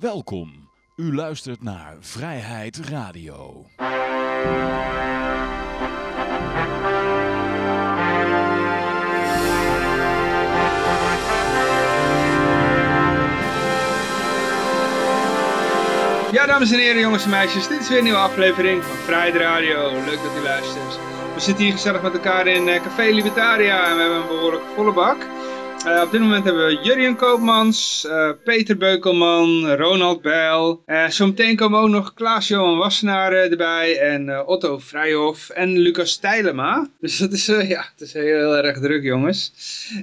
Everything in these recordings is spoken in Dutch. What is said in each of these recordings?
Welkom. U luistert naar Vrijheid Radio. Ja, dames en heren, jongens en meisjes, dit is weer een nieuwe aflevering van Vrijheid Radio. Leuk dat u luistert. We zitten hier gezellig met elkaar in eh, Café Libertaria en we hebben een behoorlijk volle bak. Uh, op dit moment hebben we Jurjen Koopmans, uh, Peter Beukelman, Ronald Bijl. Uh, zometeen komen ook nog Klaas-Johan Wassenaar erbij en Otto Vrijhof en Lucas Tijlema. Dus dat is, ja, het is heel, heel, erg druk jongens.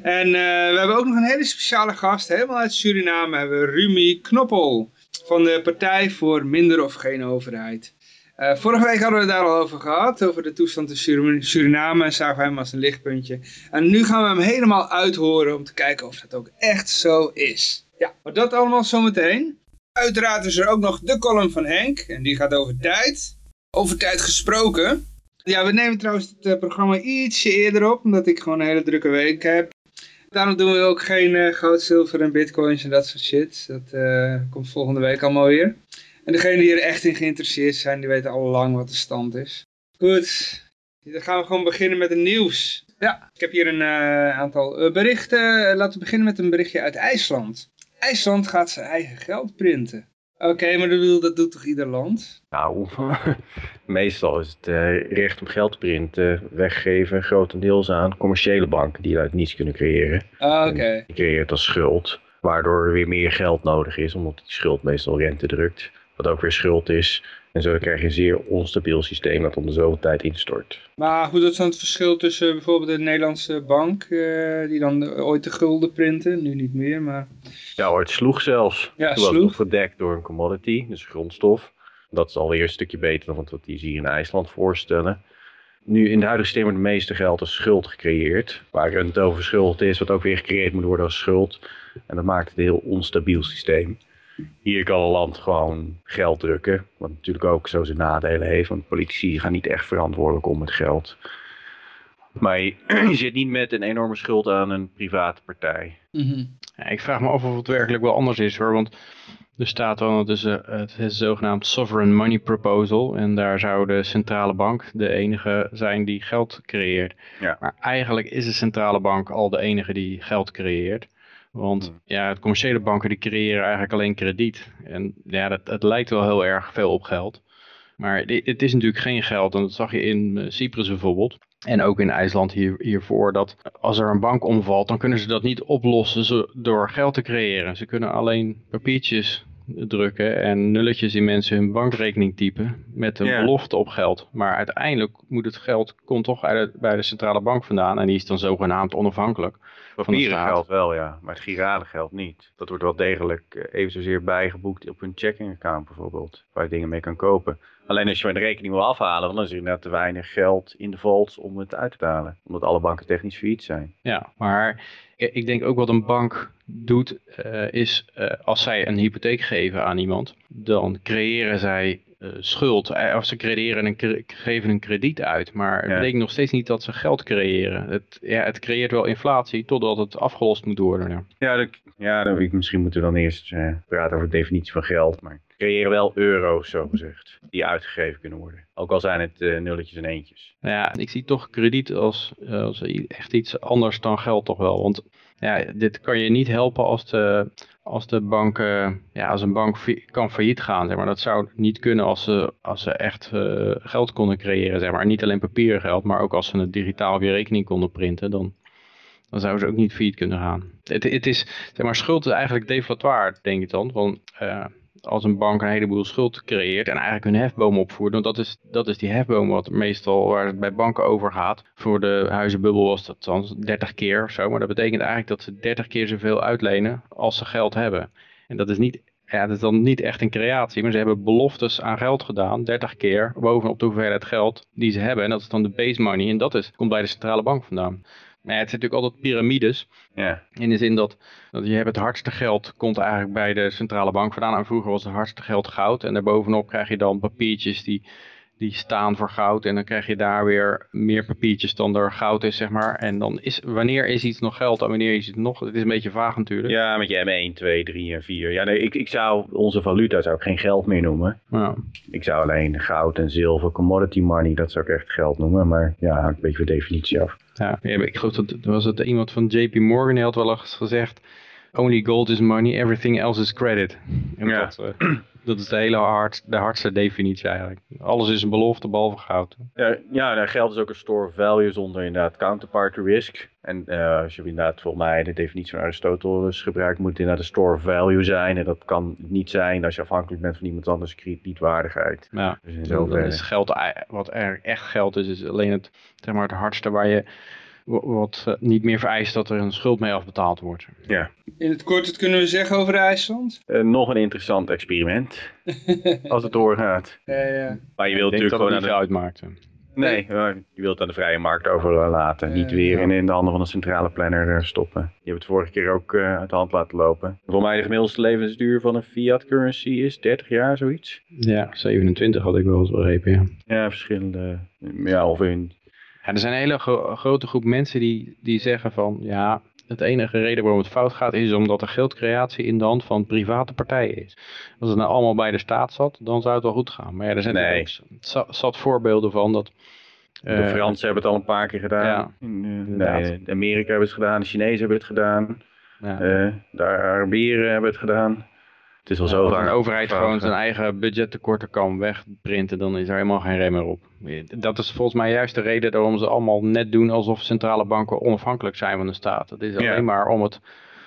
En we hebben ook nog een hele speciale gast, helemaal uit Suriname, hebben we Rumi Knoppel van de Partij voor Minder of Geen Overheid. Uh, vorige week hadden we het daar al over gehad, over de toestand in Suriname en zagen we hem als een lichtpuntje. En nu gaan we hem helemaal uithoren om te kijken of dat ook echt zo is. Ja, maar dat allemaal zometeen. Uiteraard is er ook nog de column van Henk en die gaat over tijd. Over tijd gesproken. Ja, we nemen trouwens het uh, programma ietsje eerder op, omdat ik gewoon een hele drukke week heb. Daarom doen we ook geen uh, goud, zilver en bitcoins en dat soort shit. Dat komt volgende week allemaal weer. En degenen die er echt in geïnteresseerd zijn, die weten al lang wat de stand is. Goed, dan gaan we gewoon beginnen met het nieuws. Ja, ik heb hier een uh, aantal uh, berichten. Laten we beginnen met een berichtje uit IJsland. IJsland gaat zijn eigen geld printen. Oké, maar dat, dat doet toch ieder land? Nou, meestal is het uh, recht om geld te printen weggeven grotendeels aan commerciële banken die uit niets kunnen creëren. Ah, oké. Die creëert als schuld, waardoor er weer meer geld nodig is, omdat die schuld meestal rente drukt wat ook weer schuld is. En zo krijg je een zeer onstabiel systeem dat om de zoveel tijd instort. Maar hoe dat is dan het verschil tussen bijvoorbeeld de Nederlandse bank, uh, die dan ooit de gulden printen, nu niet meer, maar... Ja, ooit sloeg zelfs. Ja, Toen sloeg. was het gedekt door een commodity, dus grondstof. Dat is alweer een stukje beter dan wat die hier in IJsland voorstellen. Nu in het huidige systeem wordt het meeste geld als schuld gecreëerd. Waar een over schuld is, wat ook weer gecreëerd moet worden als schuld. En dat maakt het een heel onstabiel systeem. Hier kan een land gewoon geld drukken. Wat natuurlijk ook zo zijn nadelen heeft. Want politici gaan niet echt verantwoordelijk om het geld. Maar je, je zit niet met een enorme schuld aan een private partij. Mm -hmm. ja, ik vraag me af of het werkelijk wel anders is hoor. Want er staat dan, het is, het is zogenaamd Sovereign Money Proposal. En daar zou de centrale bank de enige zijn die geld creëert. Ja. Maar eigenlijk is de centrale bank al de enige die geld creëert. Want ja, de commerciële banken die creëren eigenlijk alleen krediet. En ja, dat, het lijkt wel heel erg veel op geld. Maar het is natuurlijk geen geld. En dat zag je in Cyprus bijvoorbeeld. En ook in IJsland hier, hiervoor. Dat als er een bank omvalt, dan kunnen ze dat niet oplossen door geld te creëren. Ze kunnen alleen papiertjes drukken en nulletjes in mensen hun bankrekening typen met een belofte op geld. Maar uiteindelijk moet het geld komt toch uit bij de centrale bank vandaan en die is dan zogenaamd onafhankelijk. Van Papieren geld wel, ja. Maar het girale geld niet. Dat wordt wel degelijk eh, even zozeer bijgeboekt op een checking account bijvoorbeeld. Waar je dingen mee kan kopen. Alleen als je maar de rekening wil afhalen, dan is er inderdaad te weinig geld in de vault om het uit te betalen. Omdat alle banken technisch failliet zijn. Ja, maar ik denk ook wat een bank doet, eh, is eh, als zij een hypotheek geven aan iemand, dan creëren zij schuld. Eh, Of ze creëren een, cre- geven een krediet uit, maar het Ja. betekent nog steeds niet dat ze geld creëren. Het, ja, het creëert wel inflatie totdat het afgelost moet worden. Ja. Ja, dat, ja dan, misschien moeten we dan eerst eh, praten over de definitie van geld. Maar creëren wel euro's, zo gezegd, die uitgegeven kunnen worden. Ook al zijn het eh, nulletjes en eentjes. Nou ja, ik zie toch krediet als, als echt iets anders dan geld toch wel. Want ja, dit kan je niet helpen als de, als de bank, eh, ja, als een bank kan failliet gaan. Zeg maar. Dat zou niet kunnen als ze, als ze echt eh, geld konden creëren. Zeg maar. Niet alleen papieren geld, maar ook als ze het digitaal je rekening konden printen. Dan, dan zouden ze ook niet failliet kunnen gaan. Het, het is, zeg maar, schuld is eigenlijk deflatoir, denk ik dan. Want eh, als een bank een heleboel schuld creëert en eigenlijk hun hefboom opvoert, want dat is, dat is die hefboom wat meestal waar het bij banken over gaat. Voor de huizenbubbel was dat dan 30 keer of zo, maar dat betekent eigenlijk dat ze 30 keer zoveel uitlenen als ze geld hebben. En dat is niet, ja, dat is dan niet echt een creatie, maar ze hebben beloftes aan geld gedaan, 30 keer, bovenop de hoeveelheid geld die ze hebben. En dat is dan de base money en dat is, komt bij de centrale bank vandaan. Ja, het zijn natuurlijk altijd piramides. Ja, In de zin dat, dat je hebt het hardste geld komt eigenlijk bij de centrale bank vandaan. En vroeger was het hardste geld goud. En daarbovenop krijg je dan papiertjes die, die staan voor goud. En dan krijg je daar weer meer papiertjes dan er goud is, zeg maar. En dan is, wanneer is iets nog geld en wanneer is het nog? Het is een beetje vaag natuurlijk. Ja, met je M1, 2, 3 en 4. Ja, nee, ik, ik zou onze valuta zou ik geen geld meer noemen. Ja. Ik zou alleen goud en zilver, commodity money, dat zou ik echt geld noemen. Maar ja, hangt een beetje van de definitie af. Ja, ik geloof dat was het iemand van JP Morgan die had wel eens gezegd. Only gold is money, everything else is credit. En Ja. dat, eh, dat is de hele hard, de hardste definitie eigenlijk. Alles is een belofte behalve goud. Ja, ja geld is ook een store of value zonder inderdaad counterparty risk. En eh, als je inderdaad volgens mij de definitie van Aristoteles gebruikt, moet het inderdaad een store of value zijn. En dat kan niet zijn als je afhankelijk bent van iemand anders kredietwaardigheid. Ja, Dus in zoverre. is geld, ei- wat er echt geld is, is alleen het, zeg maar, het hardste waar je wat eh, niet meer vereist dat er een schuld mee afbetaald wordt. In het kort, wat kunnen we zeggen over IJsland? Eh, nog een interessant experiment, als het doorgaat. Ja, ja. Maar je wilt natuurlijk dat gewoon het aan niet. Nee, maar je wilt aan de vrije markt overlaten. Ja, Niet weer ja. in, in de handen van een centrale planner eh, stoppen. Je hebt het vorige keer ook eh, uit de hand laten lopen. Voor mij de gemiddelde levensduur van een fiat currency is 30 jaar, zoiets. Ja, 27 had ik wel eens begrepen, ja. Ja, verschillende. Ja, of in. Ja, er zijn een hele gro- grote groep mensen die, die zeggen van ja, het enige reden waarom het fout gaat is omdat de geldcreatie in de hand van private partijen is. Als het nou allemaal bij de staat zat, dan zou het wel goed gaan. Maar ja, er zijn Nee. ook za- zat voorbeelden van dat... De eh, Fransen hebben het al een paar keer gedaan. ja, In, eh, nee, de Amerika hebben het gedaan. De Chinezen hebben het gedaan. ja, eh, de Arabieren hebben het gedaan. Het is al Ja, zo als vaak. een overheid vaak gewoon zijn eigen budgettekorten kan wegprinten, dan is er helemaal geen rem meer op. Dat is volgens mij juist de reden waarom ze allemaal net doen alsof centrale banken onafhankelijk zijn van de staat. Dat is alleen Ja. maar om het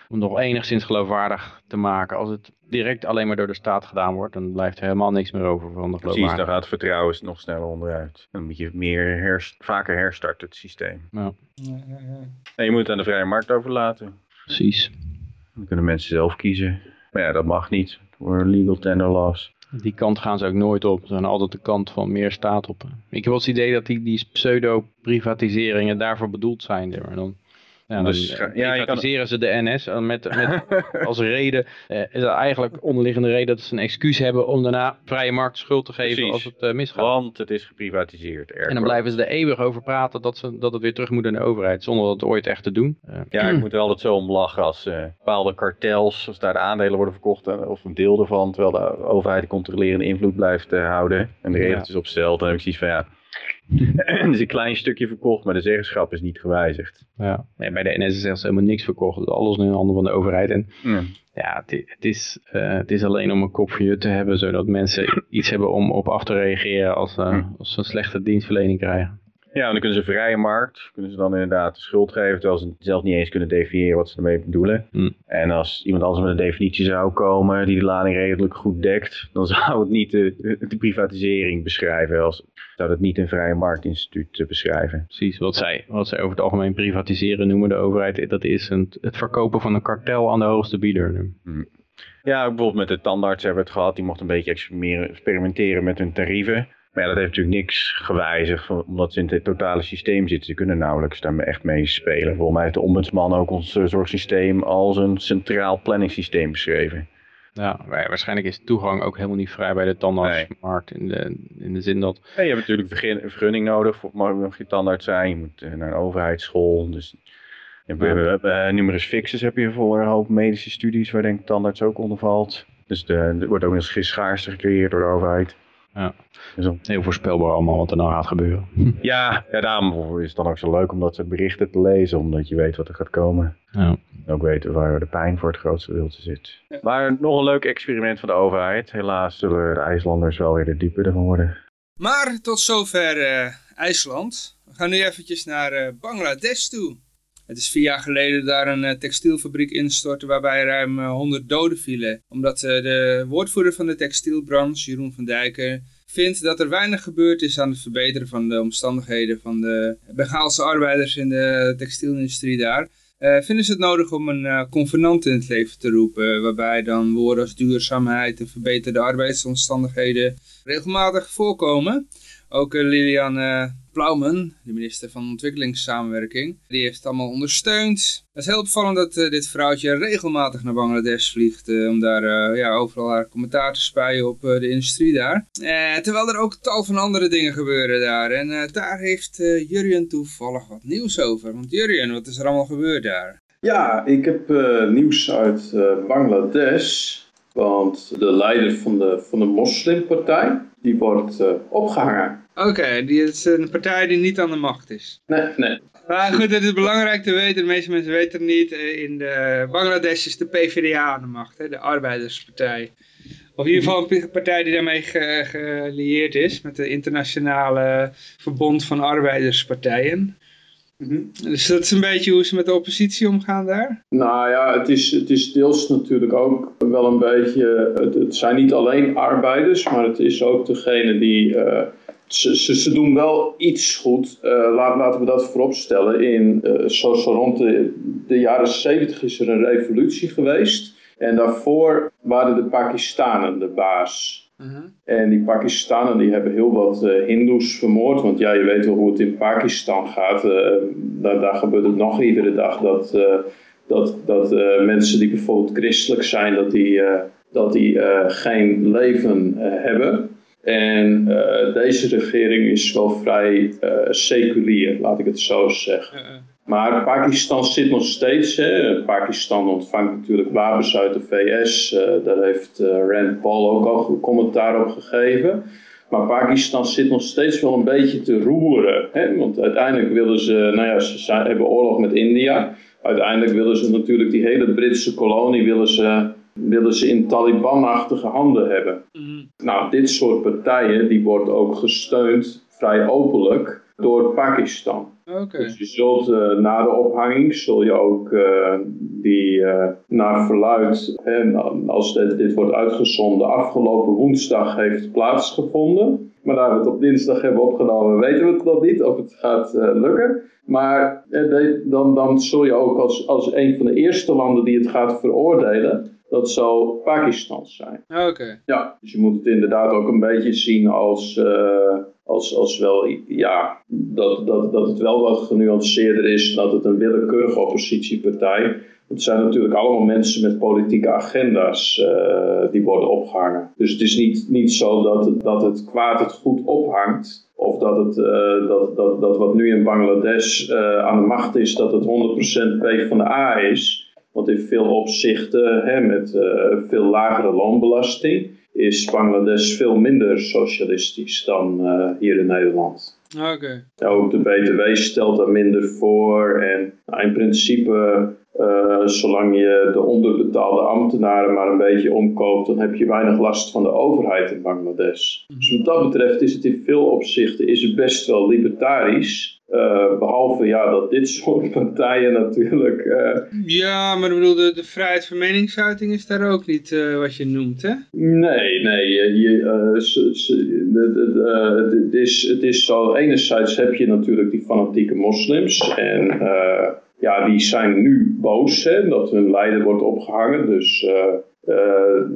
om nog enigszins geloofwaardig te maken. Als het direct alleen maar door de staat gedaan wordt, dan blijft er helemaal niks meer over van de Precies, dan gaat het vertrouwen nog sneller onderuit. Dan moet je meer hers- vaker herstarten, het systeem. Ja. En je moet het aan de vrije markt overlaten. precies. Dan kunnen mensen zelf kiezen. Maar ja, dat mag niet. Door legal tender laws. Die kant gaan ze ook nooit op. Ze gaan altijd de kant van meer staat op. Ik heb wel het idee dat die, die pseudo-privatiseringen daarvoor bedoeld zijn. Dan, ja, Dus eh, ja, kan- ze de NS en met, met als reden. eh, is dat eigenlijk onderliggende reden dat ze een excuus hebben om daarna vrije markt schuld te geven Precies. als het eh, misgaat. Want het is geprivatiseerd. En dan blijven ze er eeuwig over praten dat, ze, dat het weer terug moet aan de overheid. Zonder dat ooit echt te doen. Eh, Ja, ik moet er altijd zo om lachen als eh, bepaalde kartels, als daar de aandelen worden verkocht eh, of een deel ervan, terwijl de overheid de controlerende invloed blijft eh, houden en de Ja. regeltjes opstelt, dan heb ik zoiets van ja, er is een klein stukje verkocht, maar de zeggenschap is niet gewijzigd. ja. Nee, bij de NS is zelfs helemaal niks verkocht. Het is Alles in de handen van de overheid. En Ja. Ja, het, het, is, eh, het is alleen om een kop van je te hebben, zodat mensen iets hebben om op af te reageren als, eh, Hm. als ze een slechte dienstverlening krijgen. Ja, en dan kunnen ze vrije markt, kunnen ze dan inderdaad de schuld geven, terwijl ze zelf niet eens kunnen definiëren wat ze ermee bedoelen. Hm. En als iemand anders met een definitie zou komen die de lading redelijk goed dekt, dan zou het niet de, de privatisering beschrijven, als, zou het niet een vrije marktinstituut eh, beschrijven. Precies, wat zij, wat zij over het algemeen privatiseren noemen de overheid, dat is een, het verkopen van een kartel aan de hoogste bieder. Ja, bijvoorbeeld met de tandarts hebben we het gehad. Die mocht een beetje experimenteren met hun tarieven. Maar ja, dat heeft natuurlijk niks gewijzigd, omdat ze in het totale systeem zitten. Ze kunnen nauwelijks daar echt mee spelen. Volgens mij heeft de ombudsman ook ons eh, zorgsysteem als een centraal planningssysteem beschreven. Ja, waarschijnlijk is toegang ook helemaal niet vrij bij de tandartsmarkt. In, de, in de zin dat, En je hebt natuurlijk vergunning nodig voor mag je tandarts zijn. Je moet eh, naar een overheidsschool. Dus je hebt, Ja. we hebben, eh, numerus fixus heb je voor een hoop medische studies waar denk ik tandarts ook onder valt. Dus de, er wordt ook een schaarste gecreëerd door de overheid. Ja. Dus heel voorspelbaar allemaal wat er nou gaat gebeuren. Ja, ja, daarom is het dan ook zo leuk om dat soort berichten te lezen, omdat je weet wat er gaat komen. Ja. Ook weten waar de pijn voor het grootste gedeelte zit. Maar nog een leuk experiment van de overheid. Helaas zullen de IJslanders wel weer de diepe ervan worden. Maar tot zover eh, IJsland. We gaan nu eventjes naar eh, Bangladesh toe. Het is vier jaar geleden daar een eh, textielfabriek instortte waarbij ruim eh, 100 doden vielen. Omdat de woordvoerder van de textielbranche, Jeroen van Dijken, vindt dat er weinig gebeurd is aan het verbeteren van de omstandigheden van de Bengaalse arbeiders in de textielindustrie daar. Eh, vinden ze het nodig om een eh, convenant in het leven te roepen, waarbij dan woorden als duurzaamheid en verbeterde arbeidsomstandigheden regelmatig voorkomen. Ook eh, Lilian Plaumen, de minister van Ontwikkelingssamenwerking, die heeft het allemaal ondersteund. Het is heel opvallend dat dit vrouwtje regelmatig naar Bangladesh vliegt om daar ja, overal haar commentaar te spuien op de industrie daar. terwijl er ook tal van andere dingen gebeuren daar. En daar heeft Jurjen toevallig wat nieuws over. Want Jurjen, wat is er allemaal gebeurd daar? Ja, ik heb nieuws uit Bangladesh. Want de leider van de, van de moslimpartij, die wordt opgehangen. Oké, die is een partij die niet aan de macht is. Nee, nee. Maar goed, het is belangrijk te weten, de meeste mensen weten het niet. Eh, in de Bangladesh is de PvdA aan de macht, hè, de Arbeiderspartij. Of in ieder geval een partij die daarmee gelieerd is met de internationale verbond van arbeiderspartijen. Mhm. Dus dat is een beetje hoe ze met de oppositie omgaan daar? Nou ja, het is, het is deels natuurlijk ook wel een beetje... Het, het zijn niet alleen arbeiders, maar het is ook degene die... Uh, ze, ze, ze, doen wel iets goed. Uh, laat, laten we dat vooropstellen. In, uh, zo, zo rond de, de jaren 70 is er een revolutie geweest. En daarvoor waren de Pakistanen de baas. Mhm. En die Pakistanen die hebben heel wat uh, hindoes vermoord. Want ja, je weet wel hoe het in Pakistan gaat. Daar, daar, gebeurt het nog iedere dag dat, dat, dat mensen die bijvoorbeeld christelijk zijn, dat die, dat die geen leven hebben. En deze regering is wel vrij seculier, laat ik het zo zeggen. Maar Pakistan zit nog steeds. Hè. Pakistan ontvangt natuurlijk wapens uit de VS. Uh, eh, daar heeft uh, Rand Paul ook al commentaar op gegeven. Maar Pakistan zit nog steeds wel een beetje te roeren. Hè? Want uiteindelijk willen ze, nou ja, ze hebben oorlog met India. Uiteindelijk willen ze natuurlijk die hele Britse kolonie willen ze, willen ze in Taliban-achtige handen hebben. Mhm. Nou, dit soort partijen die wordt ook gesteund vrij openlijk door Pakistan. Dus je zult uh, na de ophanging zul je ook uh, die uh, naar verluid, en als dit, dit, wordt uitgezonden, afgelopen woensdag heeft plaatsgevonden. Maar daar we het op dinsdag hebben opgenomen, weten we het nog niet of het gaat lukken. Maar dan, dan zul je ook als, als een van de eerste landen die het gaat veroordelen, dat zal Pakistan zijn. Oké. Ja, dus je moet het inderdaad ook een beetje zien als, uh, als, als wel, ja, dat, dat, dat het wel wat genuanceerder is, dat het een willekeurige oppositiepartij het zijn natuurlijk allemaal mensen met politieke agenda's uh, die worden opgehangen. Dus het is niet, niet zo dat het, dat het kwaad het goed ophangt. Of dat, het, uh, dat, dat, dat wat nu in Bangladesh uh, aan de macht is, dat het 100% P van de A is. Want in veel opzichten, hè, met uh, veel lagere loonbelasting, is Bangladesh veel minder socialistisch dan uh, hier in Nederland. Oké. Okay. ook de BTW stelt daar minder voor. En nou, in principe, uh, zolang je de onderbetaalde ambtenaren maar een beetje omkoopt, dan heb je weinig last van de overheid in Bangladesh. Mhm. Dus wat dat betreft is het in veel opzichten is het best wel libertarisch. Uh, behalve ja, dat dit soort partijen natuurlijk... Uh... Ja, maar ik bedoel, de, de, vrijheid van meningsuiting is daar ook niet uh, wat je noemt, hè? Nee, nee. Je, het, is, het is zo, enerzijds heb je natuurlijk die fanatieke moslims en ja, die zijn nu boos hè, dat hun leider wordt opgehangen. Dus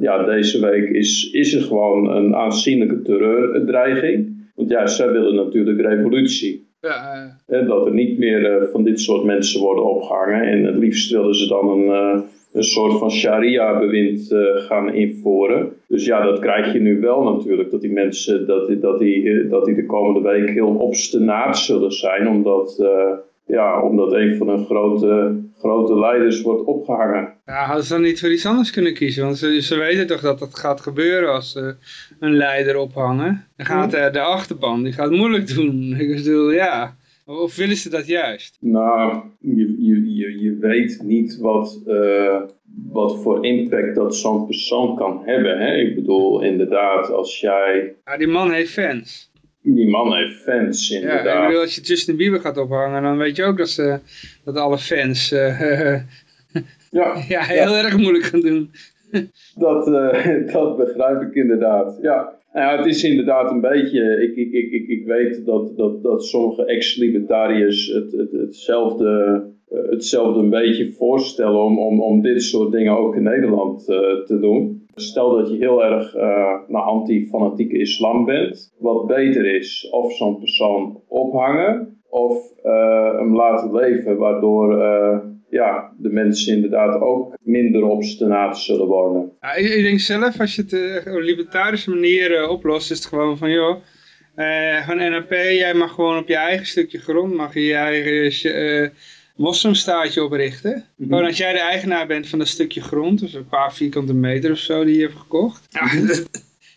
ja, deze week is, is er gewoon een aanzienlijke terreurdreiging. Want ja, zij willen natuurlijk revolutie. Ja, En dat er niet meer uh, van dit soort mensen worden opgehangen. En het liefst willen ze dan een, een soort van sharia-bewind gaan invoeren. Dus ja, dat krijg je nu wel natuurlijk. Dat die mensen dat die, dat die, dat die de komende week heel obstinaat zullen zijn. Omdat ja, omdat een van hun grote, grote leiders wordt opgehangen. Ja, hadden ze dan niet voor iets anders kunnen kiezen? Want ze, ze weten toch dat dat gaat gebeuren als ze een leider ophangen. Dan gaat de, de achterban, die gaat moeilijk doen. Ik bedoel, ja... Of willen ze dat juist? Nou, je, je, je, je weet niet wat, uh, wat voor impact dat zo'n persoon kan hebben. Hè? Ik bedoel, inderdaad, als jij... Ja, die man heeft fans. Die man heeft fans, inderdaad. Ja, ik bedoel, als je Justin Bieber gaat ophangen, dan weet je ook dat, ze, dat alle fans uh, ja, ja, heel erg moeilijk gaan doen. dat, uh, dat begrijp ik inderdaad, ja. Nou ja, het is inderdaad een beetje, ik, ik, ik, ik weet dat, dat, dat sommige ex-libertariërs het, het, hetzelfde, uh, hetzelfde een beetje voorstellen om, om, om dit soort dingen ook in Nederland uh, te doen. Stel dat je heel erg uh, nou, anti-fanatieke islam bent. Wat beter is, of zo'n persoon ophangen of uh, hem laten leven, waardoor uh, ja, de mensen inderdaad ook minder obstinaat zullen worden. Ja, ik, ik, denk zelf, als je het op libertarische manier oplost, is het gewoon van joh, gewoon NAP, jij mag gewoon op je eigen stukje grond, mag je je eigen moslimstaatje oprichten. Mm Gewoon als jij de eigenaar bent van dat stukje grond, dus een paar vierkante meter of zo die je hebt gekocht. Ja, mhm.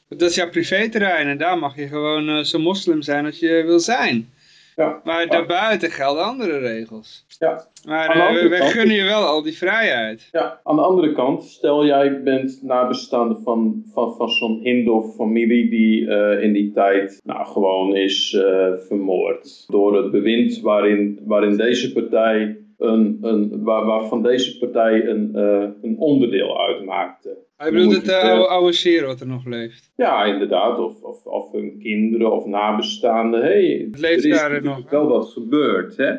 dat, is jouw privéterrein en daar mag je gewoon uh, zo moslim zijn als je wil zijn. Ja. Maar daarbuiten gelden andere regels. Ja. Maar uh, we, gunnen je wel al die vrijheid. Ja, aan de andere kant, stel jij bent nabestaande van, van, van zo'n Hindu-familie die uh, in die tijd nou, gewoon is uh, vermoord. Door het bewind waarin, waarin deze partij een, een, waar, waarvan deze partij een, uh, een onderdeel uitmaakte. Hij bedoelt het uh, oude, oude zeer wat er nog leeft. Ja, inderdaad. Of, of, of hun kinderen of nabestaanden. Hey, het leeft er is daar nog. wel wat gebeurd. Hè?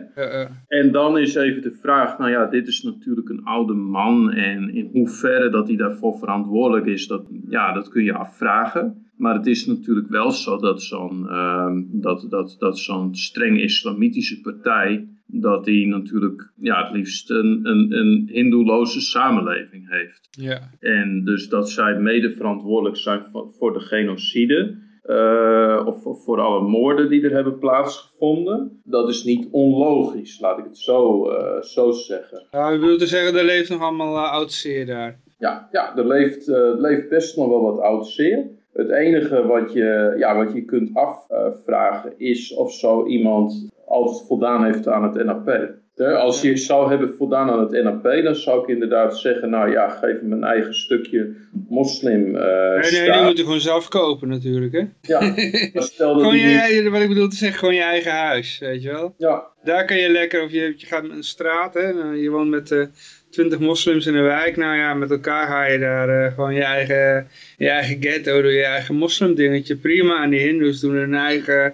En dan is even de vraag, nou ja, dit is natuurlijk een oude man. En in hoeverre dat hij daarvoor verantwoordelijk is, dat, ja, dat kun je afvragen. Maar het is natuurlijk wel zo dat zo'n uh, dat, dat, dat zo'n streng islamitische partij dat die natuurlijk ja, het liefst een, een, een hindoeloze samenleving heeft. Ja. En dus dat zij mede verantwoordelijk zijn voor, de genocide. Uh, of, voor alle moorden die er hebben plaatsgevonden. Dat is niet onlogisch, laat ik het zo, uh, zo zeggen. Ja, u te zeggen, er leeft nog allemaal uh, oud zeer daar. Ja, ja er leeft, leeft best nog wel wat oud zeer. Het enige wat je, ja, wat je kunt afvragen is of zo iemand altijd voldaan heeft aan het NAP. Als je zou hebben voldaan aan het NAP, dan zou ik inderdaad zeggen, nou ja, geef hem een eigen stukje moslim uh, Nee, nee, die moet je gewoon zelf kopen natuurlijk, hè? Ja, stel dat gewoon je, Wat ik bedoel te zeggen, gewoon je eigen huis, weet je wel? Ja. Daar kan je lekker, of je, je gaat met een straat, hè, je woont met uh, 20 moslims in een wijk, nou ja, met elkaar ga je daar uh, gewoon je eigen, je eigen ghetto, door je eigen moslim dingetje, prima. En die hindoes doen hun eigen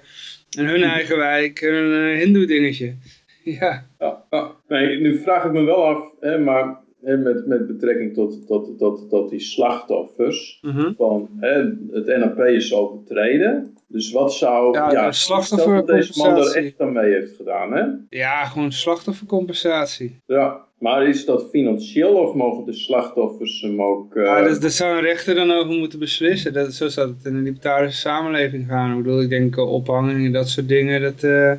en hun eigen wijk, een uh, hindoe dingetje. ja. Ja, ja. Nee, nu vraag ik me wel af, hè, maar hè, met, met betrekking tot, tot, tot, tot die slachtoffers. Mhm. van, hè, het NAP is overtreden. Dus wat zou... Ja, ja slachtoffer deze man er echt aan mee heeft gedaan, hè? Ja, gewoon slachtoffercompensatie. Ja, maar is dat financieel of mogen de slachtoffers hem ook... Uh... Ja, dat, zou een rechter dan over moeten beslissen. Dat, zo zou het in een libertarische samenleving gaan. Ik bedoel, ik denk uh, ophanging en dat soort dingen, dat, uh,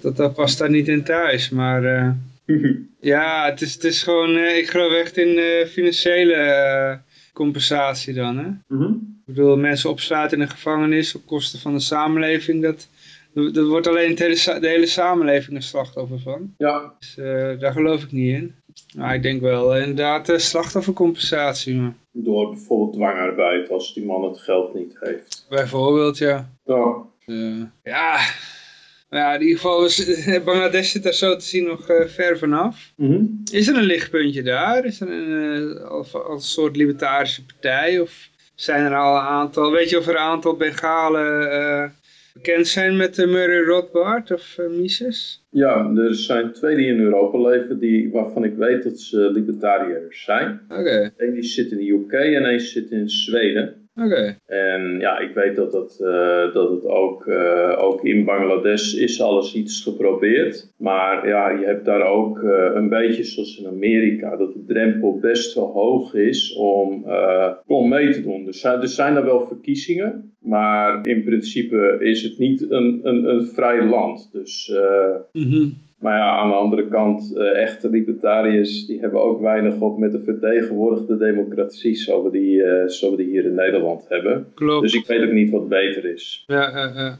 dat, dat, past daar niet in thuis. Maar uh, ja, het is, het is gewoon, ik geloof echt in financiële compensatie dan. Hè? -hmm. Ik bedoel, mensen opsluiten in de gevangenis op kosten van de samenleving, dat... Er wordt alleen de hele, de hele samenleving een slachtoffer van. Ja. Dus uh, daar geloof ik niet in. Maar ik denk wel uh, inderdaad uh, slachtoffercompensatie. Maar. Door bijvoorbeeld dwangarbeid als die man het geld niet heeft. Bijvoorbeeld, ja. Ja. ja. Ja, in ieder geval is Bangladesh zit daar zo te zien nog ver vanaf. Mm -hmm. Is er een lichtpuntje daar? Is er een, als, als een soort libertarische partij? Of zijn er al een aantal, weet je of er een aantal Bengalen bekend zijn met de Murray Rothbard of uh, Mises? Ja, er zijn twee die in Europa leven die, waarvan ik weet dat ze libertariërs zijn. Oké. Okay. Eén die zit in de UK en één zit in Zweden. Oké. En ja, ik weet dat, dat, uh, dat het ook, uh, ook in Bangladesh is alles iets geprobeerd. Maar ja, je hebt daar ook uh, een beetje zoals in Amerika, dat de drempel best wel hoog is om, om mee te doen. Er zijn, er zijn er wel verkiezingen, maar in principe is het niet een, een, een vrij land. Dus... Mm -hmm. Maar ja, aan de andere kant, uh, echte libertariërs, die hebben ook weinig op met de vertegenwoordigde democratie, zoals we die, uh, zoals we die hier in Nederland hebben. Klopt. Dus ik weet ook niet wat beter is. Ja, uh, uh.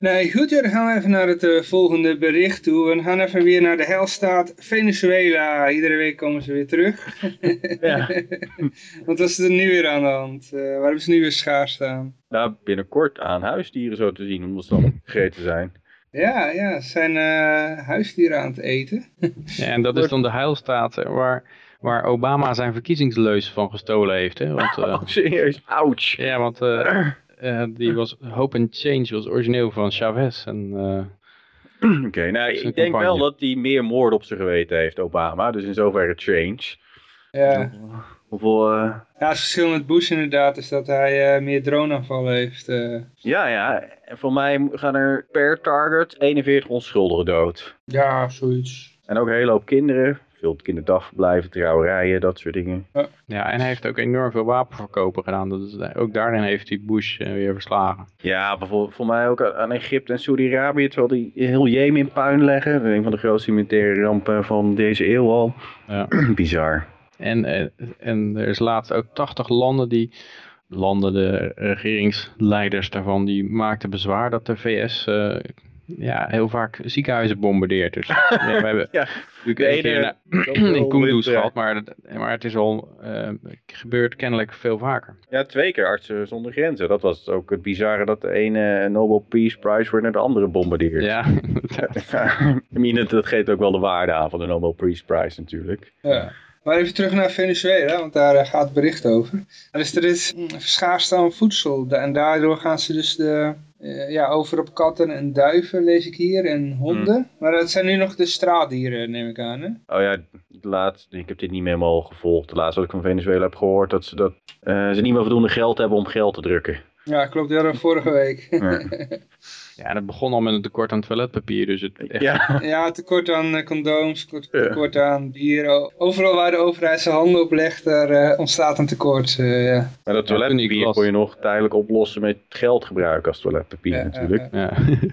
Nee, goed, ja, dan gaan we even naar het uh, volgende bericht toe. We gaan even weer naar de helstaat Venezuela. Iedere week komen ze weer terug. ja. Wat was er nu weer aan de hand? Uh, waar hebben ze nu weer schaar staan? Nou, binnenkort aan huisdieren zo te zien, omdat ze dan gegeten zijn. Ja, ja, ze zijn uh, huisdieren aan het eten. ja, en dat is dan de heilstaat waar, waar Obama zijn verkiezingsleus van gestolen heeft. Hè? Want, uh, oh, serieus? Ouch. Ja, want uh, die was Hope and Change was origineel van Chavez. En, Oké, okay, nou ik denk wel dat hij meer moord op zijn geweten heeft, Obama. Dus in zoverre change. Ja. Hoeveel... eh, Ja, het verschil met Bush inderdaad is dat hij eh, meer droneaanvallen heeft. eh. Ja, ja. En voor mij gaan er per target 41 onschuldigen dood. ja, zoiets. En ook een hele hoop kinderen. Veel kinderdagverblijven, trouwerijen, dat soort dingen. Ja, en hij heeft ook enorm veel wapenverkopen gedaan. Dat is, ook daarin heeft hij Bush weer verslagen. Ja, bijvoorbeeld voor mij ook aan Egypte en Saudi-Arabië, terwijl die heel Jemen in puin leggen. Een van de grootste militaire rampen van deze eeuw al. Ja. Bizar. En, eh, en er is laatst ook 80 landen die, landen, de regeringsleiders daarvan, die maakten bezwaar dat de VS eh, ja, heel vaak ziekenhuizen bombardeert. Dus ja, we hebben Ja, natuurlijk keer ene- in Kunduz Ja. gehad, maar, maar het is al eh, gebeurt kennelijk veel vaker. Ja, twee keer artsen zonder grenzen. Dat was ook het bizarre dat de ene Nobel Peace Prize wordt naar de andere bombardeert. Ja, Ja, I mean, dat- dat geeft ook wel de waarde aan van de Nobel Peace Prize natuurlijk. Ja. Maar even terug naar Venezuela, want daar eh, gaat het bericht over. Er is, er is schaarste aan voedsel en daardoor gaan ze dus de, eh, ja, over op katten en duiven, lees ik hier, en honden. Maar dat zijn nu nog de straatdieren, neem ik aan, hè? Oh ja, de laatste, ik heb dit niet meer helemaal gevolgd. De laatste wat ik van Venezuela heb gehoord, dat ze, dat, eh, ze niet meer voldoende geld hebben om geld te drukken. Ja, klopt, we vorige week. Ja. ja, en het begon al met een tekort aan toiletpapier, dus het echt, Ja, ja, tekort aan eh, condooms, tekort, Ja. tekort aan bier. Overal waar de overheid zijn handen op legt, daar eh, ontstaat een tekort. eh, ja. maar dat toiletpapier kon je nog tijdelijk oplossen met geld gebruiken als toiletpapier Ja, natuurlijk. ja,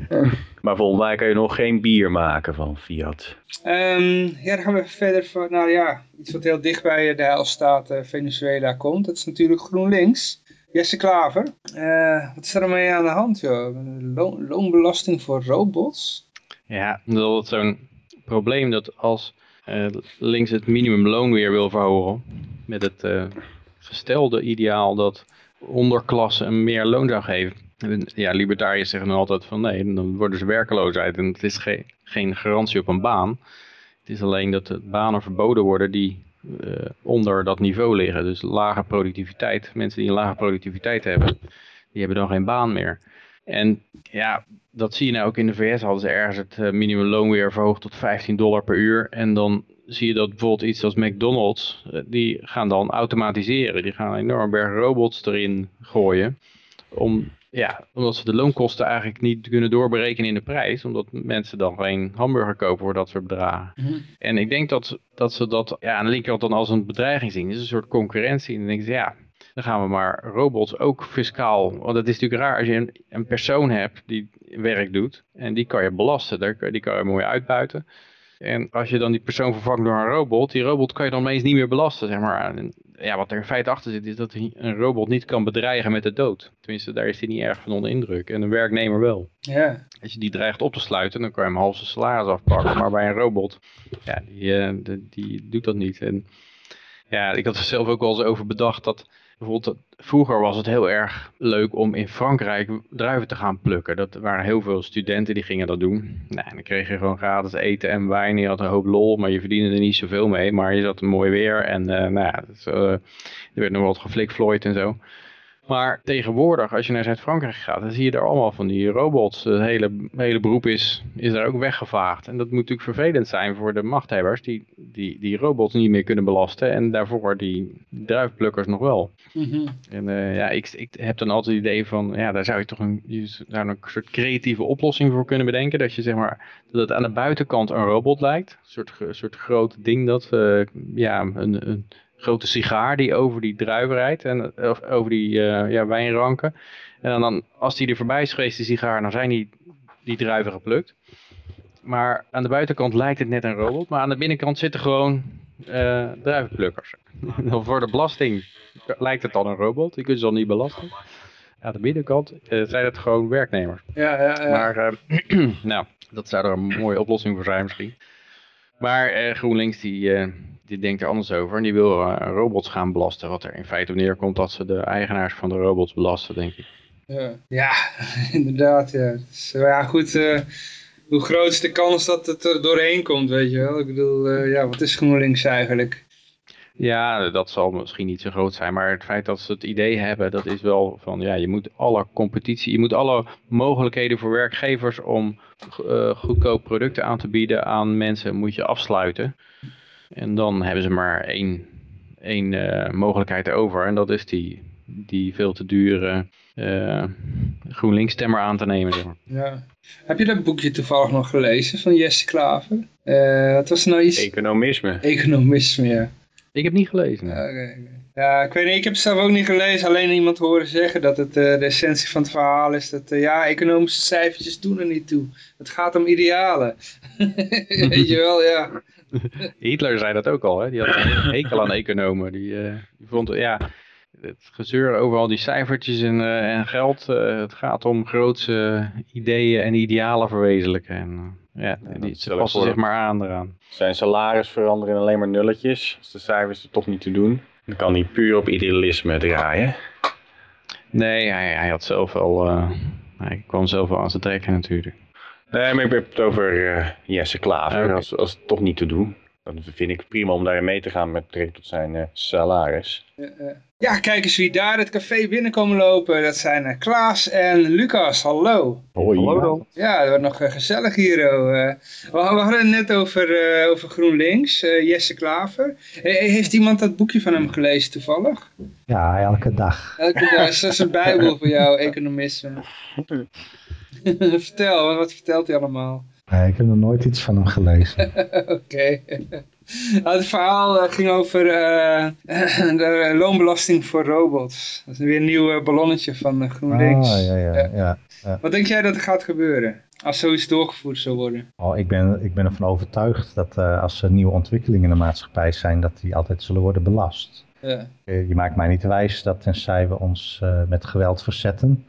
ja. Maar volgens mij kan je nog geen bier maken van Fiat. Ehm, ja, dan gaan we even verder van, nou ja, iets wat heel dicht bij de heilstaat eh, Venezuela komt. Dat is natuurlijk GroenLinks. Jesse Klaver. Eh, wat is er mee aan de hand, joh? Loon, loonbelasting voor robots? Ja, dat is zo'n probleem dat als eh, links het minimumloon weer wil verhogen, met het eh, gestelde ideaal dat onderklasse een meer loon zou geven. En, Ja, libertariërs zeggen dan altijd van nee, dan worden ze werkeloosheid en het is geen geen garantie op een baan. Het is alleen dat de banen verboden worden die onder dat niveau liggen. Dus lage productiviteit. Mensen die een lage productiviteit hebben, die hebben dan geen baan meer. En ja, dat zie je nou ook in de VS. Hadden ze ergens het eh, minimumloon weer verhoogd tot 15 dollar per uur. En dan zie je dat bijvoorbeeld iets als McDonald's, eh, die gaan dan automatiseren. Die gaan een enorm berg robots erin gooien. Om, ja, omdat ze de loonkosten eigenlijk niet kunnen doorberekenen in de prijs. Omdat mensen dan geen hamburger kopen voor dat soort bedragen. En ik denk dat, dat ze dat ja, aan de linkerkant dan als een bedreiging zien. Het is een soort concurrentie. En dan denken ze, ja, dan gaan we maar robots ook fiscaal. Want het is natuurlijk raar als je een, een persoon hebt die werk doet. En die kan je belasten. Daar Die kan je mooi uitbuiten. En als je dan die persoon vervangt door een robot, die robot kan je dan opeens niet meer belasten, zeg maar. En ja, wat er in feite achter zit, is dat hij een robot niet kan bedreigen met de dood. Tenminste, daar is hij niet erg van onder indruk. En een werknemer wel. Ja, Als je die dreigt op te sluiten, dan kan je hem half zijn salaris afpakken. Maar bij een robot, ja, die, eh, de- die doet dat niet. En ja, ik had er zelf ook wel eens over bedacht dat bijvoorbeeld vroeger was het heel erg leuk om in Frankrijk druiven te gaan plukken. Dat waren heel veel studenten die gingen dat doen. Nou, en dan kreeg je gewoon gratis eten en wijn. Je had een hoop lol, maar je verdiende er niet zoveel mee. Maar je zat mooi weer en eh, nou ja, dus, er werd nog wat geflikvlooid en zo. Maar tegenwoordig, als je naar Zuid-Frankrijk gaat, dan zie je daar allemaal van die robots. Het hele, hele beroep is, is daar ook weggevaagd. En dat moet natuurlijk vervelend zijn voor de machthebbers die, die die robots niet meer kunnen belasten. En daarvoor die druifplukkers nog wel. Mhm. En eh, ja, ik, ik heb dan altijd het idee van, ja, daar zou je toch een, je zou een soort creatieve oplossing voor kunnen bedenken. Dat je zeg maar, dat het aan de buitenkant een robot lijkt. Een soort, soort groot ding dat, eh, ja, een, een grote sigaar die over die druiven rijdt. En, eh, of over die eh, ja, wijnranken. En dan, als die er voorbij is geweest, die sigaar, dan zijn die, die druiven geplukt. Maar aan de buitenkant lijkt het net een robot, maar aan de binnenkant zitten gewoon eh druivenplukkers. Voor de belasting lijkt het dan een robot, die kunnen ze dan niet belasten. Aan de binnenkant zijn het gewoon werknemers. ja, ja. ja. Maar nou, dat zou er een mooie oplossing voor zijn misschien. Maar GroenLinks die, die denkt er anders over en die wil eh, robots gaan belasten. Wat er in feite op neerkomt dat ze de eigenaars van de robots belasten, denk ik. Ja, ja inderdaad. Ja. Dus, eh, ja, goed. eh, hoe groot is de kans dat het er doorheen komt, weet je wel? Ik bedoel, ja, wat is GroenLinks eigenlijk? Ja, dat zal misschien niet zo groot zijn, maar het feit dat ze het idee hebben, dat is wel van, ja, je moet alle competitie, je moet alle mogelijkheden voor werkgevers om goedkoop producten aan te bieden aan mensen, moet je afsluiten. En dan hebben ze maar één, één eh, mogelijkheid over. En dat is die, die veel te dure uh, GroenLinks stemmer aan te nemen. Zeg maar. Ja. Heb je dat boekje toevallig nog gelezen van Jesse Klaver? Uh, wat was nou iets? Economisme. Economisme, ja. Ik heb niet gelezen. Ja, okay. ja, ik weet niet, ik heb het zelf ook niet gelezen. Alleen iemand horen zeggen dat het uh, de essentie van het verhaal is. Dat ja, economische cijfertjes doen er niet toe. Het gaat om idealen. weet je wel, ja. Hitler zei dat ook al, hè? die had een hekel aan economen. Die, uh, die vond, ja, het gezeur over al die cijfertjes en, uh, en geld, uh, het gaat om grootse ideeën en idealen verwezenlijken. En, ja, ja, die ze passen zich maar aan eraan. Zijn salaris veranderen in alleen maar nulletjes, als de cijfers er toch niet te doen. Dan kan hij puur op idealisme draaien. Nee, hij, hij had zelf wel, hij kwam zelf wel aan zijn trekken natuurlijk. Nee, maar ik heb het over uh, Jesse Klaver, okay. als, als het toch niet te doen. Dan vind ik prima om daarin mee te gaan met betrekking tot zijn uh, salaris. Uh, ja, kijk eens wie daar het café binnenkomen lopen. Dat zijn Klaas en Lucas. Hallo. Hoi. Hallo dan. Ja, het wordt nog gezellig hier. we, we, hadden het net over, over GroenLinks, Jesse Klaver. heeft iemand dat boekje van hem gelezen toevallig? Ja, elke dag. Elke dag, dat is een bijbel voor jou, economisme. Vertel, wat, vertelt hij allemaal? Nee, ik heb nog nooit iets van hem gelezen. Oké. Okay. het verhaal uh, ging over uh, de loonbelasting voor robots. Dat is weer een nieuw ballonnetje van GroenLinks. Ah, ja, ja, ja, ja, Wat denk jij dat er gaat gebeuren als zoiets doorgevoerd zou worden? Oh, ik, ben, ik ben ervan overtuigd dat als er nieuwe ontwikkelingen in de maatschappij zijn, dat die altijd zullen worden belast. Ja. Je maakt mij niet wijs dat tenzij we ons met geweld verzetten,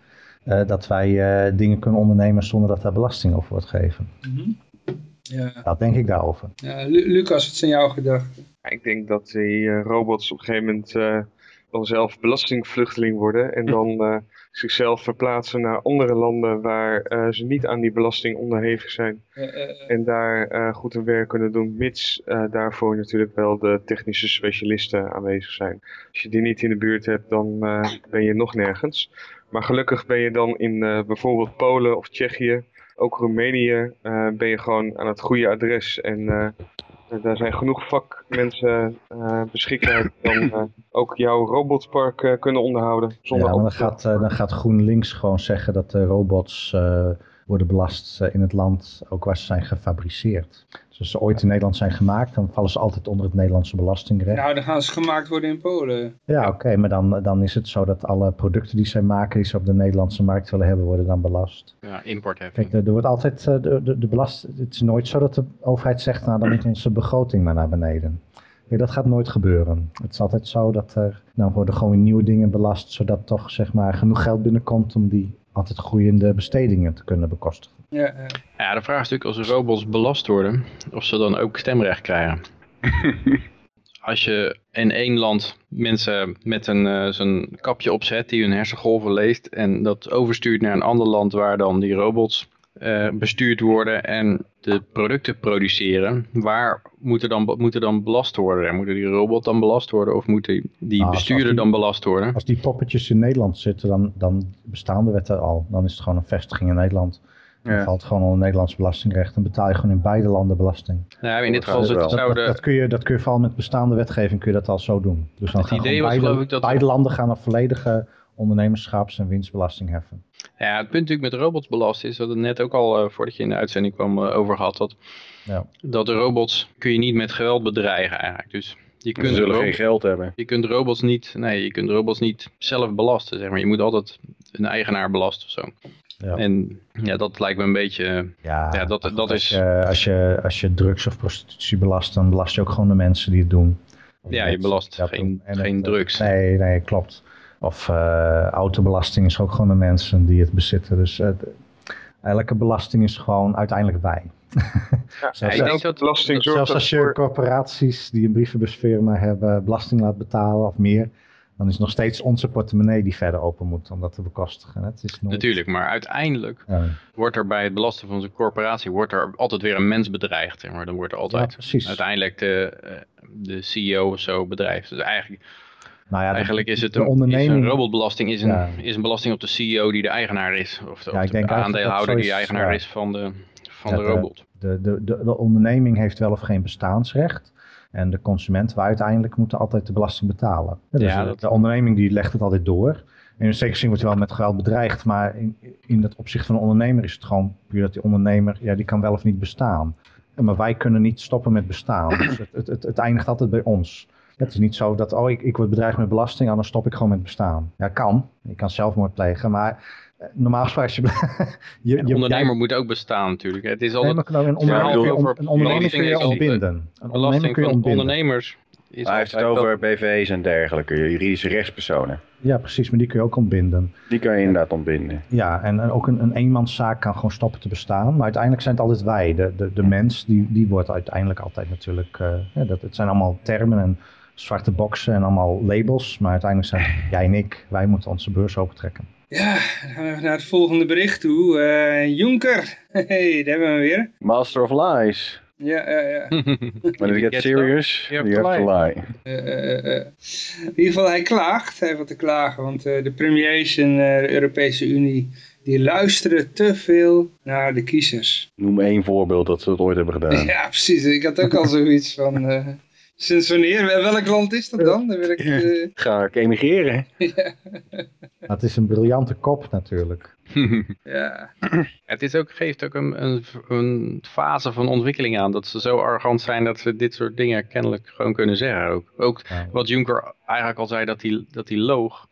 uh, dat wij uh, dingen kunnen ondernemen zonder dat daar belasting over wordt gegeven. Mm -hmm. ja. Dat denk ik daarover. Ja, Lu Lucas, wat zijn jouw gedachten? Ja, ik denk dat die uh, robots op een gegeven moment dan zelf belastingvluchteling worden en dan zichzelf verplaatsen naar andere landen waar ze niet aan die belasting onderhevig zijn. en daar goed hun werk kunnen doen, mits daarvoor natuurlijk wel de technische specialisten aanwezig zijn. Als je die niet in de buurt hebt, dan ben je nog nergens. Maar gelukkig ben je dan in uh, bijvoorbeeld Polen of Tsjechië, ook Roemenië, uh, ben je gewoon aan het goede adres. En uh, daar zijn genoeg vakmensen beschikbaar die dan ook jouw robotpark kunnen onderhouden. Zonder ja, dan gaat, dan gaat GroenLinks gewoon zeggen dat de robots worden belast in het land, ook waar ze zijn gefabriceerd. Dus als ze ooit in Nederland zijn gemaakt, dan vallen ze altijd onder het Nederlandse belastingrecht. Nou, dan gaan ze gemaakt worden in Polen. Ja, oké, okay, maar dan, dan is het zo dat alle producten die zij maken, die ze op de Nederlandse markt willen hebben, worden dan belast. Ja, importheffing. Kijk, er, er wordt altijd, de, de, de belast, het is nooit zo dat de overheid zegt, nou dan moet onze begroting maar naar beneden. Dat gaat nooit gebeuren. Het is altijd zo dat er, nou worden gewoon nieuwe dingen belast, zodat toch zeg maar genoeg geld binnenkomt om die altijd groeiende bestedingen te kunnen bekostigen. Ja, ja. ja, de vraag is natuurlijk als robots belast worden, of ze dan ook stemrecht krijgen. als je in één land mensen met een uh, zo'n kapje opzet die hun hersengolven leest en dat overstuurt naar een ander land waar dan die robots uh, bestuurd worden en de producten produceren, waar moeten dan, moeten dan belast worden? Moeten die robot dan belast worden of moeten die nou, bestuurder die, dan belast worden? Als die poppetjes in Nederland zitten, dan, dan bestaan de wetten al. Dan is het gewoon een vestiging in Nederland. Dan ja. valt gewoon onder Nederlands belastingrecht. Dan betaal je gewoon in beide landen belasting. Ja, in dit geval dat, dat, dat, dat, kun je, dat kun je vooral met bestaande wetgeving kun je dat al zo doen. Dus dan het gaan idee was, beide, geloof ik, dat beide landen gaan een volledige ondernemerschaps- en winstbelasting heffen. Ja, het punt natuurlijk met robots belast is, dat het net ook al, uh, voordat je in de uitzending kwam, uh, over gehad, dat, ja. dat de robots kun je niet met geweld bedreigen eigenlijk. Dus je kunt Ze zullen geen geld hebben. Je kunt robots niet, nee, je kunt robots niet zelf belasten, zeg maar. Je moet altijd een eigenaar belasten of zo. Ja. En ja, dat lijkt me een beetje, Ja, ja, dat, dat als, is, je, als, je, als je drugs of prostitutie belast, dan belast je ook gewoon de mensen die het doen. ja, je belast geen, geen het, eh, drugs. Nee, nee, klopt. Of uh, autobelasting is ook gewoon de mensen die het bezitten. Dus uh, elke belasting is gewoon uiteindelijk wij. Ja, zelfs, ik denk dat- belasting zelfs als je corporaties die een brievenbusfirma hebben belasting laat betalen of meer, dan is het nog steeds onze portemonnee die verder open moet om dat te bekostigen. Het is nooit, Natuurlijk, maar uiteindelijk Ja, wordt er bij het belasten van zo'n corporatie wordt er altijd weer een mens bedreigd. zeg Maar dan wordt er altijd uiteindelijk de, eh, de CEO of zo bedreigd. Dus eigenlijk, Nou ja, de- eigenlijk is het een, is onderneming. een robotbelasting is een, is een belasting op de CEO die de eigenaar is. Of de, of aandeelhouder die eigenaar is van de, van de robot. De, de, de, de onderneming heeft wel of geen bestaansrecht. En de consumenten wij uiteindelijk moeten altijd de belasting betalen. Ja, dus Ja, de- dat- de onderneming die legt het altijd door. En in zekere zin wordt hij wel met geweld bedreigd, maar in, in het opzicht van een ondernemer is het gewoon puur dat die ondernemer, ja, die kan wel of niet bestaan. En Maar wij kunnen niet stoppen met bestaan. Dus het, het, het, het eindigt altijd bij ons. Het is niet zo dat, oh, ik, ik word bedreigd met belasting, en dan stop ik gewoon met bestaan. Ja, kan. Je kan zelfmoord plegen, maar normaal gesproken, je, je, Een je- ondernemer jij- moet ook bestaan natuurlijk. Het is altijd een ondernemer kun over een ondernemer kun je ontbinden. Een ondernemer belasting kun je van ontbinden. ondernemers. Is Hij heeft het over BV's en dergelijke, juridische rechtspersonen. Ja, precies, maar die kun je ook ontbinden. Die kan je inderdaad ontbinden. Ja, en, en ook een, een eenmanszaak kan gewoon stoppen te bestaan. Maar uiteindelijk zijn het altijd wij. De, de, de mens, die, die wordt uiteindelijk altijd natuurlijk... eh, ja, dat, het zijn allemaal termen en zwarte boksen en allemaal labels. Maar uiteindelijk zijn het jij en ik, wij moeten onze beurs opentrekken. Ja, dan gaan we even naar het volgende bericht toe. Eh Juncker, hey, daar hebben we hem weer. Master of Lies. Ja, ja, ja. When it gets serious, you you have to lie. Eh, eh. In ieder geval, hij klaagt. Hij heeft wat te klagen, want eh, de premiers in de Europese Unie... die luisteren te veel naar de kiezers. Noem één voorbeeld dat ze het ooit hebben gedaan. Ja, precies. Ik had ook al zoiets van... sinds wanneer? Welk land is dat dan? Dan wil ik, eh, Ga ik emigreren? Het is een briljante kop natuurlijk. ja. Het is ook, geeft ook een, een, een fase van ontwikkeling aan. Dat ze zo arrogant zijn dat ze dit soort dingen kennelijk gewoon kunnen zeggen. Ook, ook Ja. wat Juncker eigenlijk al zei dat hij, dat hij loog.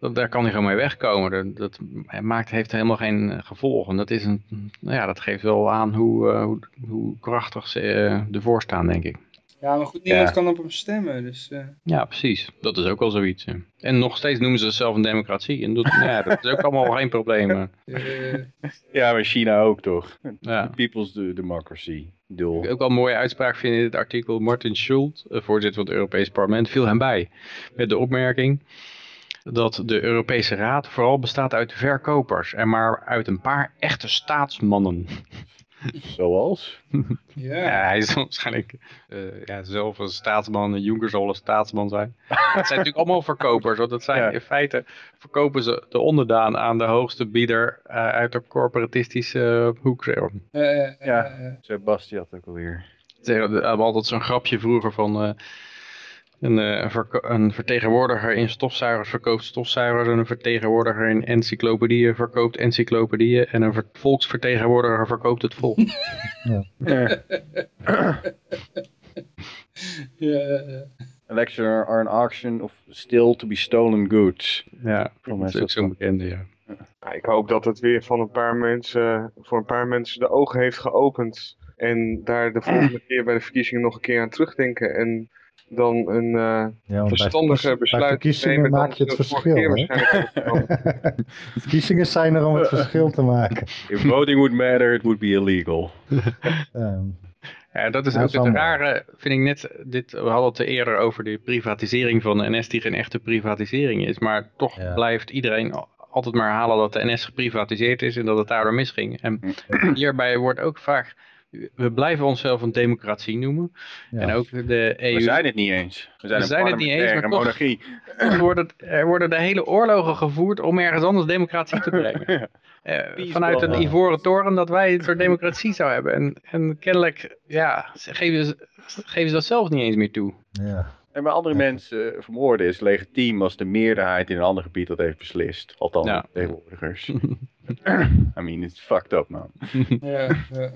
Dat, daar kan hij gewoon mee wegkomen. Dat, maakt, heeft helemaal geen gevolgen. Dat, is een, nou ja, dat geeft wel aan hoe, eh, hoe, hoe krachtig ze eh, ervoor staan, denk ik. Ja, maar goed, niemand Ja. kan op hem stemmen. Dus, eh, Ja, precies. Dat is ook wel zoiets. En nog steeds noemen ze zichzelf een democratie. En dat, ja, dat is ook allemaal geen probleem. eh. eh, Ja, maar China ook toch? Ja. People's de- Democracy. Doel. ik ook wel een mooie uitspraak vind in dit artikel. Martin Schulz, voorzitter van het Europees Parlement, viel hem bij met de opmerking dat de Europese Raad vooral bestaat uit verkopers en maar uit een paar echte staatsmannen. Zoals? ja. Ja, hij is waarschijnlijk eh, ja, zelf een staatsman, Juncker zal een staatsman zijn. Het zijn natuurlijk allemaal verkopers, want het zijn Ja. in feite verkopen ze de onderdaan aan de hoogste bieder eh, uit de corporatistische hoek. zeg maar. Eh, eh, Ja. Sebastian had ook alweer. Ze hadden altijd zo'n grapje vroeger van eh, een, eh, een vertegenwoordiger in stofzuigers verkoopt stofzuigers en een vertegenwoordiger in encyclopedieën verkoopt encyclopedieën en een ver- volksvertegenwoordiger verkoopt het volk. ja, eh, eh. Election are an auction of still to be stolen goods. ja, Voor dat is mij ook zo'n bekende, ja. Ja, ik hoop dat het weer van een paar mensen, voor een paar mensen de ogen heeft geopend. En daar de volgende keer bij de verkiezingen nog een keer aan terugdenken. En dan een eh, Ja, verstandige besluit Bij verkiezingen nemen dan maak je het verschil. Verkiezingen zijn er om het verschil te maken. If voting would matter, it would be illegal. Ehm, Ja, dat is Ja, ook het rare, vind ik net, dit, we hadden het eerder over de privatisering van de NS die geen echte privatisering is, maar toch Ja. blijft iedereen al- altijd maar herhalen dat de NS geprivatiseerd is en dat het daardoor misging. En hierbij wordt ook vaak, we blijven onszelf een democratie noemen ja. en ook de EU. We zijn het niet eens. We zijn We een zijn het niet eens, maar toch- monarchie. Er worden, er worden de hele oorlogen gevoerd om ergens anders democratie te brengen. Eh, vanuit een ivoren toren dat wij een soort democratie zouden hebben. En, en kennelijk ja, geven, ze, geven ze dat zelf niet eens meer toe. ja. En bij andere mensen eh, vermoorden is legitiem als de meerderheid in een ander gebied dat heeft beslist. Althans, Ja. tegenwoordigers. I mean, it's fucked up, man. Ja, ja,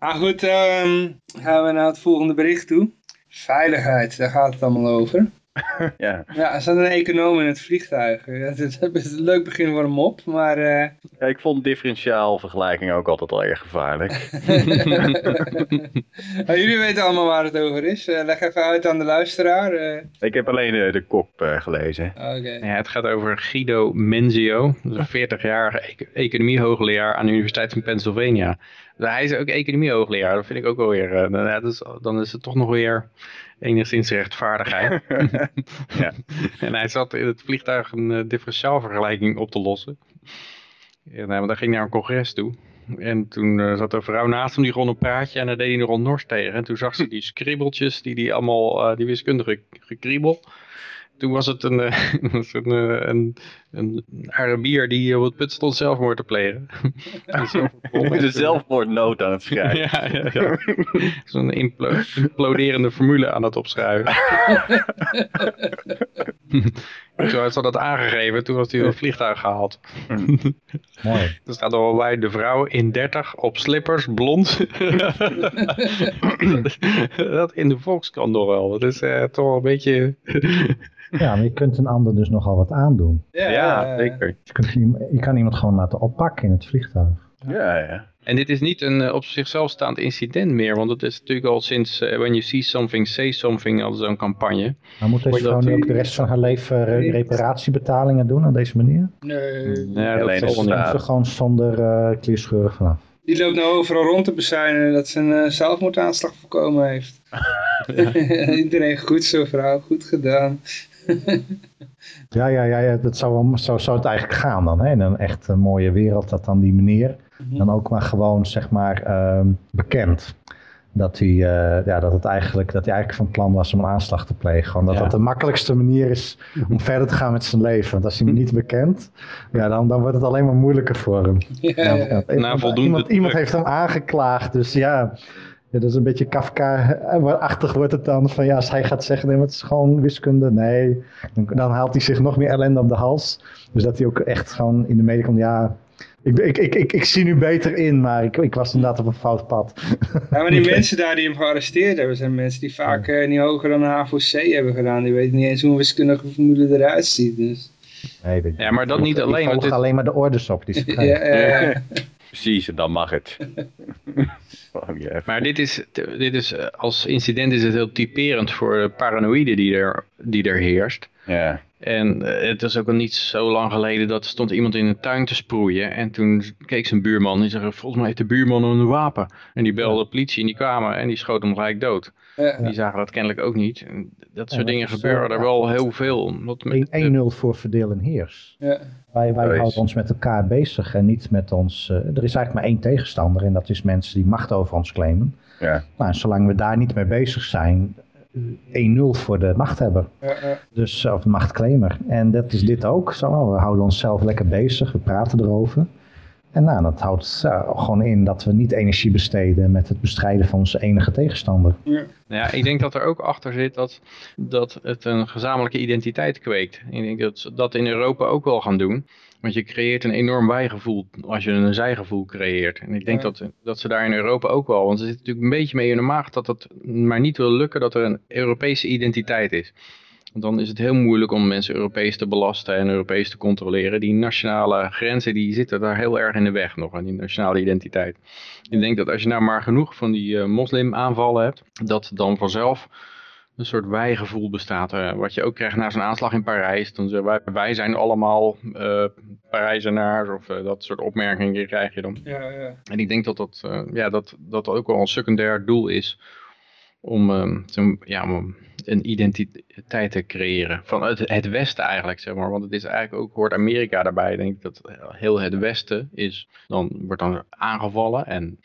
ja. Ah goed, ehm, gaan we naar het volgende bericht toe. Veiligheid, daar gaat het allemaal over. Ja. Ja, er staat een econoom in het vliegtuig. Het is het is een leuk begin voor een mop, maar... eh, ja, ik vond differentiaalvergelijking ook altijd al erg gevaarlijk. nou, jullie weten allemaal waar het over is. Eh, leg even uit aan de luisteraar. eh. Ik heb alleen de kop eh, gelezen. Oké. Ja, het gaat over Guido Menzio. Dat een 40-jarige ec- economiehoogleraar aan de Universiteit van Pennsylvania. Hij is ook economiehoogleraar. Dat vind ik ook wel weer. eh, dan, ja, dat is, dan is het toch nog weer enigszins rechtvaardigheid. Ja. en hij zat in het vliegtuig een uh, differentiaalvergelijking op te lossen. En uh, dan ging naar een congres toe. En toen uh, zat een vrouw naast hem, die gewoon een praatje en daar deed hij nog nors tegen. En toen zag ze die skribbeltjes, die, die allemaal, uh, die wiskundige gekriebel. toen was het een, eh, was een, eh, een, een Arabier die op het put stond zelfmoord te plegen. de zelfmoordnoot aan het schrijven. ja, ja, ja. Zo'n implo imploderende formule aan het opschrijven. Zo had ze dat aangegeven, toen was hij in een vliegtuig gehaald. Mooi. Er staat al bij de vrouw in 30 op slippers, blond. dat in de Volkskrant nog wel. Dat is uh, toch wel een beetje... Ja, maar je kunt een ander dus nogal wat aandoen. Ja, ja, zeker. Je, kunt, je kan iemand gewoon laten oppakken in het vliegtuig. Ja, ja. En dit is niet een uh, op zichzelf staand incident meer, want het is natuurlijk al sinds uh, When You See Something, Say Something al zo'n campagne. Maar moet deze vrouw nu ook de rest van haar leven reparatiebetalingen doen op deze manier? Nee. Ja, dat niet. staat. Of gewoon zonder uh, klierscheuren vanaf? Die loopt nou overal rond te bezuinen dat ze een uh, zelfmoordaanslag voorkomen heeft. Iedereen goed zo vrouw, goed gedaan. ja, ja, ja, ja, dat zou, zo zou het eigenlijk gaan dan. Hè? In een echt een mooie wereld dat dan die meneer dan ook maar gewoon zeg maar uh, bekend. Dat hij, uh, ja, dat, het eigenlijk, dat hij eigenlijk van plan was om een aanslag te plegen. Gewoon dat Ja. dat de makkelijkste manier is om verder te gaan met zijn leven. Want als hij hem niet bekent, ja, dan, dan wordt het alleen maar moeilijker voor hem. Ja, Ja, ja. ja, Na iemand, heeft hem aangeklaagd, dus ja... Ja, dat is een beetje Kafka-achtig wordt het dan. Van ja, als hij gaat zeggen, nee, maar het is gewoon wiskunde. Nee, dan, dan haalt hij zich nog meer ellende op de hals. Dus dat hij ook echt gewoon in de media komt. Ja, ik, ik, ik, ik, ik zie nu beter in, maar ik, ik was inderdaad op een fout pad. Ja, maar die mensen daar die hem gearresteerd hebben, zijn mensen die vaak uh, niet hoger dan een HVC hebben gedaan. Die weten niet eens hoe een wiskundige formule eruit ziet. Dus. Nee, Ja, maar dat niet alleen, want dit- alleen maar de orders op die ze ja, ja. Precies, en dan mag het. Oh. Maar dit is, dit is, eh, als incident is het heel typerend voor de paranoïde die er, die er heerst. ja. En eh, het is ook al niet zo lang geleden dat er stond iemand in een tuin te sproeien. En toen keek zijn buurman en die zei, volgens mij heeft de buurman een wapen. En die belde de politie en die kwamen en die schoot hem gelijk dood. Ja. Die zagen dat kennelijk ook niet. En dat soort dingen gebeuren er wel heel veel. Wat met, 1-0 voor verdeel en heers. Ja. Wij, wij houden ons met elkaar bezig en niet met ons... eh, er is eigenlijk maar één tegenstander en dat is mensen die macht over ons claimen. Ja. Nou, en zolang we daar niet mee bezig zijn, 1-0 voor de machthebber. Ja, ja. Dus, of de machtclaimer. En dat is dit ook zo. We houden onszelf lekker bezig, we praten erover. En nou, dat houdt eh, gewoon in dat we niet energie besteden met het bestrijden van onze enige tegenstander. Nou Ja, ik denk dat er ook achter zit dat, dat het een gezamenlijke identiteit kweekt. Ik denk dat ze dat in Europa ook wel gaan doen. Want je creëert een enorm bijgevoel als je een zijgevoel creëert. En ik denk Ja. dat, dat ze daar in Europa ook wel, want ze zitten natuurlijk een beetje mee in de maag dat het maar niet wil lukken dat er een Europese identiteit is. Want dan is het heel moeilijk om mensen Europees te belasten en Europees te controleren. Die nationale grenzen die zitten daar heel erg in de weg nog, aan die nationale identiteit. Ik denk dat als je nou maar genoeg van die eh, moslimaanvallen hebt, dat dan vanzelf een soort wijgevoel bestaat. wat je ook krijgt na zo'n aanslag in Parijs. Dan zeggen wij, wij zijn allemaal eh Parijzenaars of eh, dat soort opmerkingen krijg je dan. Ja, ja. En ik denk dat dat, eh, ja, dat, dat ook wel een secundair doel is om, eh, zo'n- ja, om een identiteit te creëren. Van het, het Westen eigenlijk, zeg maar. Want het is eigenlijk ook, hoort Amerika daarbij. Ik denk dat heel het Westen is, dan wordt dan aangevallen en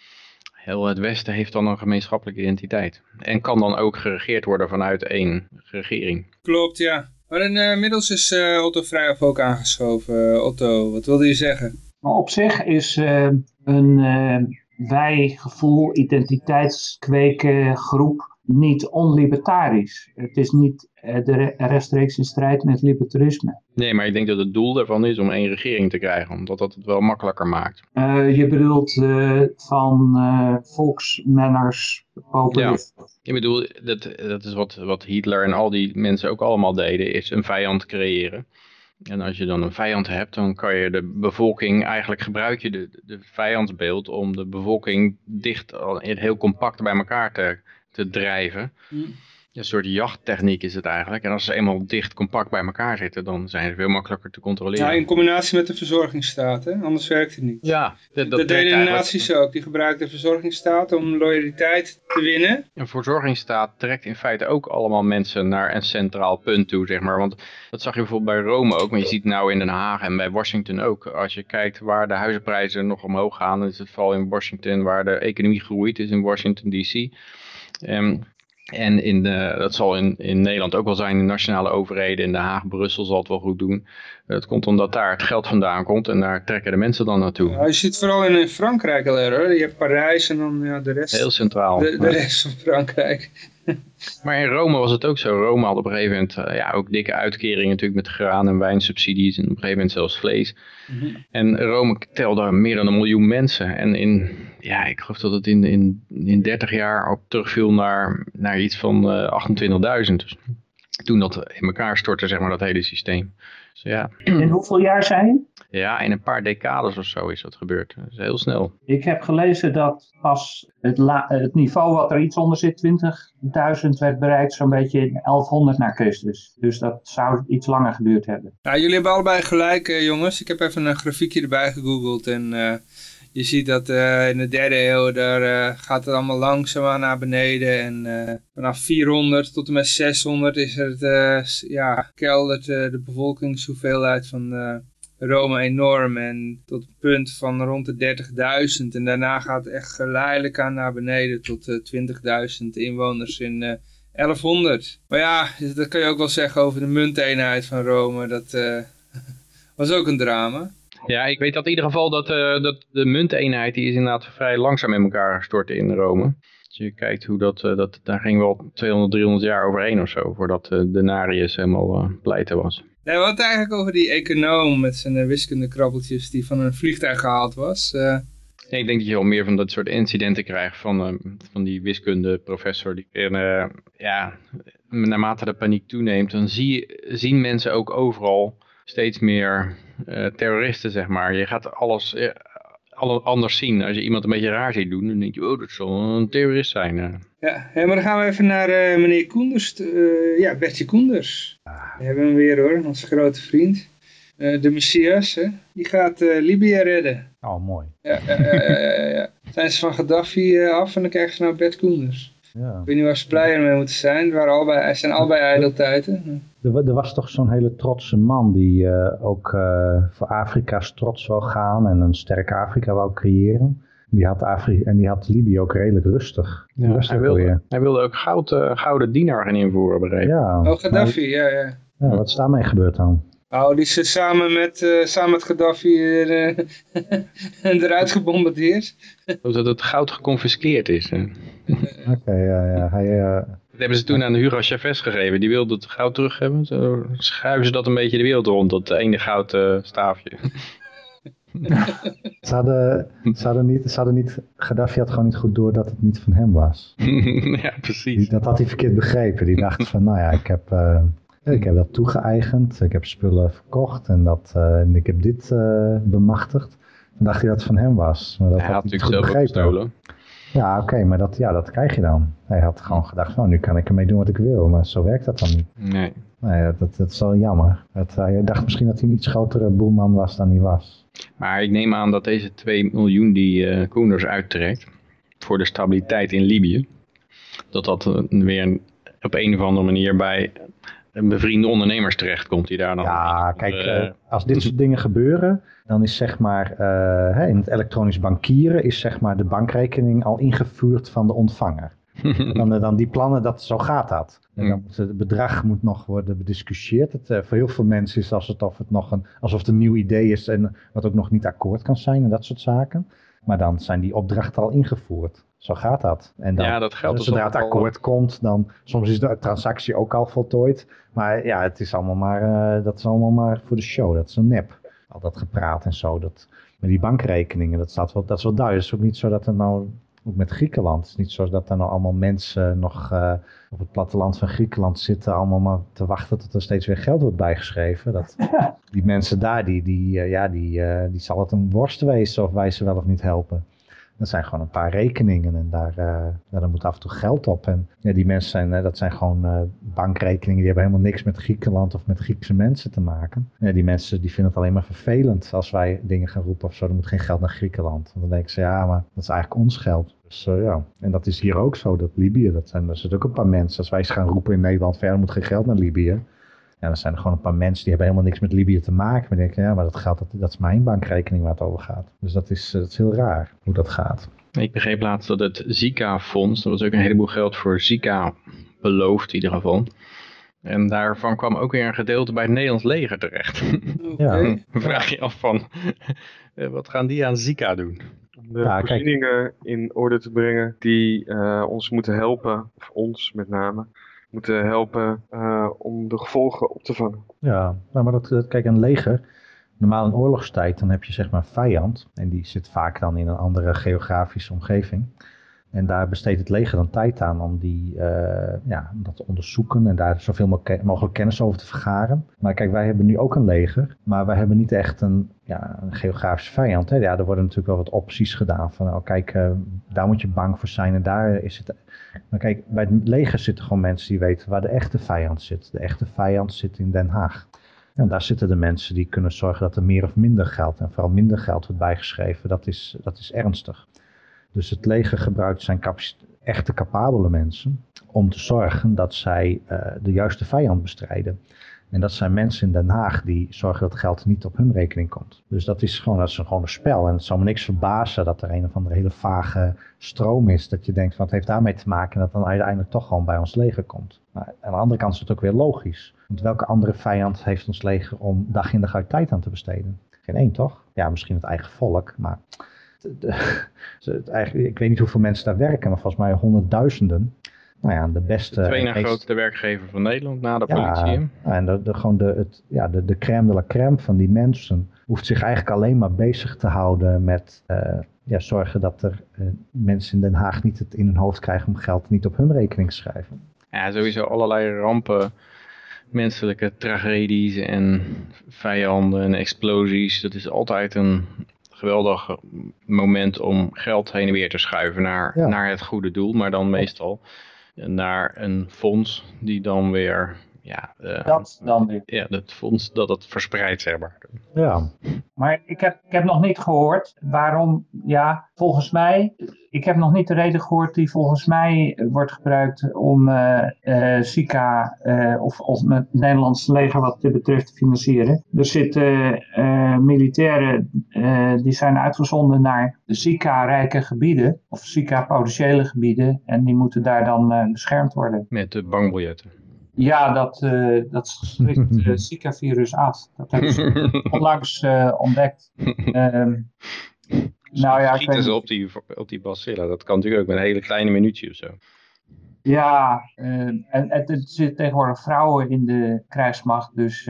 heel het Westen heeft dan een gemeenschappelijke identiteit. En kan dan ook geregeerd worden vanuit één regering. Klopt, ja. Maar inmiddels is eh, Otto Vrijhoff ook aangeschoven. Eh, Otto, wat wilde je zeggen? Maar op zich is eh, een eh wij-gevoel, identiteitskweken groep niet onlibertarisch. Het is niet eh, de re- rechtstreeks in strijd met libertarisme. Nee, maar ik denk dat het doel daarvan is om één regering te krijgen. Omdat dat het wel makkelijker maakt. Eh, je bedoelt eh, van eh volksmanners, populisten. Ik bedoel, dat, dat is wat, wat Hitler en al die mensen ook allemaal deden, is een vijand creëren. En als je dan een vijand hebt, dan kan je de bevolking, eigenlijk gebruik je de, de vijandsbeeld om de bevolking dicht, heel compact bij elkaar te, te drijven. Een soort jachttechniek is het eigenlijk. En als ze eenmaal dicht compact bij elkaar zitten, dan zijn ze veel makkelijker te controleren. Ja, in combinatie met de verzorgingsstaat, hè? anders werkt het niet. Ja, dat, Dat, dat deden de nazi's ook. Die gebruikten de verzorgingsstaat om loyaliteit te winnen. Een verzorgingsstaat trekt in feite ook allemaal mensen naar een centraal punt toe, zeg maar. Want dat zag je bijvoorbeeld bij Rome ook, maar je ziet nou in Den Haag en bij Washington ook. Als je kijkt waar de huizenprijzen nog omhoog gaan, dan is het vooral in Washington waar de economie groeit, is in Washington DC. Ehm, En in de, dat zal in, in Nederland ook wel zijn, de nationale overheden in Den Haag, Brussel zal het wel goed doen. Het komt omdat daar het geld vandaan komt en daar trekken de mensen dan naartoe. Ja, je ziet vooral in Frankrijk al erg. Je hebt Parijs en dan ja, de rest. Heel centraal. De, de rest van Frankrijk. Maar in Rome was het ook zo. Rome had op een gegeven moment uh, ja, ook dikke uitkeringen natuurlijk met graan- en wijnsubsidies. En op een gegeven moment zelfs vlees. Mm -hmm. En Rome telde meer dan een miljoen mensen. En in, ja, ik geloof dat het in, in, in 30 jaar ook terugviel naar, naar iets van uh, 28.000. Dus toen dat in elkaar stortte, zeg maar, dat hele systeem. Dus ja. In hoeveel jaar zijn? Ja, in een paar decades of zo is dat gebeurd. Dat is heel snel. Ik heb gelezen dat als het, het niveau wat er iets onder zit, 20.000 werd bereikt, zo'n beetje in 1100 na Christus. Dus dat zou iets langer geduurd hebben. Ja, jullie hebben allebei gelijk, uh, jongens. Ik heb even een grafiekje erbij gegoogeld en uh, je ziet dat uh, in de derde eeuw, daar gaat het allemaal langzaamaan naar beneden. En vanaf 400 tot en met 600 is het, ja, keldert de bevolkingshoeveelheid van Rome enorm en tot het punt van rond de 30.000. En daarna gaat het echt geleidelijk aan naar beneden tot uh, 20.000 inwoners in uh, 1100. Maar ja, dat kan je ook wel zeggen over de munteenheid van Rome. Dat was ook een drama. Ja, ik weet dat in ieder geval dat, uh, dat de munteenheid die is inderdaad vrij langzaam in elkaar gestort in Rome. Als je kijkt hoe dat, uh, dat daar ging wel 200, 300 jaar overheen of zo, voordat de denarius helemaal pleiten was. Nee, we hadden het eigenlijk over die econoom met zijn wiskundekrabbeltjes die van een vliegtuig gehaald was. Nee, ik denk dat je wel meer van dat soort incidenten krijgt van, uh, van die wiskundeprofessor. Die, en, uh, ja, naarmate de paniek toeneemt, dan zie, zien mensen ook overal steeds meer terroristen, zeg maar. Je gaat alles anders zien. Als je iemand een beetje raar ziet doen, dan denk je, oh, dat zal een terrorist zijn. Ja, ja, maar dan gaan we even naar uh, meneer Koenders. Uh, ja, Bertje Koenders. Ah. We hebben hem weer hoor, onze grote vriend. Uh, de Messias, hè? die gaat Libië redden. Oh, mooi. Ja, ja, Zijn ze van Gaddafi af en dan krijgen ze nou Bert Koenders. Ja. Ik weet niet waar ze blijer mee moeten zijn. Het waren allebei, zijn allebei ijdeltijden. Er, er was toch zo'n hele trotse man die ook voor Afrika's trots wou gaan en een sterk Afrika wou creëren. Die had Afrika en die had Libië ook redelijk rustig. Ja, rustig hij, wilde, hij, wilde, ook goud, uh, gouden dienaar gaan invoeren, begrepen. Ja, oh, Gaddafi, maar, ja, ja. Ja, wat is daarmee gebeurd dan? Oh, die is samen met, uh, samen met Gaddafi uh, eruit gebombardeerd. Dat het goud geconfiskeerd is. Oké, okay, ja, ja. Hij, dat hebben ze toen aan Hugo Chavez gegeven. Die wilde het goud terug hebben. Zo schuiven ze dat een beetje de wereld rond, dat ene gouden staafje. ze, hadden, ze, hadden niet, ze hadden niet, Gaddafi had gewoon niet goed door dat het niet van hem was. ja, precies. dat had hij verkeerd begrepen. Die dacht van, nou ja, ik heb, uh, ik heb dat toegeëigend. Ik heb spullen verkocht en, dat, uh, en ik heb dit uh, bemachtigd. Dan dacht hij dat het van hem was. Maar dat hij had, had natuurlijk zelf gestolen. Ja, oké, okay, maar dat, ja, dat krijg je dan. Hij had gewoon gedacht, nou, nu kan ik ermee doen wat ik wil. Maar zo werkt dat dan niet. Nee. Nee, dat, dat is wel jammer. Het, hij dacht misschien dat hij een iets grotere boelman was dan hij was. Maar ik neem aan dat deze 2 miljoen die uh, Koenders uittrekt voor de stabiliteit in Libië, dat dat weer op een of andere manier bij bevriende ondernemers terechtkomt die daar dan... Ja, kijk, uh, als dit soort dingen gebeuren, dan is zeg maar in het elektronisch bankieren is zeg maar de bankrekening al ingevoerd van de ontvanger. dan, dan die plannen, dat, zo gaat dat. En dan moet het bedrag moet nog worden bediscussieerd. Het, uh, voor heel veel mensen is het alsof het, nog een, alsof het een nieuw idee is en wat ook nog niet akkoord kan zijn en dat soort zaken. Maar dan zijn die opdrachten al ingevoerd. Zo gaat dat. En dan, ja, dat geldt dus zodra het akkoord al... komt, dan soms is de transactie ook al voltooid. Maar ja, het is allemaal maar, uh, dat is allemaal maar voor de show. Dat is een nep. Al dat gepraat en zo. Dat, met die bankrekeningen, dat, staat wel, dat is wel duidelijk. Het is ook niet zo dat er nou ook met Griekenland. Het is niet zo dat er nou allemaal mensen nog uh, op het platteland van Griekenland zitten, allemaal maar te wachten tot er steeds weer geld wordt bijgeschreven. Dat, die mensen daar, die, die, uh, ja, die, uh, die zal het een worst wezen of wij ze wel of niet helpen. Dat zijn gewoon een paar rekeningen en daar, uh, daar moet af en toe geld op. En ja, die mensen zijn, dat zijn gewoon uh, bankrekeningen, die hebben helemaal niks met Griekenland of met Griekse mensen te maken. Ja, die mensen die vinden het alleen maar vervelend als wij dingen gaan roepen of zo. Er moet geen geld naar Griekenland. Want dan denken ze, ja, maar dat is eigenlijk ons geld. Dus ja, en dat is hier ook zo, dat Libië, dat zijn, er zitten ook een paar mensen. Als wij eens gaan roepen in Nederland, verder moet geen geld naar Libië. Ja, dan zijn er gewoon een paar mensen die hebben helemaal niks met Libië te maken. Maar denken, ja, maar dat geld, dat, dat is mijn bankrekening waar het over gaat. Dus dat is, dat is heel raar hoe dat gaat. Ik begreep laatst dat het Zika-fonds, dat was ook een heleboel geld voor Zika beloofd in ieder geval. En daarvan kwam ook weer een gedeelte bij het Nederlands leger terecht. Ja. Dan vraag je af van, eh, wat gaan die aan Zika doen? Om de Ja, kijk. in orde te brengen die eh, ons moeten helpen, of ons met name, moeten helpen eh, om de gevolgen op te vangen. Ja, nou, maar dat, dat- kijk, een leger, normaal in oorlogstijd, dan heb je zeg maar vijand. En die zit vaak dan in een andere geografische omgeving. En daar besteedt het leger dan tijd aan om die, eh, ja, dat te onderzoeken en daar zoveel mogelijk kennis over te vergaren. Maar kijk, wij hebben nu ook een leger, maar wij hebben niet echt een, ja, een geografische vijand. Hè. Ja, er worden natuurlijk wel wat opties gedaan van, oh, kijk, eh, daar moet je bang voor zijn en daar is het... Maar kijk, bij het leger zitten gewoon mensen die weten waar de echte vijand zit. De echte vijand zit in Den Haag. En daar zitten de mensen die kunnen zorgen dat er meer of minder geld, en vooral minder geld wordt bijgeschreven. Dat is, dat is ernstig. Dus het leger gebruikt zijn echte capabele mensen om te zorgen dat zij eh, de juiste vijand bestrijden. En dat zijn mensen in Den Haag die zorgen dat geld niet op hun rekening komt. Dus dat is gewoon, dat is gewoon een spel. En het zou me niks verbazen dat er een of andere hele vage stroom is. Dat je denkt, het heeft daarmee te maken dat dan uiteindelijk toch gewoon bij ons leger komt. Maar aan de andere kant is het ook weer logisch. Want welke andere vijand heeft ons leger om dag in dag uit tijd aan te besteden? Geen één, toch? Ja, misschien het eigen volk, maar... de- ik weet niet hoeveel mensen daar werken, maar volgens mij honderdduizenden. Nou ja, de beste... De tweede meest- grootste werkgever van Nederland na de ja, politie. en de, de, gewoon de, het, ja, de, de crème de la crème van die mensen hoeft zich eigenlijk alleen maar bezig te houden met eh, ja, zorgen dat er eh, mensen in Den Haag niet het in hun hoofd krijgen om geld niet op hun rekening te schrijven. Ja, sowieso allerlei rampen, menselijke tragedies en vijanden en explosies. Dat is altijd een geweldig moment om geld heen en weer te schuiven naar, Ja. naar het goede doel. Maar dan meestal naar een fonds die dan weer, ja, eh, Dat dan weer. ja het fonds dat het verspreidt, zeg maar. Ja, Maar ik heb, ik heb nog niet gehoord waarom, ja, volgens mij, ik heb nog niet de reden gehoord die volgens mij wordt gebruikt om eh eh Zika eh, of, of het Nederlandse leger wat dit betreft te financieren. Er zitten eh, militairen eh, die zijn uitgezonden naar Zika-rijke gebieden of Zika-potentiële gebieden en die moeten daar dan eh, beschermd worden. Met de bankbiljetten. Ja, dat, eh dat schrikt het Zika-virus af. Dat hebben ze onlangs eh, ontdekt. Ehm, nou ja, ik weet op die, op die bacilla. Dat kan natuurlijk ook met een hele kleine minuutje of zo. Ja, eh, en, en er zitten tegenwoordig vrouwen in de krijgsmacht, dus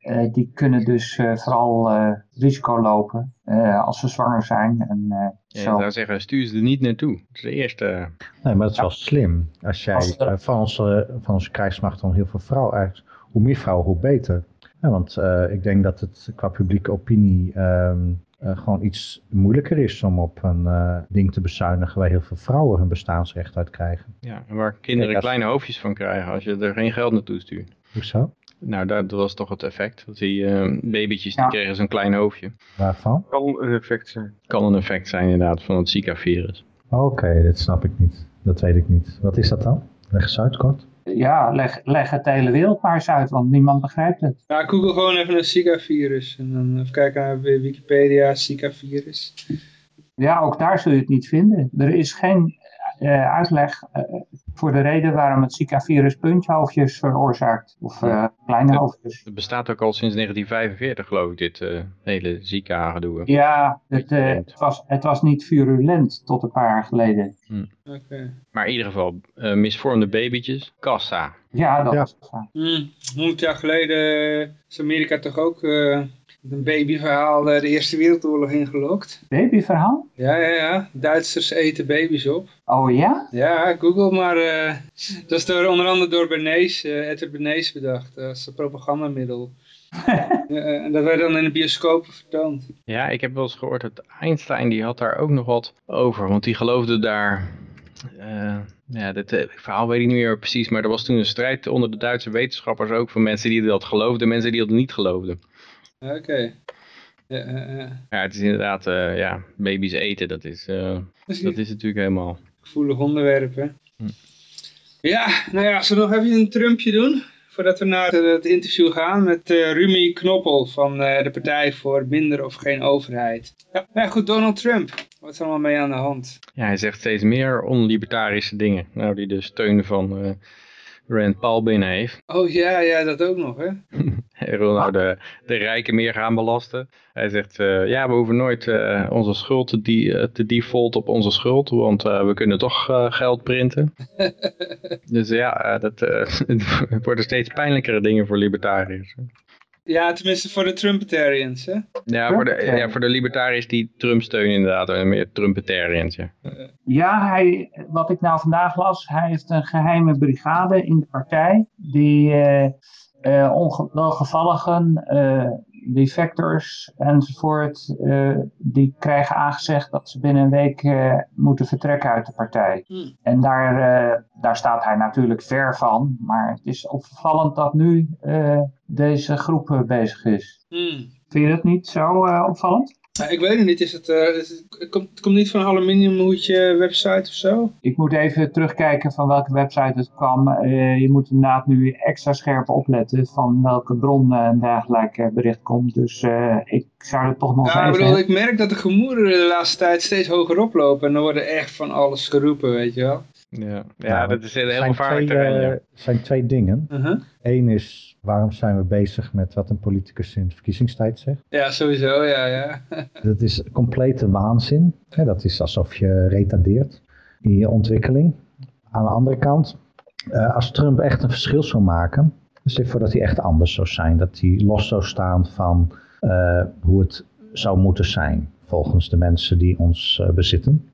eh, die kunnen dus eh, vooral eh, risico lopen eh, als ze zwanger zijn. En, eh, Ja, zo. ik zou zeggen, stuur ze er niet naartoe. Dat is de eerste. nee, maar dat is wel slim. Als jij Als er- van, onze, van onze krijgsmacht dan heel veel vrouwen, eigenlijk, hoe meer vrouwen, hoe beter. Ja, want eh, ik denk dat het qua publieke opinie ehm, eh, gewoon iets moeilijker is om op een eh, ding te bezuinigen waar heel veel vrouwen hun bestaansrecht uit krijgen. Ja, en waar kinderen Kijk, als- kleine hoofdjes van krijgen als je er geen geld naartoe stuurt. Hoezo? Nou, dat was toch het effect. Dat die eh, babytjes die Ja. kregen zo'n klein hoofdje. Waarvan? Kan een effect zijn. Kan een effect zijn inderdaad van het Zika-virus. Oké, dit snap ik niet. Dat weet ik niet. Wat is dat dan? Leg eens uit, kort. Ja, leg, leg het hele wereld maar eens uit, want niemand begrijpt het. Ja, google gewoon even een Zika-virus. En dan even kijken naar Wikipedia, Zika-virus. Ja, ook daar zul je het niet vinden. Er is geen eh, uitleg eh, voor de reden waarom het Zika-virus punthoofdjes veroorzaakt. Of eh, kleine hoofdjes. Het bestaat ook al sinds 1945 geloof ik, dit eh, hele Zika-gedoe. Ja, het, eh, het, was, het was niet virulent tot een paar jaar geleden. Oké. Maar in ieder geval, eh, misvormde babytjes, kassa. Ja, dat Ja. was. Hmm, 100 jaar geleden is Amerika toch ook eh, een babyverhaal eh, de Eerste Wereldoorlog ingelokt. Babyverhaal? Ja, ja, ja. Duitsers eten baby's op. Oh ja? Ja, Google maar. eh, dat is door, onder andere door Bernays, eh Edward Bernays bedacht. eh, als propagandamiddel. Ja, en dat werd dan in de bioscopen vertoond. Ja, ik heb wel eens gehoord dat Einstein die had daar ook nog wat over. Want die geloofde daar... eh, ja, dit verhaal weet ik niet meer precies. Maar er was toen een strijd onder de Duitse wetenschappers ook. Van mensen die dat geloofden en mensen die dat niet geloofden. Oké. Ja. Ja, het is inderdaad... eh, ja, baby's eten, dat is, eh, Dat is natuurlijk helemaal... gevoelig onderwerp, hè. Hm. Ja, nou ja, zullen we nog even een trumpje doen? Voordat we naar het interview gaan met eh, Rumi Knoppel van de Partij voor Minder of Geen Overheid. Ja, nou ja, goed, Donald Trump. Wat is er allemaal mee aan de hand? Ja, hij zegt steeds meer onlibertarische dingen. Nou, die de steun van Rand Paul binnen heeft. Oh ja, ja, dat ook nog, hè? Hij wil nou de, de rijken meer gaan belasten. Hij zegt, uh, ja, we hoeven nooit uh, onze schuld te, die, te default op onze schuld, want we kunnen toch geld printen. dus ja, dat het worden steeds pijnlijkere dingen voor libertariërs. Ja, tenminste voor de Trumpetarians, hè? Ja, voor de, ja, voor de libertariërs die Trump steunen inderdaad, en meer Trumpetarians, ja. Ja, hij, wat ik nou vandaag las, hij heeft een geheime brigade in de partij, die uh, uh, ongevalligen, uh, defectors enzovoort, uh, die krijgen aangezegd dat ze binnen een week uh, moeten vertrekken uit de partij. Hmm. En daar, uh, daar staat hij natuurlijk ver van, maar het is opvallend dat nu deze groep bezig is. Hmm. Vind je dat niet zo opvallend? Ik weet het niet, is het, is het, het, komt, het komt niet van een aluminiumhoedje website of zo? Ik moet even terugkijken van welke website het kwam. Uh, je moet inderdaad nu extra scherp opletten van welke bron en dergelijke bericht komt. Dus ik zou het toch nog ja, even... Bedoel, ik merk dat de gemoederen de laatste tijd steeds hoger oplopen en dan worden echt van alles geroepen, weet je wel. Ja, ja dat is een heel gevaarlijk terrein. Er zijn twee dingen. Uh -huh. Eén is, waarom zijn we bezig met wat een politicus in de verkiezingstijd zegt? Ja, sowieso, ja, ja. dat is complete waanzin. dat is alsof je retardeert in je ontwikkeling. Aan de andere kant, uh, als Trump echt een verschil zou maken, stel voor dat hij echt anders zou zijn. Dat hij los zou staan van uh, hoe het zou moeten zijn, volgens de mensen die ons uh, bezitten.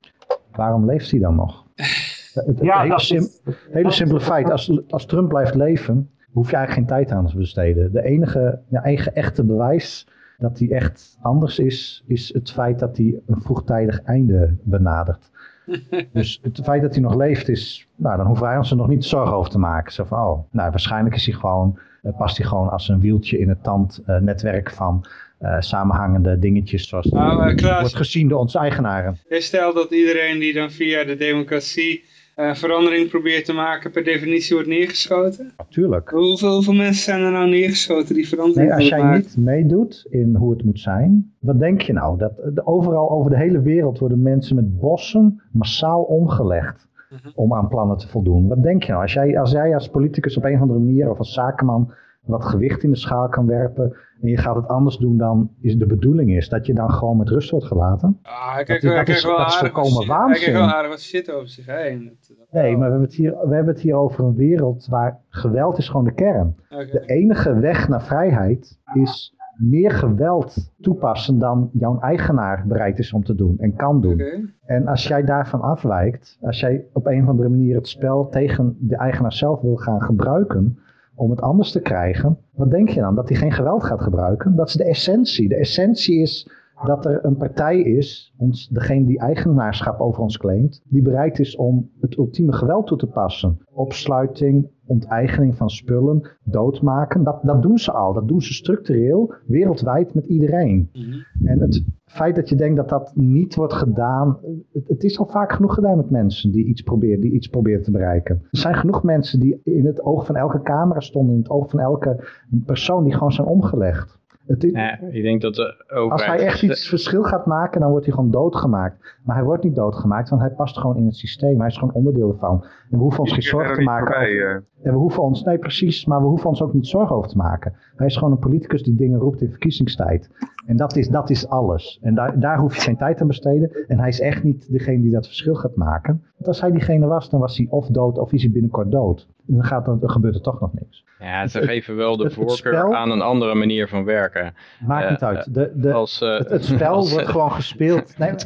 Waarom leeft hij dan nog? Het, ja, hele, dat sim, is- hele simpele feit, als, als Trump blijft leven, hoef je eigenlijk geen tijd aan te besteden. De enige, ja, eigen echte bewijs dat hij echt anders is, is het feit dat hij een vroegtijdig einde benadert. Dus het feit dat hij nog leeft is, nou dan hoeven wij ons er nog niet zorgen over te maken. Zo van, oh, nou waarschijnlijk is hij gewoon, eh, past hij gewoon als een wieltje in het tandnetwerk van eh, samenhangende dingetjes zoals Nou, eh, Klaas- wordt gezien door onze eigenaren. Jij stelt dat iedereen die dan via de democratie eh, verandering probeert te maken per definitie wordt neergeschoten? Natuurlijk. Hoeveel, hoeveel mensen zijn er nou neergeschoten die verandering Nee, als jij maken? niet meedoet in hoe het moet zijn, wat denk je nou? Dat de, overal over de hele wereld worden mensen met bossen massaal omgelegd Mhm. om aan plannen te voldoen. Wat denk je nou? Als jij als, jij als politicus op een of andere manier of als zakenman wat gewicht in de schaal kan werpen en je gaat het anders doen dan is de bedoeling is, dat je dan gewoon met rust wordt gelaten? Ah, hij Dat is- wel dat is volkomen Hij wel aardig wat shit over zich heen. Nee, maar we hebben, het hier, we hebben het hier over een wereld waar geweld is gewoon de kern. De enige weg naar vrijheid is meer geweld toepassen dan jouw eigenaar bereid is om te doen en kan doen. En als jij daarvan afwijkt, als jij op een of andere manier het spel tegen de eigenaar zelf wil gaan gebruiken om het anders te krijgen, wat denk je dan? Dat hij geen geweld gaat gebruiken? Dat is de essentie. De essentie is dat er een partij is, ons, degene die eigenaarschap over ons claimt, die bereid is om het ultieme geweld toe te passen. Opsluiting, onteigening van spullen, doodmaken, dat, dat doen ze al. Dat doen ze structureel, wereldwijd met iedereen. Mhm. En het feit dat je denkt dat dat niet wordt gedaan, het, het is al vaak genoeg gedaan met mensen die iets, proberen, die iets proberen te bereiken. Er zijn genoeg mensen die in het oog van elke camera stonden, in het oog van elke persoon die gewoon zijn omgelegd. Het, ik denk dat de overheid... als hij echt iets verschil gaat maken, dan wordt hij gewoon doodgemaakt. Maar hij wordt niet doodgemaakt, want hij past gewoon in het systeem. Hij is gewoon onderdeel ervan. En we hoeven ons geen zorgen te maken voorbij, over... eh. En we hoeven ons, nee precies, maar we hoeven ons ook niet zorgen over te maken. Hij is gewoon een politicus die dingen roept in verkiezingstijd. En dat is, dat is alles. En daar, daar hoef je geen tijd aan besteden. En hij is echt niet degene die dat verschil gaat maken. Want als hij diegene was, dan was hij of dood of is hij binnenkort dood. En dan, gaat, dan gebeurt er toch nog niks. Ja, ze geven wel de het- het voorkeur spel- aan een andere manier van werken. Maakt Eh, niet uit. De, de, Als, eh, het, spel als, wordt eh, gewoon gespeeld. Nee, maar-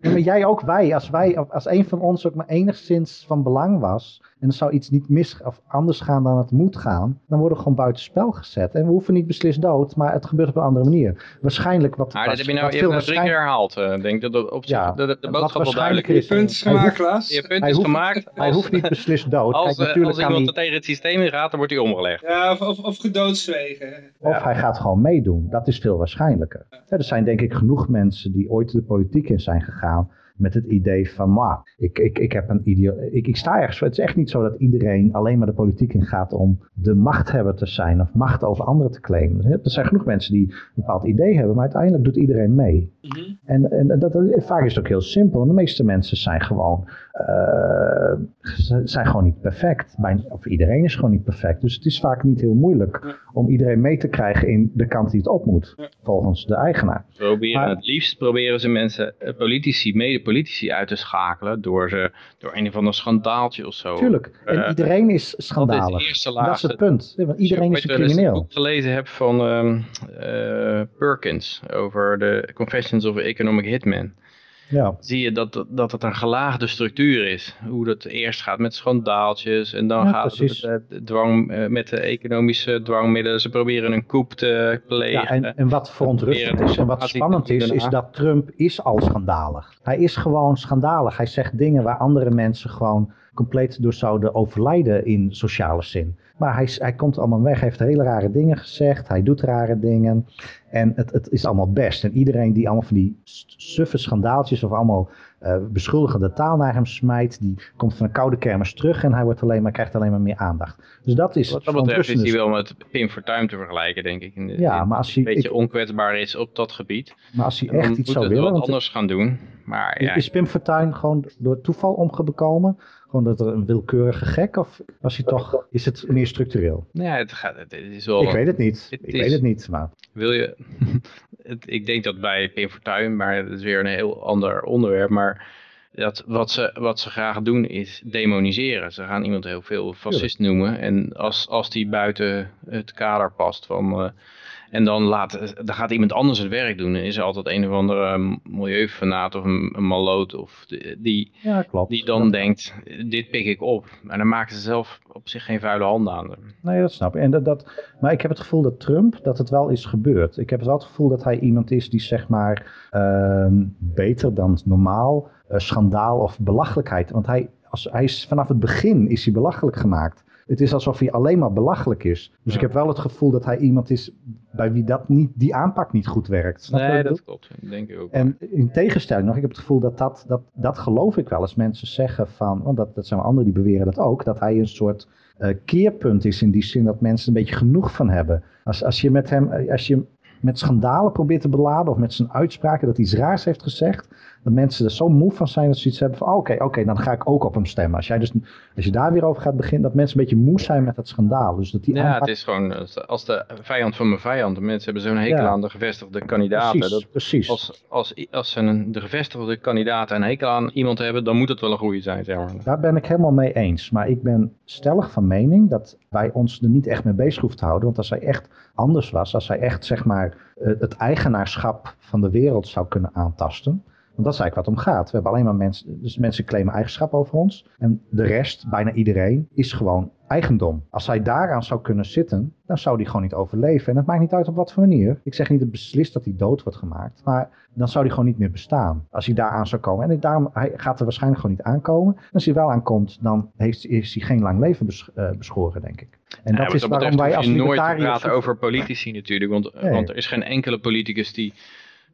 nee, maar jij ook wij. Als wij, als een van ons ook maar enigszins van belang was. En er zou iets niet mis of anders gaan dan het moet gaan. Dan worden we gewoon buitenspel gezet. En we hoeven niet beslist dood. Maar het gebeurt op een andere manier. Waarschijnlijk wat. Maar dat heb je nou, je nou drie keer herhaald. eh. Ik denk dat dat op zich Ja, de, boodschap wel duidelijk is. is. Punt is Hij gemaakt, Klaas. Je punt Hij is hoeft- gemaakt. Hij als- hoeft niet beslist dood. Als, Kijk, eh, natuurlijk als kan iemand hij, tegen het systeem gaat, dan wordt hij omgelegd. Ja, of, of, of gedoodzwegen. of hij gaat gewoon meedoen. Dat is veel waarschijnlijker. Ja, er zijn denk ik genoeg mensen die ooit de politiek in zijn gegaan. Met het idee van, maar ik, ik, ik heb een ideo ik, ik sta ergens voor. Het is echt niet zo dat iedereen alleen maar de politiek in gaat om de machthebber te zijn of macht over anderen te claimen. Er zijn genoeg mensen die een bepaald idee hebben, maar uiteindelijk doet iedereen mee. Mhm. En, en dat, dat, vaak is het ook heel simpel. De meeste mensen zijn gewoon, uh, zijn gewoon niet perfect. Of iedereen is gewoon niet perfect. Dus het is vaak niet heel moeilijk om iedereen mee te krijgen in de kant die het op moet. Volgens de eigenaar. Proberen, maar, het liefst proberen ze mensen, eh, politici, mede-politici uit te schakelen. Door, ze, door een of ander schandaaltje of zo. Tuurlijk. En uh, iedereen is schandalig. Dat is, dat is het punt. Want iedereen is een crimineel. Als ik gelezen heb van um, uh, Perkins over de Confessions of Economic Hitman. Ja. Zie je dat, dat het een gelaagde structuur is. Hoe dat eerst gaat met schandaaltjes en dan ja, gaat precies. het met, dwang, met de economische dwangmiddelen. Ze proberen een coup te plegen. Ja, en, en wat verontrustend is en wat spannend is, is dat Trump is al schandalig. Hij is gewoon schandalig. Hij zegt dingen waar andere mensen gewoon compleet door zouden overlijden in sociale zin. Maar hij, hij komt allemaal weg, hij heeft hele rare dingen gezegd, hij doet rare dingen. En het, het is allemaal best. En iedereen die allemaal van die suffe schandaaltjes of allemaal uh, beschuldigende taal naar hem smijt, die komt van een koude kermis terug en hij wordt alleen maar, krijgt alleen maar meer aandacht. Dus dat is... Wat dat betreft is hij wel met Pim Fortuyn te vergelijken, denk ik. In de, ja, maar als hij... Een beetje ik, onkwetsbaar is op dat gebied. Maar als hij echt iets zou willen... wat anders gaan doen. Maar, ja, is Pim Fortuyn gewoon door toeval omgekomen? Gewoon dat er een willekeurige gek of was hij toch, is het meer structureel? Ja, het, gaat, het is wel... Ik weet het niet. Het ik is, weet het niet, maar... Wil je... ik denk dat bij Pim Fortuyn, maar dat is weer een heel ander onderwerp, maar dat wat ze, wat ze graag doen is demoniseren. Ze gaan iemand heel veel fascist noemen. En als, als die buiten het kader past van uh, en dan, laat, dan gaat iemand anders het werk doen. Dan is er altijd een of andere milieufanaat of een, een maloot of die, ja, klopt. die dan denkt, dit pik ik op. En dan maken ze zelf op zich geen vuile handen aan. Nee, dat snap ik. En dat, dat, maar ik heb het gevoel dat Trump, dat het wel is gebeurd. Ik heb het altijd het gevoel dat hij iemand is die zeg maar uh, beter dan normaal uh, schandaal of belachelijkheid. Want hij, als, hij is, vanaf het begin is hij belachelijk gemaakt. Het is alsof hij alleen maar belachelijk is. Dus ik heb wel het gevoel dat hij iemand is bij wie dat niet, die aanpak niet goed werkt. Snap nee, dat, klopt. Ik denk ook. En in tegenstelling nog, ik heb het gevoel dat dat, dat, dat geloof ik wel als mensen zeggen van, want dat, dat zijn anderen die beweren dat ook, dat hij een soort uh, keerpunt is in die zin dat mensen een beetje genoeg van hebben. Als, als je met hem, als je met schandalen probeert te beladen of met zijn uitspraken dat hij iets raars heeft gezegd, dat mensen er zo moe van zijn dat ze iets hebben van oh, oké, oké, dan ga ik ook op hem stemmen. Als, jij dus, als je daar weer over gaat beginnen, dat mensen een beetje moe zijn met dat schandaal. Dus dat die ja, het is gewoon als de vijand van mijn vijand. De mensen hebben zo'n hekel aan de gevestigde kandidaten. Precies, dat, precies. Als, als, als ze een, de gevestigde kandidaten een hekel aan iemand hebben, dan moet het wel een goede zijn, zeg maar. Daar ben ik helemaal mee eens. Maar ik ben stellig van mening dat wij ons er niet echt mee bezig hoeven te houden. Want als hij echt anders was, als hij echt zeg maar het eigenaarschap van de wereld zou kunnen aantasten want dat is eigenlijk wat om gaat. We hebben alleen maar mensen, dus mensen claimen eigenschap over ons. En de rest, bijna iedereen, is gewoon eigendom. Als hij daaraan zou kunnen zitten, dan zou hij gewoon niet overleven. En het maakt niet uit op wat voor manier. Ik zeg niet dat beslist dat hij dood wordt gemaakt. Maar dan zou hij gewoon niet meer bestaan. Als hij daaraan zou komen. En daarom, hij gaat er waarschijnlijk gewoon niet aankomen. En als hij wel aankomt, dan heeft, is hij geen lang leven eh, beschoren, denk ik. En dat is waarom wij als nooit praten over politici natuurlijk. Want, want er is geen enkele politicus die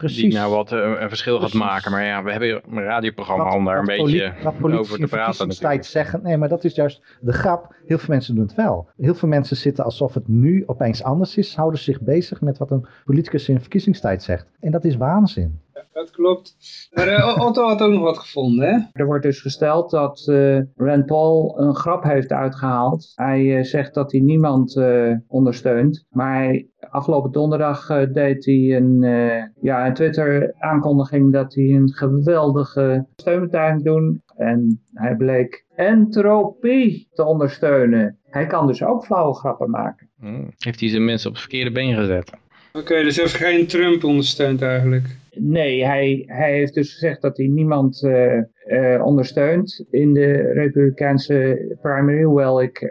Precies. die nou wat uh, een verschil gaat maken. Maar ja, we hebben een radioprogramma om daar een beetje over te praten. Tijd zeggen, nee, maar dat is juist de grap. Heel veel mensen doen het wel. Heel veel mensen zitten alsof het nu opeens anders is, houden zich bezig met wat een politicus in verkiezingstijd zegt. En dat is waanzin. Ja, dat klopt. Maar uh, Otto had ook nog wat gevonden, hè? Er wordt dus gesteld dat uh, Rand Paul een grap heeft uitgehaald. Hij zegt dat hij niemand ondersteunt. Maar hij afgelopen donderdag uh, deed hij een, uh, ja, een Twitter aankondiging dat hij een geweldige steunbetuiging doen. En hij bleek entropie te ondersteunen. Hij kan dus ook flauwe grappen maken. Hmm. Heeft hij zijn mensen op het verkeerde been gezet? Oké, dus hij heeft geen Trump ondersteund eigenlijk. Nee, hij, hij heeft dus gezegd dat hij niemand uh, ondersteunt in de Republikeinse primary. Hoewel ik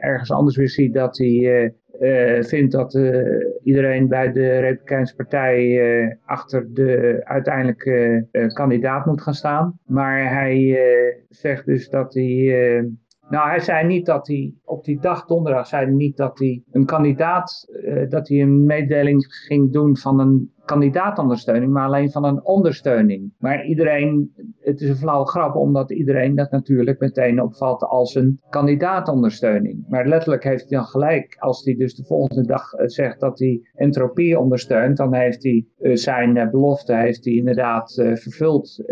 ergens anders weer zie dat hij uh, vindt dat uh, iedereen bij de Republikeinse Partij uh, achter de uiteindelijke kandidaat moet gaan staan. Maar hij zegt dus dat hij. nou, hij zei niet dat hij op die dag donderdag zei niet dat hij een kandidaat, dat hij een mededeling ging doen van een kandidaatondersteuning, maar alleen van een ondersteuning. Maar iedereen het is een flauwe grap, omdat iedereen dat natuurlijk meteen opvat als een kandidaatondersteuning. Maar letterlijk heeft hij dan gelijk, als hij dus de volgende dag eh, zegt dat hij entropie ondersteunt, dan heeft hij zijn belofte heeft hij inderdaad vervuld.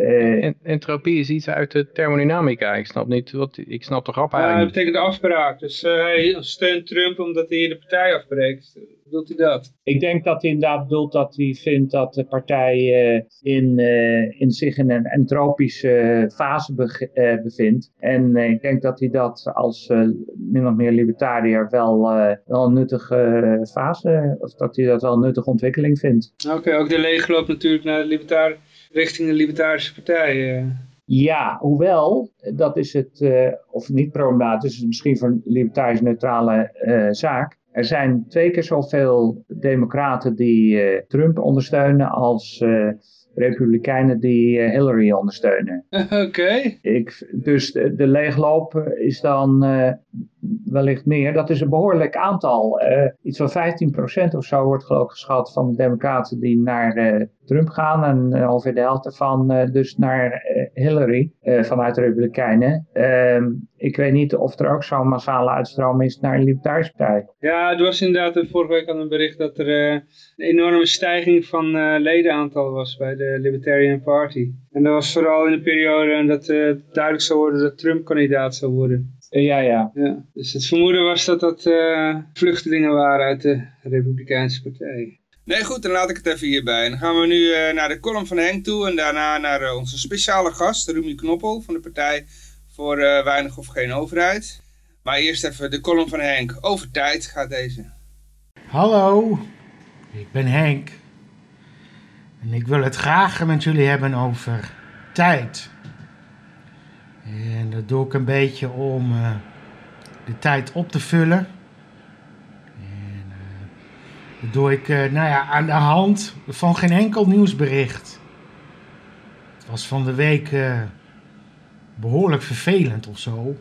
entropie is iets uit de thermodynamica. Ik snap niet wat, ik snap de grap eigenlijk. Ja, dat betekent afbraak. Dus hij steunt Trump omdat hij de partij afbreekt. Bedoelt hij dat? Ik denk dat hij inderdaad bedoelt dat hij vindt dat de partij uh, in, uh, in zich in een entropische fase be uh, bevindt. En ik denk dat hij dat als min of meer libertariër wel, wel een nuttige fase, of dat hij dat wel een nuttige ontwikkeling vindt. Oké, ook de leegloop natuurlijk naar de richting de libertarische partij. Ja, hoewel, dat is het, of niet problematisch, is misschien voor een libertarisch neutrale zaak. Er zijn twee keer zoveel democraten die uh, Trump ondersteunen als uh, republikeinen die uh, Hillary ondersteunen. Oké. Okay. Dus de, de, leegloop is dan wellicht meer. Dat is een behoorlijk aantal. iets van 15% of zo wordt geloof ik geschat van de democraten die naar Trump gaan. En ongeveer de helft ervan dus naar Hillary vanuit de republikeinen. Ehm, ik weet niet of er ook zo'n massale uitstroom is naar de Libertarische Partij. Ja, er was inderdaad vorige week al een bericht dat er uh, een enorme stijging van uh, ledenaantal was bij de Libertarian Party. En dat was vooral in de periode dat uh, duidelijk zou worden dat Trump kandidaat zou worden. Ja, ja, ja. Dus het vermoeden was dat dat vluchtelingen waren uit de Republikeinse Partij. Nee, goed, dan laat ik het even hierbij. Dan gaan we nu naar de column van Henk toe en daarna naar onze speciale gast, Rumi Knoppel van de Partij voor uh, weinig of geen overheid. Maar eerst even de column van Henk. Over tijd gaat deze. Hallo, ik ben Henk. En ik wil het graag met jullie hebben over tijd. En dat doe ik een beetje om uh, de tijd op te vullen. En uh, dat doe ik nou ja, aan de hand van geen enkel nieuwsbericht. Het was van de week behoorlijk vervelend of zo.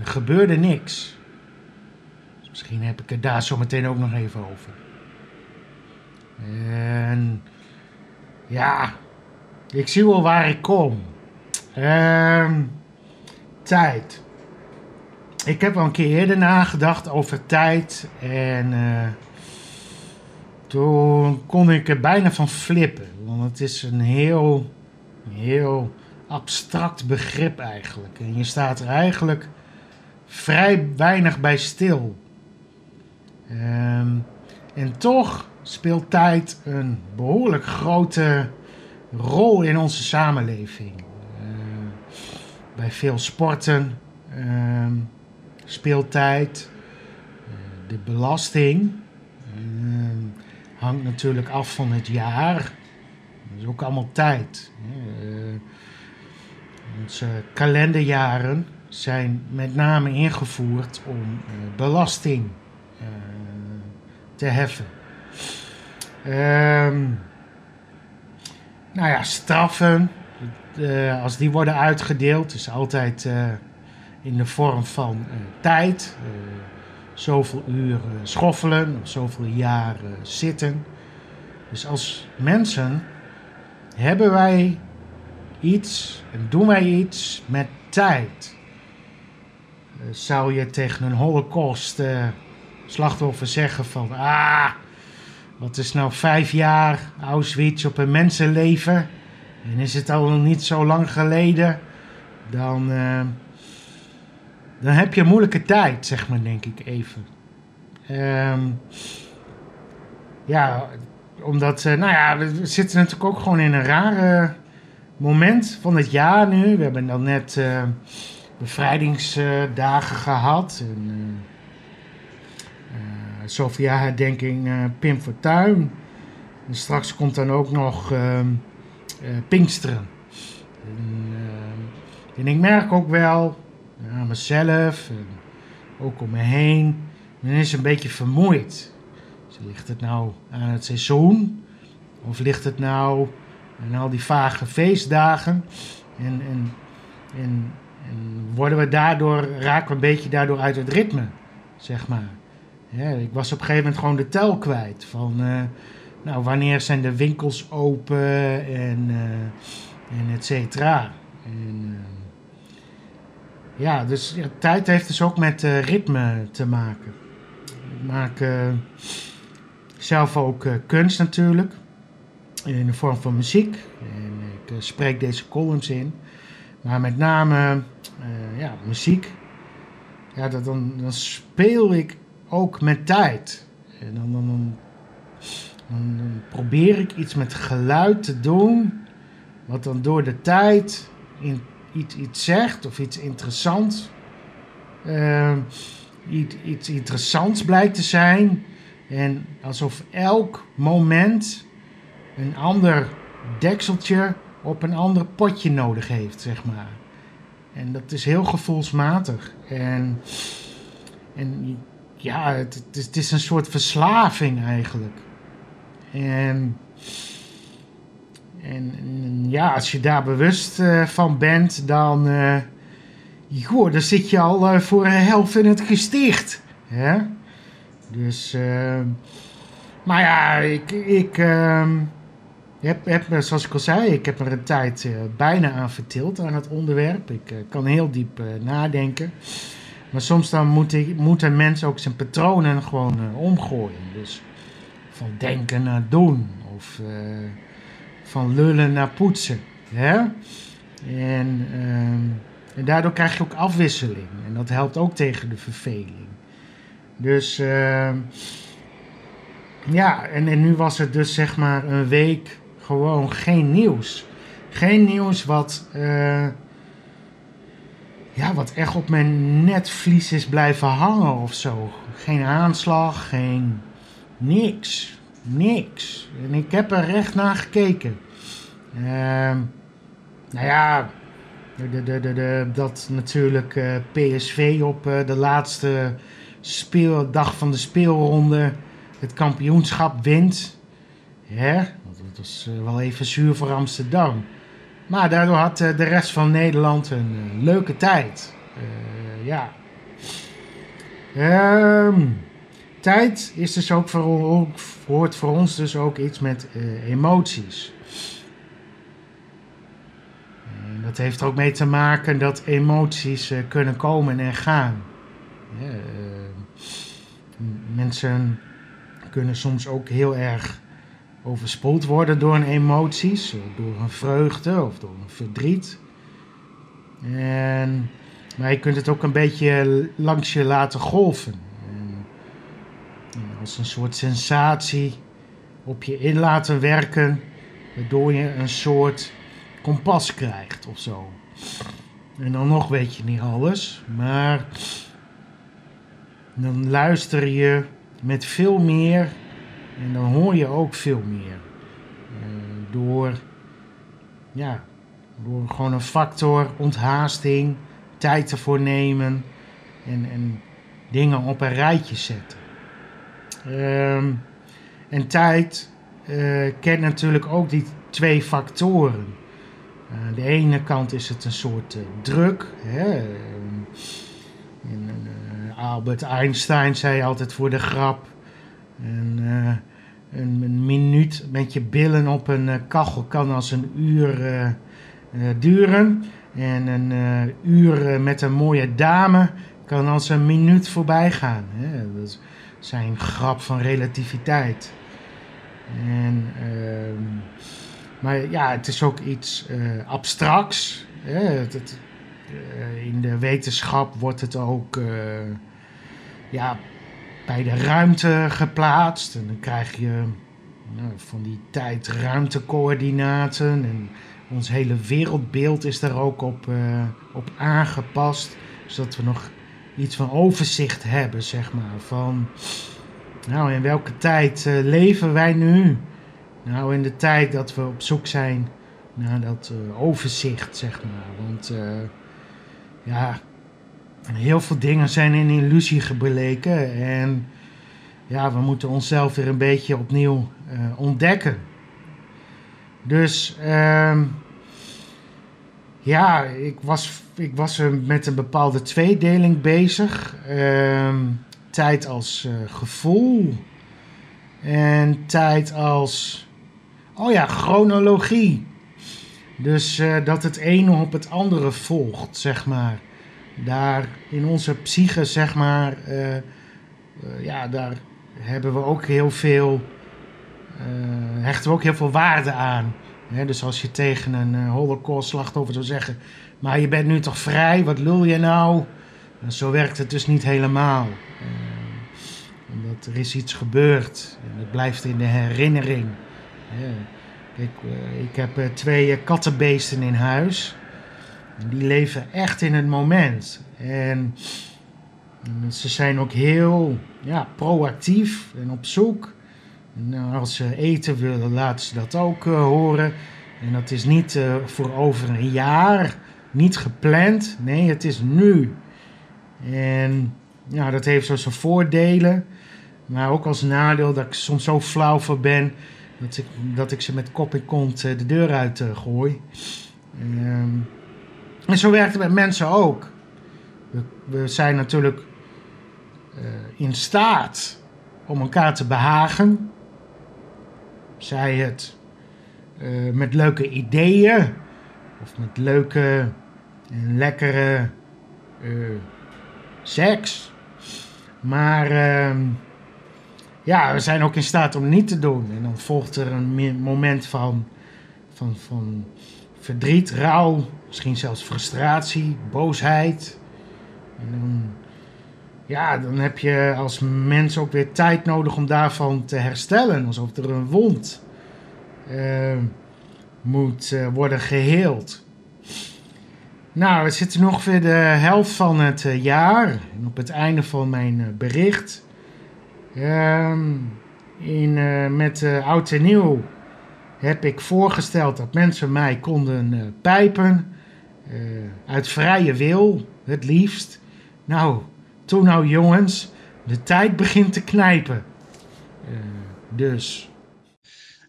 Er gebeurde niks. Misschien heb ik het daar zo meteen ook nog even over. En ja, ik zie wel waar ik kom. Ehm, tijd. Ik heb al een keer eerder nagedacht over tijd. En uh, toen kon ik er bijna van flippen. Want het is een heel, heel abstract begrip eigenlijk. En je staat er eigenlijk vrij weinig bij stil. Um, en toch speelt tijd een behoorlijk grote rol in onze samenleving. Bij veel sporten uh, speelt tijd. Uh, de belasting ehm, hangt natuurlijk af van het jaar. Dat is ook allemaal tijd. Onze kalenderjaren zijn met name ingevoerd om uh, belasting te heffen. Um, nou ja, straffen, uh, als die worden uitgedeeld, is altijd in de vorm van tijd. zoveel uur schoffelen, of zoveel jaren zitten. Dus als mensen hebben wij iets en doen wij iets met tijd. Zou je tegen een holocaust slachtoffer zeggen van... Ah, wat is nou vijf jaar Auschwitz op een mensenleven? En is het al niet zo lang geleden? Dan, uh, dan heb je een moeilijke tijd, zeg maar, denk ik even. Um, ja, omdat, nou ja, we zitten natuurlijk ook gewoon in een rare moment van het jaar nu. We hebben dan net uh, bevrijdingsdagen gehad. En, Sofia herdenking Pim Fortuyn. En straks komt dan ook nog ehm, Pinksteren. En, en, ik merk ook wel aan mezelf, en ook om me heen, men is een beetje vermoeid. Dus ligt het nou aan het seizoen? Of ligt het nou en al die vage feestdagen. En, en, en, en worden we daardoor, raken we een beetje daardoor uit het ritme, zeg maar. Ik was op een gegeven moment gewoon de tel kwijt van, uh, nou, wanneer zijn de winkels open en, uh, en et cetera. ja, dus ja, tijd heeft dus ook met eh, ritme te maken. Ik maak eh, zelf ook eh, kunst natuurlijk. In de vorm van muziek. En ik eh, spreek deze columns in. Maar met name eh, ja, muziek. Ja, dat, dan, dan speel ik ook met tijd. En dan, dan, dan, dan, probeer ik iets met geluid te doen. Wat dan door de tijd iets, iets zegt of iets interessants. eh, iets, iets interessants blijkt te zijn. En alsof elk moment een ander dekseltje op een ander potje nodig heeft, zeg maar. En dat is heel gevoelsmatig. En, en ja, het is een soort verslaving eigenlijk. En, en, en ja, als je daar bewust eh, van bent, dan, eh joh, dan zit je al eh, voor een helft in het gesticht. Hè? Dus, maar ja, ik, ik ehm, heb, zoals ik al zei, ik heb er een tijd bijna aan vertild aan het onderwerp. Ik kan heel diep nadenken. Maar soms dan moet, ik, moet een mens ook zijn patronen gewoon omgooien. Dus van denken naar doen. Of eh, van lullen naar poetsen. Hè? En, ehm, en daardoor krijg je ook afwisseling. En dat helpt ook tegen de verveling. Dus ehm, ja, en, en nu was het dus zeg maar een week gewoon geen nieuws. Geen nieuws wat, eh, ja, wat echt op mijn netvlies is blijven hangen of zo. Geen aanslag, geen niks. Niks. En ik heb er recht naar gekeken. Ehm, nou ja, de, de, de, dat natuurlijk eh, PSV op eh, de laatste speeldag van de speelronde het kampioenschap wint. Hè? Dat was eh, wel even zuur voor Amsterdam. Maar daardoor had de rest van Nederland een leuke tijd. Ja. Ehm, tijd is dus ook voor, hoort voor ons dus ook iets met eh, emoties. En dat heeft er ook mee te maken dat emoties eh, kunnen komen en gaan. Eh, mensen kunnen soms ook heel erg overspoeld worden door emoties, door een vreugde of door een verdriet. En, maar je kunt het ook een beetje langs je laten golven. Als een soort sensatie op je in laten werken, waardoor je een soort kompas krijgt of zo. En dan nog weet je niet alles, maar dan luister je met veel meer en dan hoor je ook veel meer. Eh, door, ja, door gewoon een factor onthaasting, tijd ervoor nemen en, en dingen op een rijtje zetten. Ehm, en tijd eh, kent natuurlijk ook die twee factoren. Aan de ene kant is het een soort eh, druk. Hè? ehm, en, eh, Albert Einstein zei altijd voor de grap: een, eh, een, minuut met je billen op een eh, kachel kan als een uur eh, eh, duren. En een eh, uur eh, met een mooie dame kan als een minuut voorbij gaan. Hè? Dat is zijn grap van relativiteit. En, ehm, maar ja, het is ook iets eh, abstracts. Het, eh, in de wetenschap wordt het ook eh, ja, bij de ruimte geplaatst. En dan krijg je van die tijd-ruimtecoördinaten. En ons hele wereldbeeld is daar ook op, op aangepast. Zodat we nog iets van overzicht hebben, zeg maar. Van, nou, in welke tijd eh, leven wij nu? Nou, in de tijd dat we op zoek zijn naar dat eh, overzicht, zeg maar. Want eh, ja, heel veel dingen zijn in illusie gebleken. En ja, we moeten onszelf weer een beetje opnieuw ontdekken. Dus ehm, ja, ik was, ik was met een bepaalde tweedeling bezig. Ehm, tijd als eh, gevoel en tijd als, oh ja, chronologie. Dus eh, dat het ene op het andere volgt, zeg maar. daar in onze psyche, zeg maar, eh, ja, daar hebben we ook heel veel, hechten we ook heel veel waarde aan. Dus als je tegen een holocaust-slachtoffer zou zeggen, maar je bent nu toch vrij, wat lul je nou? Zo werkt het dus niet helemaal. Uh, omdat er is iets gebeurd en het blijft in de herinnering. Ja. Kijk, uh, ik heb uh, twee kattenbeesten in huis. Die leven echt in het moment. En, en ze zijn ook heel ja, proactief en op zoek. En als ze eten willen, laten ze dat ook horen. En dat is niet voor over een jaar, niet gepland. Nee, het is nu. En ja, dat heeft zo zijn voordelen. Maar ook als nadeel dat ik soms zo flauw voor ben. Dat ik, dat ik ze met kop en kont de deur uit uh, gooi. Um, en zo werkt het met mensen ook. We, zijn natuurlijk uh, in staat om elkaar te behagen. Zij het met leuke ideeën. Of met leuke en lekkere seks. Maar uh, ja, we zijn ook in staat om niet te doen. En dan volgt er een moment van, van, van verdriet, rouw, misschien zelfs frustratie, boosheid. En dan, ja, dan heb je als mens ook weer tijd nodig om daarvan te herstellen. Alsof er een wond uh, moet uh, worden geheeld. Nou, we zitten nog ongeveer de helft van het uh, jaar. En op het einde van mijn uh, bericht. Um, in, uh, met Oud en Nieuw heb ik voorgesteld dat mensen mij konden pijpen. uit vrije wil, het liefst. Nou, toen nou jongens, de tijd begint te knijpen. dus...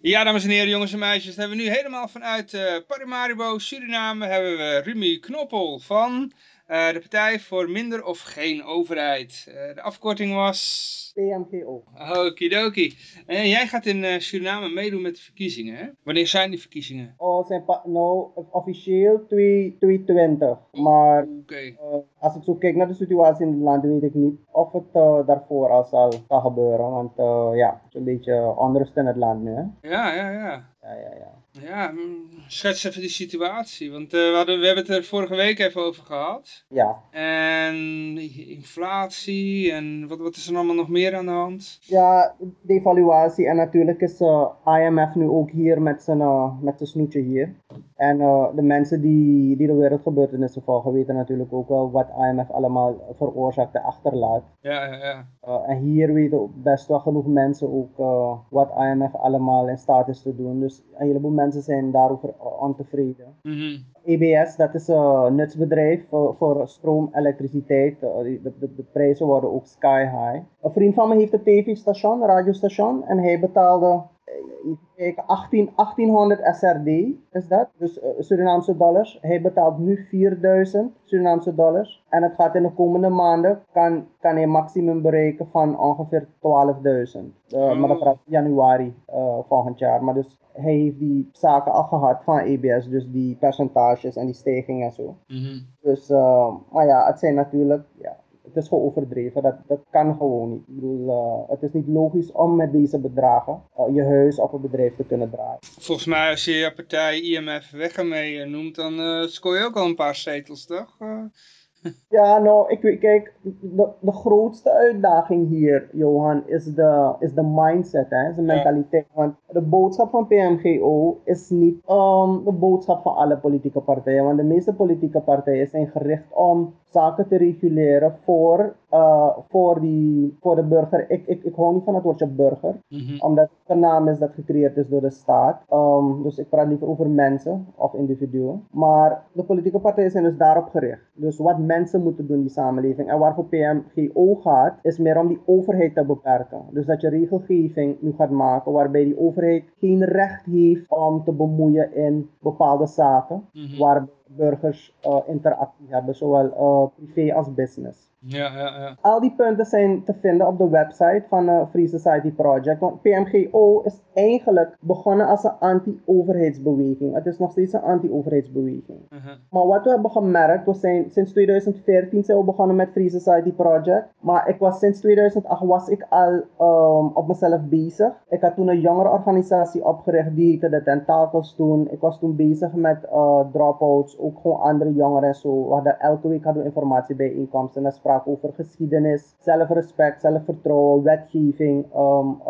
Ja, dames en heren, jongens en meisjes, hebben we nu helemaal vanuit uh, Paramaribo, Suriname, hebben we Rumi Knoppel van uh, de Partij voor Minder of Geen Overheid. Uh, de afkorting was... PMGO. Okidoki. En jij gaat in Suriname meedoen met de verkiezingen, hè? Wanneer zijn die verkiezingen? Oh, zijn nou officieel 2020. Maar okay. als ik zo kijk naar de situatie in het land, weet ik niet of het daarvoor al zal, zal gebeuren. Want ja, het is een beetje onrust in het land nu, hè? Ja, ja, ja. Ja, ja, ja. Ja, schets even die situatie. Want uh, we, hadden, we hebben het er vorige week even over gehad. Ja. En inflatie en wat, wat is er allemaal nog meer aan de hand? Ja, de evaluatie. En natuurlijk is uh, IMF nu ook hier met zijn, uh, met zijn snoetje hier. En de mensen die, die de wereldgebeurtenissen volgen weten natuurlijk ook wel wat IMF allemaal veroorzaakt en achterlaat. Ja, ja, ja. en hier weten best wel genoeg mensen ook wat IMF allemaal in staat is te doen. Dus een heleboel mensen zijn daarover ontevreden. Mm -hmm. EBS, dat is een nutsbedrijf voor, voor stroom, elektriciteit. De, de, de, prijzen worden ook sky high. Een vriend van me heeft een tv-station, een radiostation. En hij betaalde 18, 1800 SRD is dat, dus uh, Surinaamse dollars. Hij betaalt nu 4000 Surinaamse dollars. En het gaat in de komende maanden, kan, kan hij maximum bereiken van ongeveer 12.000. Uh, oh. Maar dat gaat januari uh, volgend jaar. Maar dus hij heeft die zaken al gehad van EBS, dus die percentages en die stijging en zo. Mm -hmm. Dus, uh, maar ja, het zijn natuurlijk, ja, het is gewoon overdreven. Dat, dat kan gewoon niet. Ik bedoel, uh, het is niet logisch om met deze bedragen uh, je huis of een bedrijf te kunnen draaien. Volgens mij als je je partij IMF weg mee noemt, dan uh, scoor je ook al een paar zetels, toch? Ja, nou, ik, kijk, de, de grootste uitdaging hier, Johan, is de, is de mindset, hè, is de mentaliteit. Want de boodschap van PMGO is niet um, de boodschap van alle politieke partijen. Want de meeste politieke partijen zijn gericht om zaken te reguleren voor, uh, voor, die, voor de burger. Ik, ik, ik hou niet van het woordje burger, mm -hmm. omdat het een naam is dat gecreëerd is door de staat. Um, dus ik praat liever over mensen of individuen. Maar de politieke partijen zijn dus daarop gericht. Dus wat mensen moeten doen in die samenleving. En waarvoor PMGO gaat, is meer om die overheid te beperken. Dus dat je regelgeving nu gaat maken waarbij die overheid geen recht heeft om te bemoeien in bepaalde zaken. Mm -hmm. Waarbij burgers uh, interactie hebben, zowel uh, privé als business. Ja, ja, ja. Al die punten zijn te vinden op de website van uh, Free Society Project. Want PMGO is eigenlijk begonnen als een anti-overheidsbeweging. Het is nog steeds een anti-overheidsbeweging. Uh -huh. Maar wat we hebben gemerkt, we zijn sinds 2014 zijn we begonnen met Free Society Project. Maar ik was sinds 2008 was ik al um, op mezelf bezig. Ik had toen een jongere organisatie opgericht, die heette de Tentakels toen. Ik was toen bezig met uh, dropouts, ook gewoon andere jongeren en zo. We hadden, elke week hadden we informatie bij inkomsten. En sprak over geschiedenis, zelfrespect, zelfvertrouwen, wetgeving, um,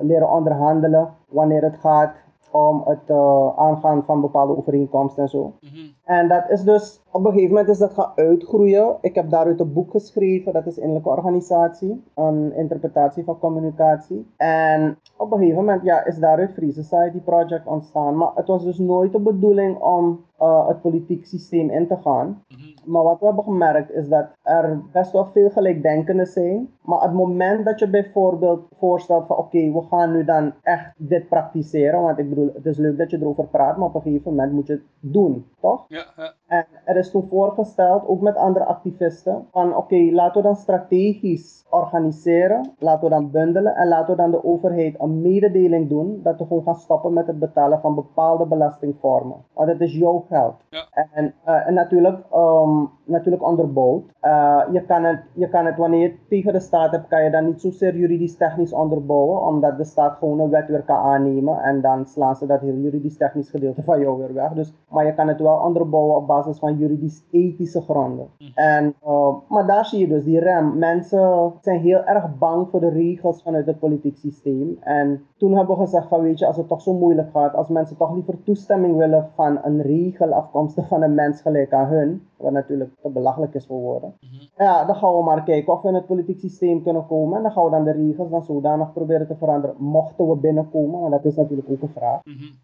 leren onderhandelen wanneer het gaat om het uh, aangaan van bepaalde overeenkomsten en zo. -hmm. En dat is dus, op een gegeven moment is dat gaan uitgroeien. Ik heb daaruit een boek geschreven, dat is Innerlijke Organisatie, een interpretatie van communicatie. En op een gegeven moment ja, is daaruit Free Society Project ontstaan. Maar het was dus nooit de bedoeling om uh, het politiek systeem in te gaan. -hmm. Maar wat we hebben gemerkt is dat er best wel veel gelijkdenkenden zijn. Maar het moment dat je bijvoorbeeld voorstelt van oké, okay, we gaan nu dan echt dit praktiseren. Want ik bedoel, het is leuk dat je erover praat, maar op een gegeven moment moet je het doen, toch? Ja, ja. En er is toen voorgesteld, ook met andere activisten, van oké, okay, laten we dan strategisch organiseren, laten we dan bundelen en laten we dan de overheid een mededeling doen dat we gewoon gaan stoppen met het betalen van bepaalde belastingvormen. Want het is jouw geld. Ja. En, uh, en natuurlijk, um, natuurlijk onderbouwd. Uh, je, kan het, je kan het, wanneer je het tegen de staat hebt, kan je dat niet zozeer juridisch technisch onderbouwen, omdat de staat gewoon een wet weer kan aannemen en dan slaan ze dat heel juridisch technisch gedeelte van jou weer weg. Dus, maar je kan het wel onderbouwen op basis van juridisch-ethische gronden. Mhm. En, uh, maar daar zie je dus die rem. Mensen zijn heel erg bang voor de regels vanuit het politiek systeem. En toen hebben we gezegd van weet je, als het toch zo moeilijk gaat, als mensen toch liever toestemming willen van een regel afkomstig van een mens gelijk aan hun, wat natuurlijk te belachelijk is voor woorden. Ja, dan gaan we maar kijken of we in het politiek systeem kunnen komen. En dan gaan we dan de regels dan zodanig proberen te veranderen. Mochten we binnenkomen, want dat is natuurlijk ook een vraag.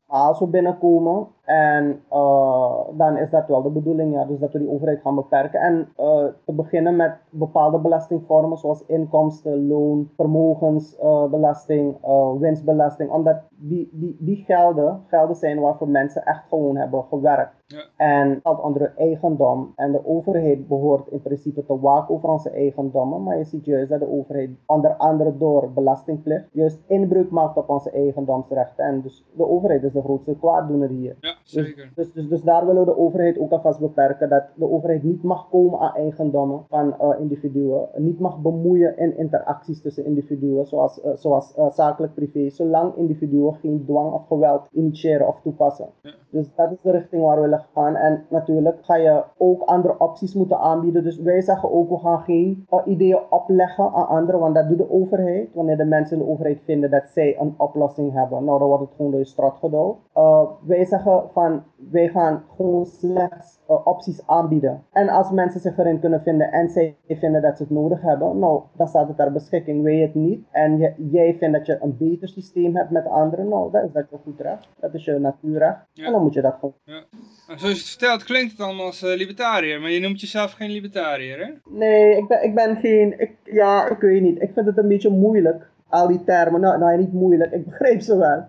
Maar als we binnenkomen, en uh, dan is dat wel de bedoeling, ja, dus dat we die overheid gaan beperken. En uh, te beginnen met bepaalde belastingvormen zoals inkomsten, loon, vermogensbelasting, uh, winstbelasting. Omdat die, die, die gelden, gelden zijn waarvoor mensen echt gewoon hebben gewerkt. Ja. En dat onder hun eigendom. En de overheid behoort in principe te waken over onze eigendommen. Maar je ziet juist dat de overheid onder andere door belastingplicht juist inbreuk maakt op onze eigendomsrechten. En dus de overheid is de grootste kwaaddoener hier. Ja, zeker. Dus, dus, dus, dus daar willen we de overheid ook alvast beperken. Dat de overheid niet mag komen aan eigendommen van uh, individuen. Niet mag bemoeien in interacties tussen individuen. Zoals, uh, zoals uh, zakelijk privé. Zolang individuen geen dwang of geweld initiëren of toepassen. Ja. Dus dat is de richting waar we willen gaan. En natuurlijk ga je ook andere opties moeten aanbieden. Dus wij zeggen ook, we gaan geen uh, ideeën opleggen aan anderen. Want dat doet de overheid. Wanneer de mensen in de overheid vinden dat zij een oplossing hebben. Nou, dan wordt het gewoon door je strot gedouwd. Uh, wij zeggen van, wij gaan gewoon slechts opties aanbieden. En als mensen zich erin kunnen vinden en zij vinden dat ze het nodig hebben. Nou, dan staat het ter beschikking. Wij het niet. En je, jij vindt dat je een beter systeem hebt met anderen. Nou, dat is dat je goed recht. Dat is je natuurrecht. Ja. En dan moet je dat gewoon Ja. En zoals je het vertelt klinkt het allemaal als uh, libertariër, maar je noemt jezelf geen libertariër, hè? Nee, ik ben, ik ben geen. Ik, ja, ik weet niet. Ik vind het een beetje moeilijk. Al die termen. Nou, nou niet moeilijk. Ik begreep ze wel.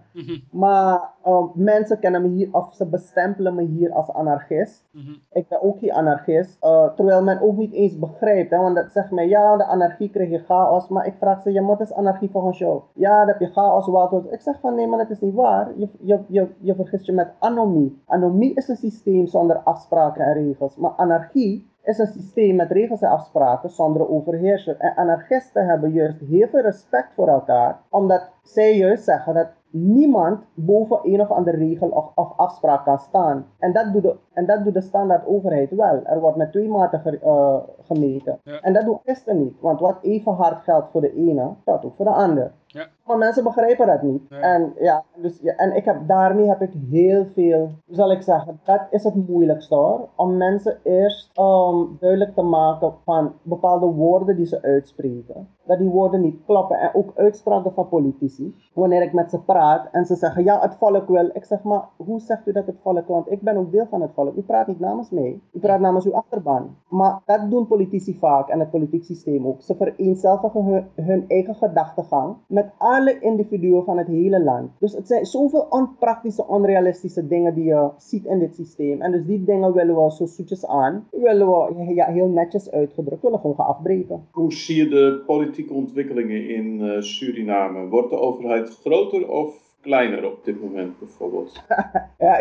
Maar um, mensen kennen me hier, of ze bestempelen me hier als anarchist. Ik ben ook geen anarchist. Uh, terwijl men ook niet eens begrijpt. Hè, want dat zegt mij, ja, de anarchie krijg je chaos. Maar ik vraag ze, ja, wat is anarchie volgens jou? Ja, dan heb je chaos, wat Ik zeg van, nee, maar dat is niet waar. Je, je, je, je vergist je met anomie. Anomie is een systeem zonder afspraken en regels. Maar anarchie is een systeem met regels en afspraken zonder overheerser. En anarchisten hebben juist heel veel respect voor elkaar, omdat zij juist zeggen dat niemand boven een of andere regel of, afspraak kan staan. En dat, doet de, en dat doet de standaard overheid wel. Er wordt met twee maten ge, uh, gemeten. Ja. En dat doet gisteren niet. Want wat even hard geldt voor de ene, geldt ook voor de ander. Ja. Maar mensen begrijpen dat niet. Nee. En, ja, dus, ja, en ik heb, daarmee heb ik heel veel, zal ik zeggen, dat is het moeilijkste hoor. Om mensen eerst um, duidelijk te maken van bepaalde woorden die ze uitspreken. Dat die woorden niet kloppen. En ook uitspraken van politici. Wanneer ik met ze praat en ze zeggen, ja het volk wil. Ik zeg, maar hoe zegt u dat het volk wil? Want ik ben ook deel van het volk. U praat niet namens mij. U praat namens uw achterban. Maar dat doen politici vaak en het politiek systeem ook. Ze vereenzelvigen hun, hun eigen gedachtegang met alle individuen van het hele land. Dus het zijn zoveel onpraktische, onrealistische dingen die je ziet in dit systeem. En dus die dingen willen we zo zoetjes aan, willen we heel netjes uitgedrukt, willen gewoon gaan afbreken. Hoe zie je de politieke ontwikkelingen in uh, Suriname? Wordt de overheid groter of kleiner op dit moment bijvoorbeeld? ja,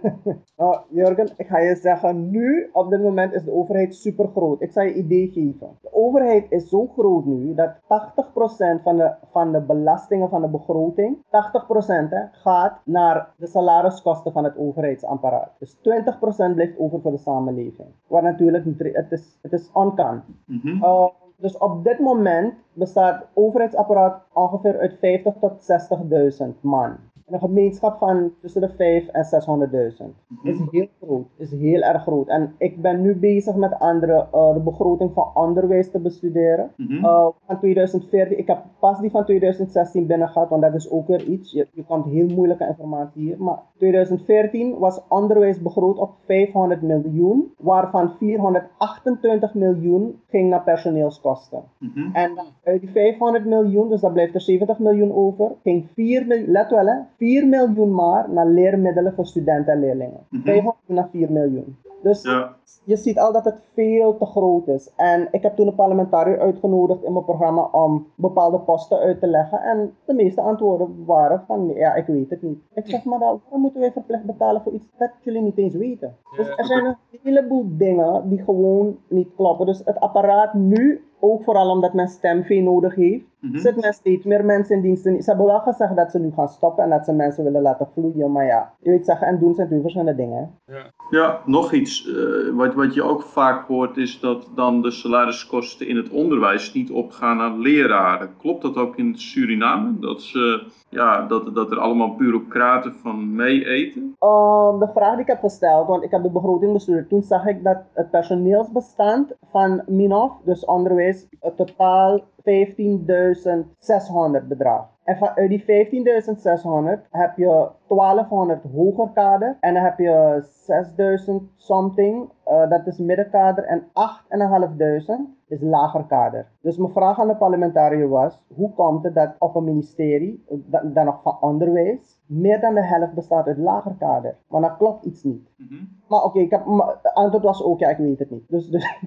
oh, Jurgen, ik ga je zeggen, nu op dit moment is de overheid super groot. Ik zal je een idee geven. De overheid is zo groot nu dat 80% van de, van de belastingen van de begroting, 80% hè, gaat naar de salariskosten van het overheidsapparaat. Dus 20% blijft over voor de samenleving. Wat natuurlijk niet, het is, het is onkan. Mm -hmm. uh, dus op dit moment bestaat het overheidsapparaat ongeveer uit 50 tot 60.000 man een gemeenschap van tussen de 5 en 600.000. Mm is heel groot, is heel erg groot. En ik ben nu bezig met andere, uh, de begroting van onderwijs te bestuderen. Mm -hmm. uh, van 2014, ik heb pas die van 2016 binnen gehad, want dat is ook weer iets. Je, je komt heel moeilijke informatie hier. Maar 2014 was onderwijs begroot op 500 miljoen, waarvan 428 miljoen ging naar personeelskosten. Mm -hmm. En uit die 500 miljoen, dus dat blijft er 70 miljoen over, ging 4 miljoen, let wel hè, 4 miljoen maar naar leermiddelen voor studenten en leerlingen. Mm -hmm. 500 naar 4 miljoen. Dus ja. je ziet al dat het veel te groot is. En ik heb toen een parlementariër uitgenodigd in mijn programma om bepaalde posten uit te leggen. En de meeste antwoorden waren van, ja, ik weet het niet. Ik zeg, maar dan, waarom moeten wij verplicht betalen voor iets dat jullie niet eens weten? Dus er zijn een heleboel dingen die gewoon niet kloppen. Dus het apparaat nu ook vooral omdat men stemvee nodig heeft, mm -hmm. zit men steeds meer mensen in dienst. Ze hebben wel gezegd dat ze nu gaan stoppen en dat ze mensen willen laten vloeien. Maar ja, je weet zeggen en doen zijn twee verschillende dingen. Ja, ja nog iets. Uh, wat, wat je ook vaak hoort is dat dan de salariskosten in het onderwijs niet opgaan naar leraren. Klopt dat ook in Suriname? Dat, ze, ja, dat, dat er allemaal bureaucraten van mee eten? Um, de vraag die ik heb gesteld, want ik heb de begroting bestudeerd. Toen zag ik dat het personeelsbestand van Minof, dus onderwijs, totaal 15.600 bedrag. En vanuit die 15.600 heb je 1200 hoger kader en dan heb je 6000 something, uh, dat is middenkader en 8500 is lager kader. Dus mijn vraag aan de parlementariër was, hoe komt het dat op een ministerie, dan nog van onderwijs, meer dan de helft bestaat uit lager kader? Maar dat klopt iets niet. Mm -hmm. Maar oké, okay, het antwoord was ook, ja, ik weet het niet. Dus, dus,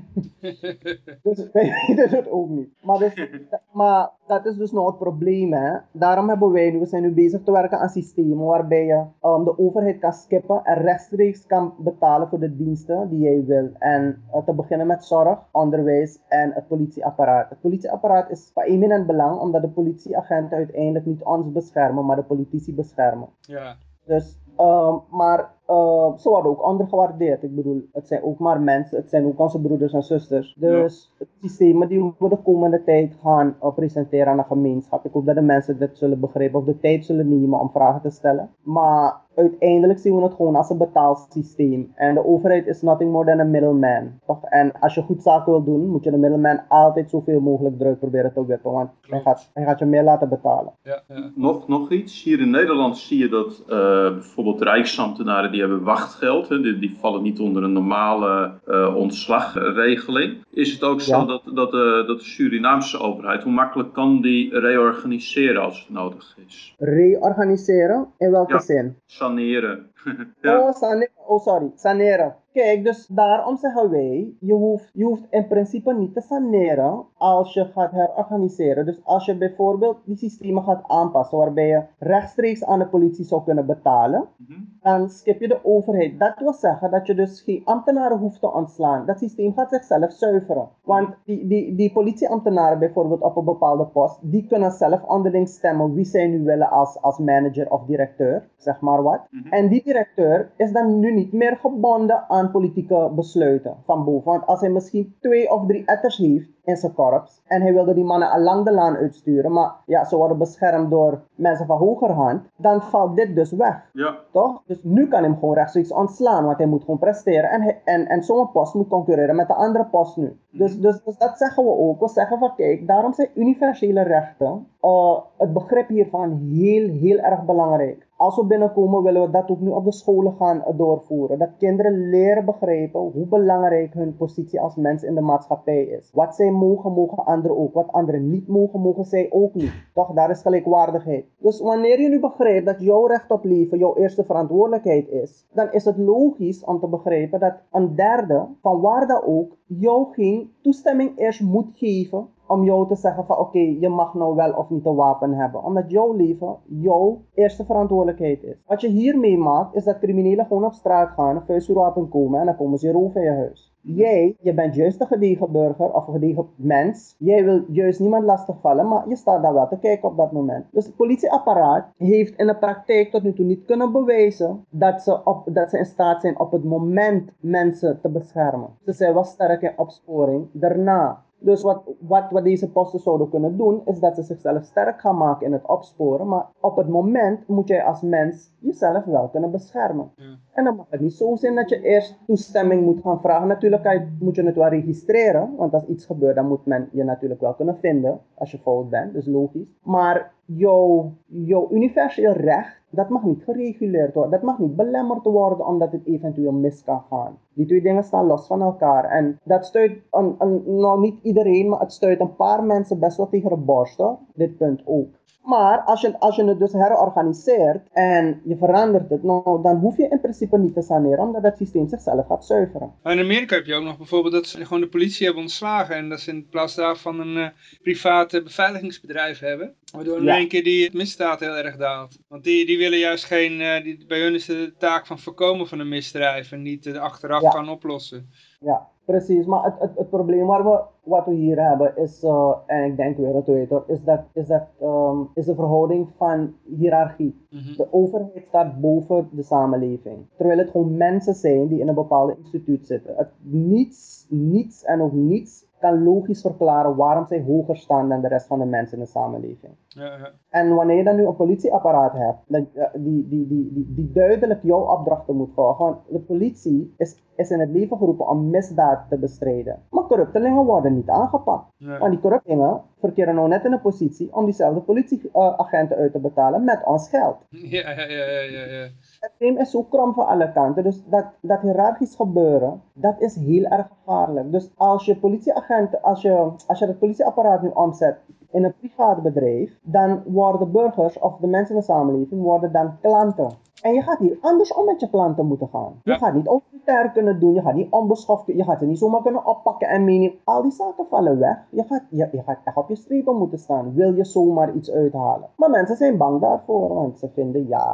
dus wij weten het ook niet. Maar, dus, maar dat is dus nog het probleem, hè. Daarom hebben wij nu, we zijn nu bezig te werken aan systemen waarbij je um, de overheid kan skippen en rechtstreeks kan betalen voor de diensten die jij wil. En uh, te beginnen met zorg, onderwijs en het politieapparaat. Het politieapparaat is van eminent belang omdat de politieagenten uiteindelijk niet ons beschermen, maar de politici beschermen. Ja. Dus, uh, maar uh, ze worden ook ondergewaardeerd. Ik bedoel, het zijn ook maar mensen, het zijn ook onze broeders en zusters. Dus ja. systemen die we de komende tijd gaan uh, presenteren aan de gemeenschap. Ik hoop dat de mensen dit zullen begrijpen of de tijd zullen nemen om vragen te stellen. Maar uiteindelijk zien we het gewoon als een betaalsysteem. En de overheid is nothing more than a middleman. Toch? En als je goed zaken wil doen, moet je de middleman altijd zoveel mogelijk druk proberen te wippen. Want hij gaat, hij gaat je meer laten betalen. Ja, ja. Nog, nog iets. Hier in Nederland zie je dat uh, bijvoorbeeld rijksambtenaren die hebben wachtgeld. Hè, die, die, vallen niet onder een normale uh, ontslagregeling. Is het ook zo dat, dat, uh, dat de Surinaamse overheid, hoe makkelijk kan die reorganiseren als het nodig is? Reorganiseren? In welke ja. zin? Saneren. ja. oh, saneren. oh, sorry. Saneren. Kijk, dus daarom zeggen wij, je hoeft, je hoeft in principe niet te saneren als je gaat herorganiseren. Dus als je bijvoorbeeld die systemen gaat aanpassen waarbij je rechtstreeks aan de politie zou kunnen betalen, mm -hmm. dan skip je de overheid. Dat wil zeggen dat je dus geen ambtenaren hoeft te ontslaan. Dat systeem gaat zichzelf zuiveren. Want die, die, die politieambtenaren bijvoorbeeld op een bepaalde post, die kunnen zelf onderling stemmen wie zij nu willen als, als manager of directeur, zeg maar wat. Mm -hmm. En die directeur is dan nu niet meer gebonden aan aan politieke besluiten van boven. Want als hij misschien twee of drie etters heeft in zijn korps en hij wilde die mannen al lang de laan uitsturen, maar ja, ze worden beschermd door mensen van hogerhand, dan valt dit dus weg. Ja. Toch? Dus nu kan hij hem gewoon rechtstreeks ontslaan, want hij moet gewoon presteren en, hij, en, en zo'n post moet concurreren met de andere post nu. Dus, dus, dus dat zeggen we ook. We zeggen van kijk, daarom zijn universele rechten, uh, het begrip hiervan heel, heel erg belangrijk als we binnenkomen willen we dat ook nu op de scholen gaan eh, doorvoeren. Dat kinderen leren begrijpen hoe belangrijk hun positie als mens in de maatschappij is. Wat zij mogen, mogen anderen ook. Wat anderen niet mogen, mogen zij ook niet. Toch, daar is gelijkwaardigheid. Dus wanneer je nu begrijpt dat jouw recht op leven jouw eerste verantwoordelijkheid is, dan is het logisch om te begrijpen dat een derde, van waar dan ook, jou geen toestemming eerst moet geven om jou te zeggen van oké, je mag nou wel of niet een wapen hebben. Omdat jouw leven jouw eerste verantwoordelijkheid is. Wat je hier meemaakt is dat criminelen gewoon op straat gaan, een vuistvuurwapen komen en dan komen ze roven in je huis. Jij, je bent juist een gedegen burger of een gedegen mens. Jij wil juist niemand lastigvallen, maar je staat daar wel te kijken op dat moment. Dus het politieapparaat heeft in de praktijk tot nu toe niet kunnen bewijzen dat ze, op, dat ze in staat zijn op het moment mensen te beschermen. Ze zijn wel sterk in opsporing daarna. Dus wat, wat, wat deze posten zouden kunnen doen, is dat ze zichzelf sterk gaan maken in het opsporen. Maar op het moment moet jij als mens jezelf wel kunnen beschermen. En dan mag het niet zo zijn dat je eerst toestemming moet gaan vragen. Natuurlijk moet je het wel registreren, want als iets gebeurt, dan moet men je natuurlijk wel kunnen vinden als je fout bent, dus logisch. Maar jouw, jouw universeel recht, dat mag niet gereguleerd worden. Dat mag niet belemmerd worden omdat het eventueel mis kan gaan. Die twee dingen staan los van elkaar. En dat stuit, een, een, nou niet iedereen, maar het stuit een paar mensen best wel tegen de borst hoor. Dit punt ook. Maar als je, als je het dus herorganiseert en je verandert het, nou, dan hoef je in principe niet te saneren, omdat het systeem zichzelf gaat zuiveren. Maar in Amerika heb je ook nog bijvoorbeeld dat ze gewoon de politie hebben ontslagen en dat ze in plaats daarvan een uh, private beveiligingsbedrijf hebben. Waardoor in Ja. één keer die misdaad heel erg daalt. Want die, die willen juist geen, uh, die, bij hun is de taak van voorkomen van een misdrijf en niet uh, achteraf Ja. gaan oplossen. Ja, precies. Maar het, het, het probleem waar we, wat we hier hebben is, uh, en ik denk wereldwijd hoor, is, dat, is, dat, um, is de verhouding van hiërarchie. Mm -hmm. De overheid staat boven de samenleving. Terwijl het gewoon mensen zijn die in een bepaald instituut zitten. Het, niets, niets en ook niets kan logisch verklaren waarom zij hoger staan dan de rest van de mensen in de samenleving. Ja, ja. En wanneer je dan nu een politieapparaat hebt, dat, die, die, die, die, die duidelijk jouw opdrachten moet volgen. Want de politie is, is in het leven geroepen om misdaad te bestrijden. Maar corruptelingen worden niet aangepakt. Want die corruptelingen verkeren nou net in een positie om diezelfde politieagenten uit te betalen met ons geld. Ja, ja, ja, ja, ja. Het systeem is zo krom van alle kanten. Dus dat, dat hiërarchisch gebeuren, dat is heel erg gevaarlijk. Dus als je politieagenten, als je, als je het politieapparaat nu omzet in een privaat bedrijf, dan worden burgers of de mensen in de samenleving worden dan klanten. En je gaat hier anders om met je klanten moeten gaan. Je Ja. gaat niet autoritair kunnen doen, je gaat niet onbeschoft, je gaat ze niet zomaar kunnen oppakken en meenemen. Al die zaken vallen weg. Je gaat, je, je gaat echt op je strepen moeten staan. Wil je zomaar iets uithalen? Maar mensen zijn bang daarvoor, want ze vinden ja,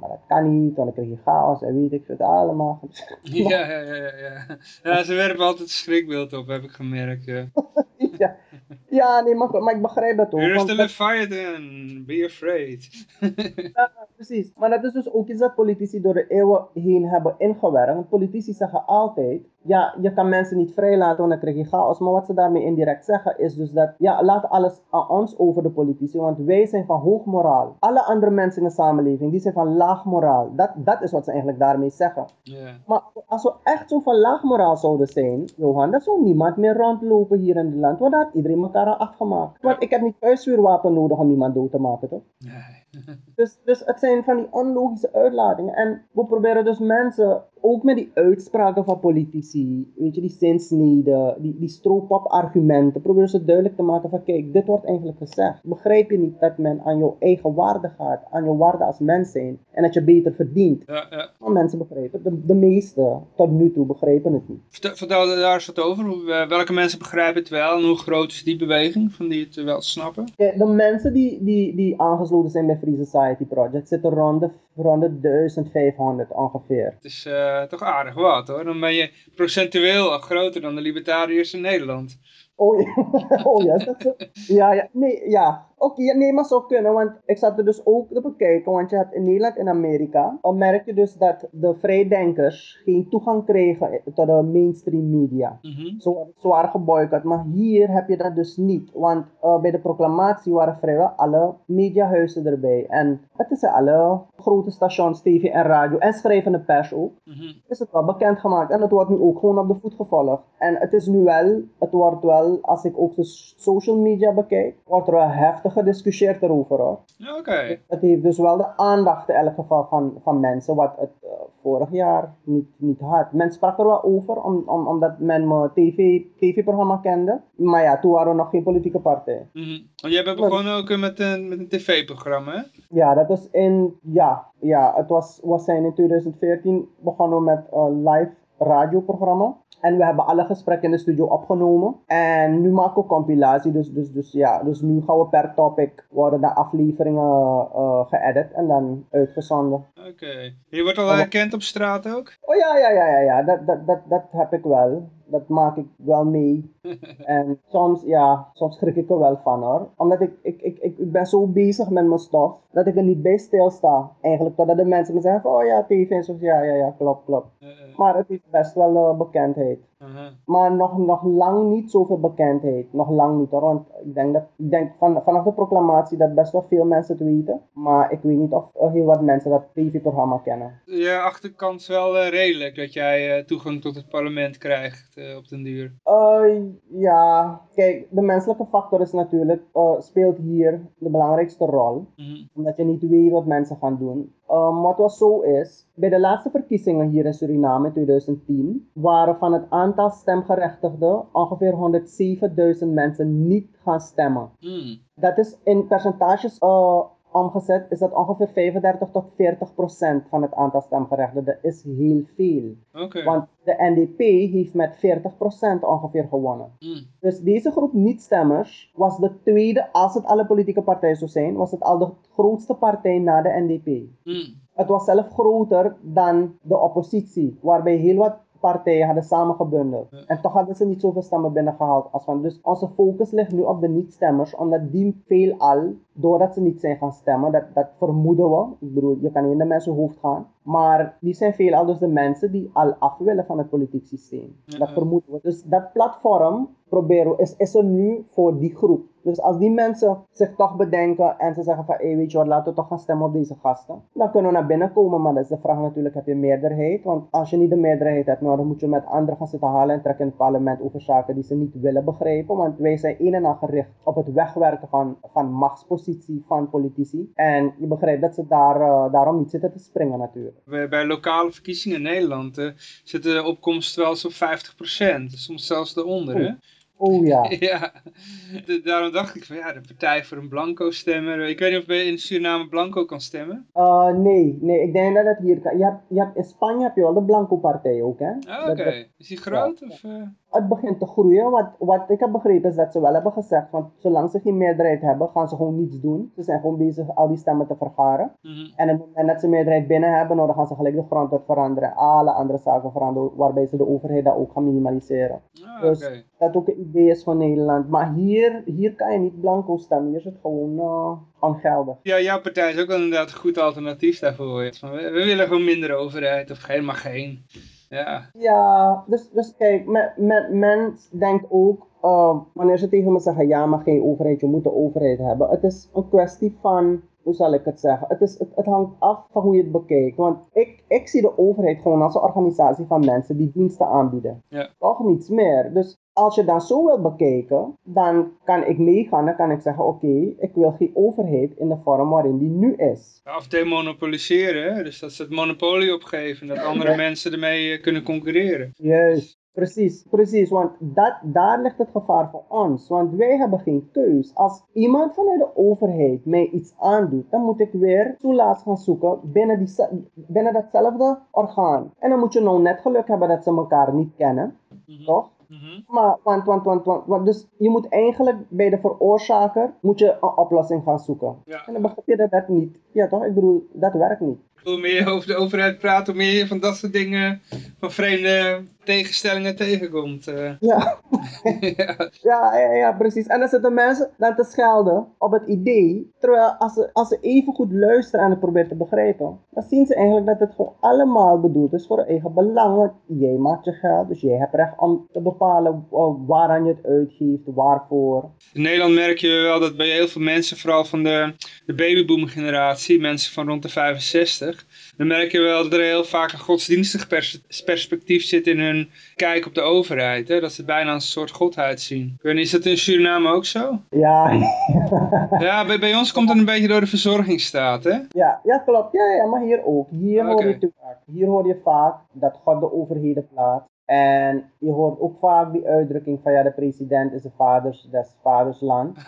maar dat kan niet, want dan krijg je chaos en weet ik veel allemaal. Ja, ja, ja, ja, ja. Ja, ze werpen altijd schrikbeeld op, heb ik gemerkt. Ja. ja. nee, maar, maar ik begrijp dat ook. Here is dat- Leviathan, be afraid. Ja, precies. Maar dat is dus ook iets dat politici door de eeuwen heen hebben ingewerkt. Want politici zeggen altijd, ja, je kan mensen niet vrijlaten, want dan krijg je chaos. Maar wat ze daarmee indirect zeggen is dus dat, ja, laat alles aan ons over de politici, want wij zijn van hoog moraal. Alle andere mensen in de samenleving, die zijn van laag moraal. Dat, dat is wat ze eigenlijk daarmee zeggen. Maar als we echt zo van laag moraal zouden zijn, Johan, dan zou niemand meer rondlopen hier in het land. Want dan had iedereen elkaar afgemaakt. Want ik heb niet vuistvuurwapen nodig om iemand dood te maken, toch? Dus, dus het zijn van die onlogische uitlatingen. En we proberen dus mensen, ook met die uitspraken van politici, weet je, die zinsneden, die, die stroopop-argumenten, proberen ze duidelijk te maken van kijk, dit wordt eigenlijk gezegd. Begrijp je niet dat men aan jouw eigen waarde gaat, aan jouw waarde als mens zijn en dat je beter verdient? Ja, ja. Maar mensen begrijpen, de, de meeste tot nu toe begrijpen het niet. Vertel, daar eens wat over. Eh, welke mensen begrijpen het wel en hoe groot is die beweging van die het wel snappen? Kijk, de mensen die, die, die aangesloten zijn bij Free Society Project zitten rond de, rond de 1500 ongeveer. Het is eh, toch aardig wat hoor. Dan ben je procentueel al groter dan de libertariërs in Nederland. Oh ja, oh, ja, dat ja, ja, nee, ja. Oké, ja, nee, maar zou kunnen, want ik zat er dus ook te bekijken, want je hebt in Nederland en Amerika, dan merk je dus dat de vrijdenkers geen toegang kregen tot de mainstream media. Mhm. Ze worden zwaar geboycott, maar hier heb je dat dus niet, want eh, bij de proclamatie waren vrijwel alle mediahuizen erbij. En het is alle grote stations, tv en radio en schrijvende pers ook Mhm. is het wel bekendgemaakt en het wordt nu ook gewoon op de voet gevolgd. En het is nu wel, het wordt wel, als ik ook de social media bekijk, wordt er wel heftig heftig gediscussieerd erover hoor. Oké. Het heeft dus wel de aandacht in elk geval van, van mensen, wat het uh, vorig jaar niet, niet had. Men sprak er wel over, om, om, omdat men mijn TV, TV-programma kende. Maar ja, toen waren we nog geen politieke partij. Mm -hmm. Want jij bent begonnen ook met een, met een tv-programma, hè? Ja, dat was in, ja, ja het was, was zijn in 2014 begonnen we met een live radioprogramma. En we hebben alle gesprekken in de studio opgenomen. En nu maken we compilatie. Dus, dus, dus, ja, dus nu gaan we per topic worden de afleveringen uh, geëdit en dan uitgezonden. Oké. Okay. Je wordt al herkend op straat ook? Oh ja, ja, ja, ja, ja. Dat, dat, dat, dat heb ik wel. Dat maak ik wel mee. en soms, ja, soms schrik ik er wel van hoor. Omdat ik, ik, ik, ik ben zo bezig met mijn stof, dat ik er niet bij stilsta. Eigenlijk, totdat de mensen me zeggen van, oh ja, tv en zo. Ja, ja, ja, klopt, klopt. Uh, uh. Maar het is best wel uh, bekendheid. -huh. Maar nog, nog lang niet zoveel bekendheid. Nog lang niet hoor. Want ik denk, dat, ik denk van, vanaf de proclamatie dat best wel veel mensen het weten. Maar ik weet niet of heel wat mensen dat tv-programma kennen. Je achterkant wel uh, redelijk dat jij uh, toegang tot het parlement krijgt uh, op den duur. ja, kijk, de menselijke factor is natuurlijk, speelt hier de belangrijkste rol. -huh. Omdat je niet weet wat mensen gaan doen. Um, wat wel zo is, bij de laatste verkiezingen hier in Suriname in 2010 waren van het aantal stemgerechtigden ongeveer 107.000 mensen niet gaan stemmen. Mm. Dat is in percentages uh, omgezet, is dat ongeveer 35 tot 40 procent van het aantal stemgerechtigden. Dat is heel veel. Okay. Want de NDP heeft met 40 procent ongeveer gewonnen. Mm. Dus deze groep niet-stemmers was de tweede, als het alle politieke partijen zou zijn, was het al de grootste partij na de NDP. Mm. Het was zelf groter dan de oppositie, waarbij heel wat partijen hadden samengebundeld. Ja. En toch hadden ze niet zoveel stemmen binnengehaald als van. Dus onze focus ligt nu op de niet-stemmers, omdat die veelal, doordat ze niet zijn gaan stemmen, dat, dat vermoeden we. Ik bedoel, je kan niet in de mensen hoofd gaan. Maar die zijn veelal dus de mensen die al af willen van het politiek systeem. Ja. Dat vermoeden we. Dus dat platform proberen we, is, is er nu voor die groep. Dus als die mensen zich toch bedenken en ze zeggen van, hey, weet je wat, laten we toch gaan stemmen op deze gasten. Dan kunnen we naar binnen komen, maar dat is de vraag natuurlijk, heb je meerderheid? Want als je niet de meerderheid hebt, nou, dan moet je met anderen gaan zitten halen en trekken in het parlement over zaken die ze niet willen begrijpen. Want wij zijn een en al gericht op het wegwerken van, van van politici. En je begrijpt dat ze daar, uh, daarom niet zitten te springen natuurlijk. Bij, bij lokale verkiezingen in Nederland uh, zit de opkomst wel zo'n 50%, soms zelfs eronder, hè? Oh ja. ja, de, daarom dacht ik van ja, de Partij voor een Blanco stemmer. Ik weet niet of je in Suriname Blanco kan stemmen. Uh, nee, nee, ik denk dat het hier kan. Je hebt, je hebt, in Spanje heb je wel de Blanco partij ook, hè? Oh, Oké, okay. is die groot? Ja. Of, uh... Het begint te groeien. Wat, wat ik heb begrepen is dat ze wel hebben gezegd, van zolang ze geen meerderheid hebben, gaan ze gewoon niets doen. Ze zijn gewoon bezig al die stemmen te vergaren. Mm -hmm. En op het moment dat ze meerderheid binnen hebben, nou, dan gaan ze gelijk de grondwet veranderen. Alle andere zaken veranderen, waarbij ze de overheid dat ook gaan minimaliseren. Oh, dus okay. dat ook een idee is van Nederland. Maar hier, hier kan je niet blanco stemmen. Hier is het gewoon uh, ongeldig. Ja, jouw partij is ook inderdaad een goed alternatief daarvoor. We, we willen gewoon minder overheid of helemaal geen. Ja, ja dus, dus kijk, men, men, men denkt ook, uh, wanneer ze tegen me zeggen, ja, maar geen overheid, je moet de overheid hebben. Het is een kwestie van, hoe zal ik het zeggen? Het, is, het, het hangt af van hoe je het bekijkt. Want ik, ik zie de overheid gewoon als een organisatie van mensen die diensten aanbieden. Ja. Toch niets meer. Dus als je dat zo wil bekijken, dan kan ik meegaan. Dan kan ik zeggen, oké, okay, ik wil geen overheid in de vorm waarin die nu is. Of demonopoliseren, dus dat ze het monopolie opgeven. Dat andere ja. mensen ermee kunnen concurreren. Juist. Precies, precies, want dat, daar ligt het gevaar voor ons. Want wij hebben geen keus. Als iemand vanuit de overheid mij iets aandoet, dan moet ik weer toelaat gaan zoeken binnen, die, binnen datzelfde orgaan. En dan moet je nou net geluk hebben dat ze elkaar niet kennen, mm -hmm. toch? Mm -hmm. Maar, want, want, want, want, want, dus je moet eigenlijk bij de veroorzaker moet je een oplossing gaan zoeken. Ja. En dan begrijp je dat, dat niet. Ja toch? Ik bedoel, dat werkt niet. Hoe meer je over de overheid praat, hoe meer je van dat soort dingen, van vreemde tegenstellingen tegenkomt. Uh. Ja. ja. Ja, ja, precies. En dan zitten mensen dan te schelden op het idee, terwijl als ze, als ze even goed luisteren en het proberen te begrijpen, dan zien ze eigenlijk dat het gewoon allemaal bedoeld is voor hun eigen belang. Want jij maakt je geld, dus jij hebt recht om te bepalen uh, waaraan je het uitgeeft, waarvoor. In Nederland merk je wel dat bij heel veel mensen, vooral van de, de babyboom generatie, mensen van rond de 65, dan merk je wel dat er heel vaak een godsdienstig pers perspectief zit in hun kijk op de overheid. Hè? Dat ze het bijna als een soort godheid zien. Is dat in Suriname ook zo? Ja, Ja, bij, bij ons komt het een beetje door de verzorgingsstaat, hè? ja, ja klopt. Ja, ja, maar hier ook. Hier, hoor je vaak. hier hoor je vaak dat God de overheden plaatst. En je hoort ook vaak die uitdrukking van ja, de president is de vaders, des vaders land.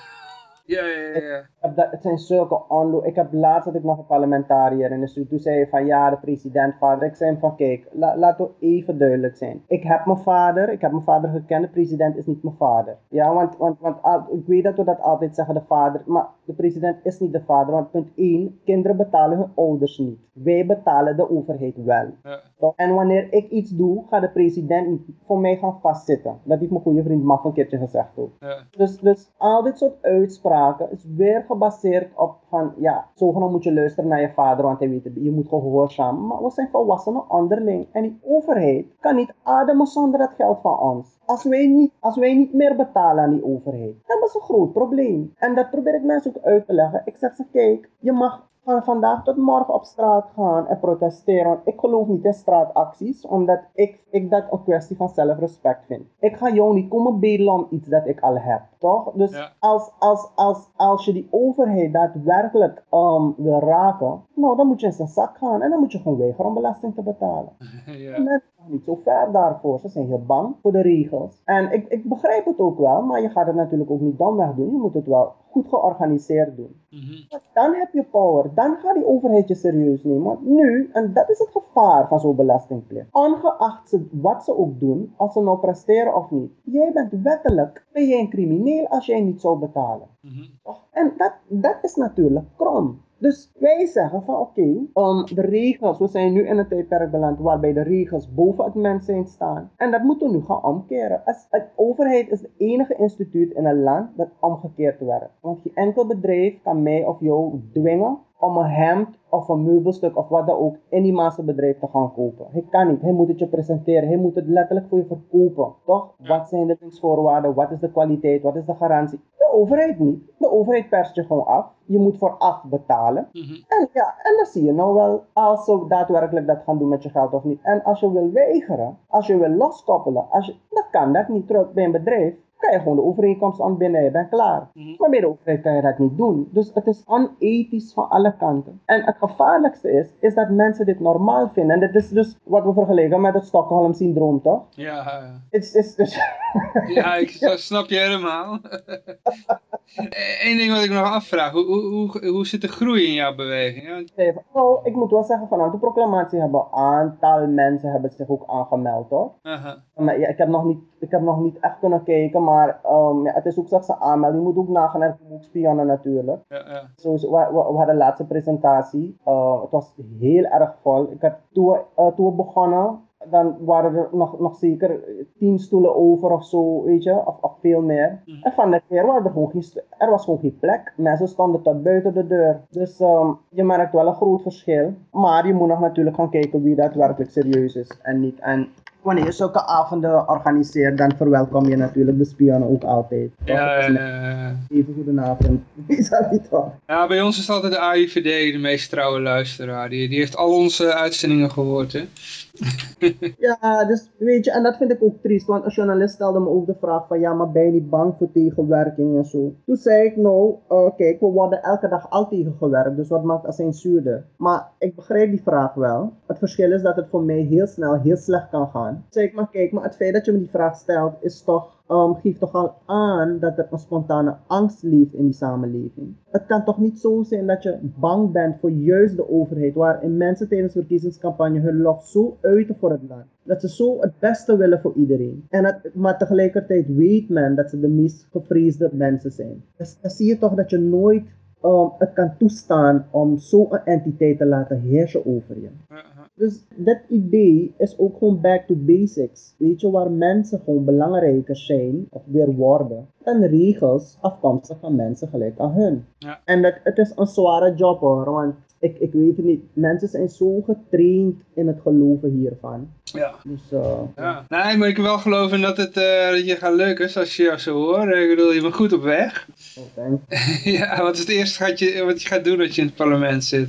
Ja, ja, ja. Dat, het zijn zulke onlo... Ik heb laatst had ik nog een parlementariër en dus toen zei van ja, de president, vader. Ik zei van kijk, la, laten we even duidelijk zijn. Ik heb mijn vader, ik heb mijn vader gekend, de president is niet mijn vader. Ja, want, want, want al- ik weet dat we dat altijd zeggen, de vader, maar de president is niet de vader. Want punt 1, kinderen betalen hun ouders niet. Wij betalen de overheid wel. Ja. En wanneer ik iets doe, gaat de president niet voor mij gaan vastzitten. Dat heeft mijn goede vriend Maf een keertje gezegd ook. Ja. Dus, dus al dit soort uitspraken is weer gebaseerd op van, ja, zogenaamd moet je luisteren naar je vader, want hij weet je moet gehoorzamen. Maar we zijn volwassenen onderling. En die overheid kan niet ademen zonder het geld van ons. Als wij niet, als wij niet meer betalen aan die overheid, dan ze een groot probleem. En dat probeer ik mensen ook uit te leggen. Ik zeg ze, kijk, je mag van vandaag tot morgen op straat gaan en protesteren. Want ik geloof niet in straatacties, omdat ik, ik dat een kwestie van zelfrespect vind. Ik ga jou niet komen bedelen om iets dat ik al heb, toch? Dus Ja. als, als, als, als je die overheid daadwerkelijk um, wil raken, nou, dan moet je in zijn zak gaan en dan moet je gewoon weigeren om belasting te betalen. ja. En mensen gaan niet zo ver daarvoor. Ze zijn heel bang voor de regels. En ik, ik begrijp het ook wel, maar je gaat het natuurlijk ook niet domweg doen. Je moet het wel goed georganiseerd doen. Mhm. Dan heb je power. Dan gaat die overheid je serieus nemen. Want nu, en dat is het gevaar van zo'n belastingplicht. Ongeacht ze, wat ze ook doen, als ze nou presteren of niet. Jij bent wettelijk, ben jij een crimineel als jij niet zou betalen. Mhm. En dat, dat is natuurlijk krom. Dus wij zeggen van oké, um, de regels, we zijn nu in een tijdperk beland waarbij de regels boven het mens zijn staan. En dat moeten we nu gaan omkeren. Als, de overheid is het enige instituut in een land dat omgekeerd werkt. Want geen enkel bedrijf kan mij of jou dwingen om een hemd of een meubelstuk of wat dan ook in die bedrijf te gaan kopen. Hij kan niet, hij moet het je presenteren, hij moet het letterlijk voor je verkopen. Toch? Wat zijn de dienstvoorwaarden, wat is de kwaliteit, wat is de garantie? De overheid niet. De overheid perst je gewoon af. Je moet vooraf betalen. Mhm. En ja, en dan zie je nou wel als ze daadwerkelijk dat gaan doen met je geld of niet. En als je wil weigeren, als je wil loskoppelen, als je, dan kan dat niet terug bij een bedrijf. Kan je gewoon de overeenkomst ontbinden, je bent klaar. Mhm. Maar bij de overheid kan je dat niet doen. Dus het is onethisch van alle kanten. En het gevaarlijkste is, is dat mensen dit normaal vinden. En dit is dus wat we vergelijken met het Stockholm-syndroom, toch? Ja, ja. Is, is dus... ja, ik snap je helemaal. Eén ding wat ik nog afvraag, hoe, hoe, hoe, zit de groei in jouw beweging? Ja. Nou, ik moet wel zeggen, vanuit de proclamatie hebben een aantal mensen hebben zich ook aangemeld, hoor. aha. Maar ja, ik, heb nog niet, ik heb nog niet echt kunnen kijken, maar ehm, ja, het is ook slechts een aanmelding. Je moet ook nagaan, komen ook spionnen natuurlijk. Ja, ja. Sowieso, we, we, we hadden de laatste presentatie, uh, het was heel erg vol. Ik had, toen, we, uh, toen we begonnen, dan waren er nog, nog zeker tien stoelen over of zo, weet je, of, of veel meer. Mm. En van de keer waren er gewoon geen, er was gewoon geen plek. Mensen stonden tot buiten de deur. Dus um, je merkt wel een groot verschil. Maar je moet nog natuurlijk gaan kijken wie daadwerkelijk serieus is en niet. En wanneer je zulke avonden organiseert, dan verwelkom je natuurlijk de spionnen ook altijd. Ja. Even goedenavond. Is dat niet waar? Ja, bij ons is altijd de AIVD, de meest trouwe luisteraar. Die, die heeft al onze uitzendingen gehoord, hè. Ja, dus weet je, en dat vind ik ook triest, want een journalist stelde me ook de vraag van ja, maar ben je niet bang voor tegenwerking en zo? Toen zei ik nou, uh, kijk, we worden elke dag al tegengewerkt, dus wat maakt als een zuurder? Maar ik begrijp die vraag wel. Het verschil is dat het voor mij heel snel heel slecht kan gaan. Toen zei ik, maar kijk, maar het feit dat je me die vraag stelt is toch um, geeft toch al aan dat er een spontane angst leeft in die samenleving. Het kan toch niet zo zijn dat je bang bent voor juist de overheid, waarin mensen tijdens de verkiezingscampagne hun lof zo uiten voor het land. Dat ze zo het beste willen voor iedereen. En het, maar tegelijkertijd weet men dat ze de meest gevreesde mensen zijn. Dus dan zie je toch dat je nooit um, het kan toestaan om zo'n entiteit te laten heersen over je. Dus dat idee is ook gewoon back to basics. Weet je, waar mensen gewoon belangrijker zijn, of weer worden, dan regels afkomstig van mensen gelijk aan hun. Ja. En dat, het is een zware job hoor, want ik, ik weet het niet. Mensen zijn zo getraind in het geloven hiervan. Ja. Dus, uh, ja. Nee, maar ik wel geloven dat het uh, dat je gaat lukken, zoals je jou zo hoor. Ik bedoel, je bent goed op weg. Oh, ja, wat is het eerste wat je, wat je gaat doen als je in het parlement zit?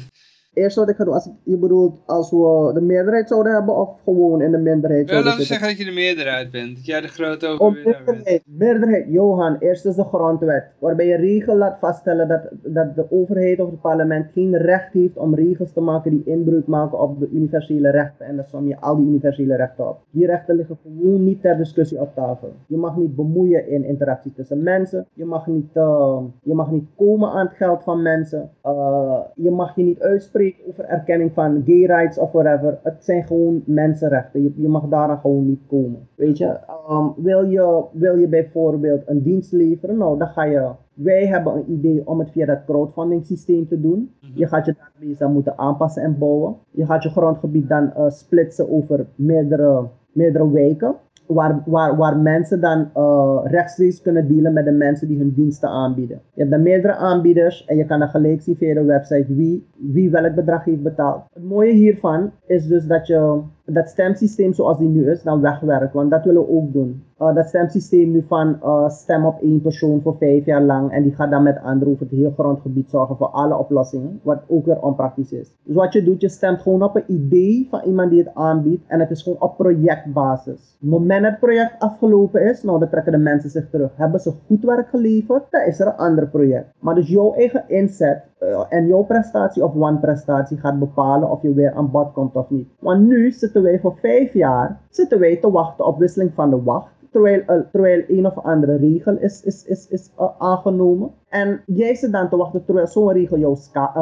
Eerste wat ik ga doen, als je bedoelt als we de meerderheid zouden hebben of gewoon in de minderheid zouden laten we zeggen dat je de meerderheid bent. Dat jij de grote overwinnaar bent. meerderheid, meerderheid, Johan, eerst is de grondwet, waarbij je regel laat vaststellen dat, dat de overheid of het parlement geen recht heeft om regels te maken die inbreuk maken op de universele rechten. En dan som je al die universele rechten op. Die rechten liggen gewoon niet ter discussie op tafel. Je mag niet bemoeien in interactie tussen mensen. Je mag niet, eh, je mag niet komen aan het geld van mensen. Uh, je mag je niet uitspreken over erkenning van gay rights of whatever. Het zijn gewoon mensenrechten. Je, je mag daar gewoon niet komen. Weet je, um, wil je, wil je bijvoorbeeld een dienst leveren? Nou, dan ga je. Wij hebben een idee om het via dat crowdfunding systeem te doen. Je gaat je database dan moeten aanpassen en bouwen. Je gaat je grondgebied dan uh, splitsen over meerdere, meerdere wijken. Waar, waar, waar mensen dan uh, rechtstreeks kunnen dealen met de mensen die hun diensten aanbieden. Je hebt dan meerdere aanbieders en je kan dan gelijk zien via de website wie, wie welk bedrag heeft betaald. Het mooie hiervan is dus dat je dat stemsysteem zoals die nu is, dan wegwerkt. Want dat willen we ook doen. Uh, dat stemsysteem nu van uh, stem op één persoon voor vijf jaar lang. En die gaat dan met anderen over het hele grondgebied zorgen voor alle oplossingen. Wat ook weer onpraktisch is. Dus wat je doet, je stemt gewoon op een idee van iemand die het aanbiedt. En het is gewoon op projectbasis. Het moment dat het project afgelopen is, nou dan trekken de mensen zich terug. Hebben ze goed werk geleverd, dan is er een ander project. Maar dus jouw eigen inzet en jouw prestatie of one-prestatie gaat bepalen of je weer aan bod komt of niet. Want nu zitten wij voor vijf jaar zitten wij te wachten op wisseling van de wacht. Terwijl, uh, terwijl een of andere regel is, is, is, is uh, aangenomen. En jij zit dan te wachten terwijl zo'n regel jou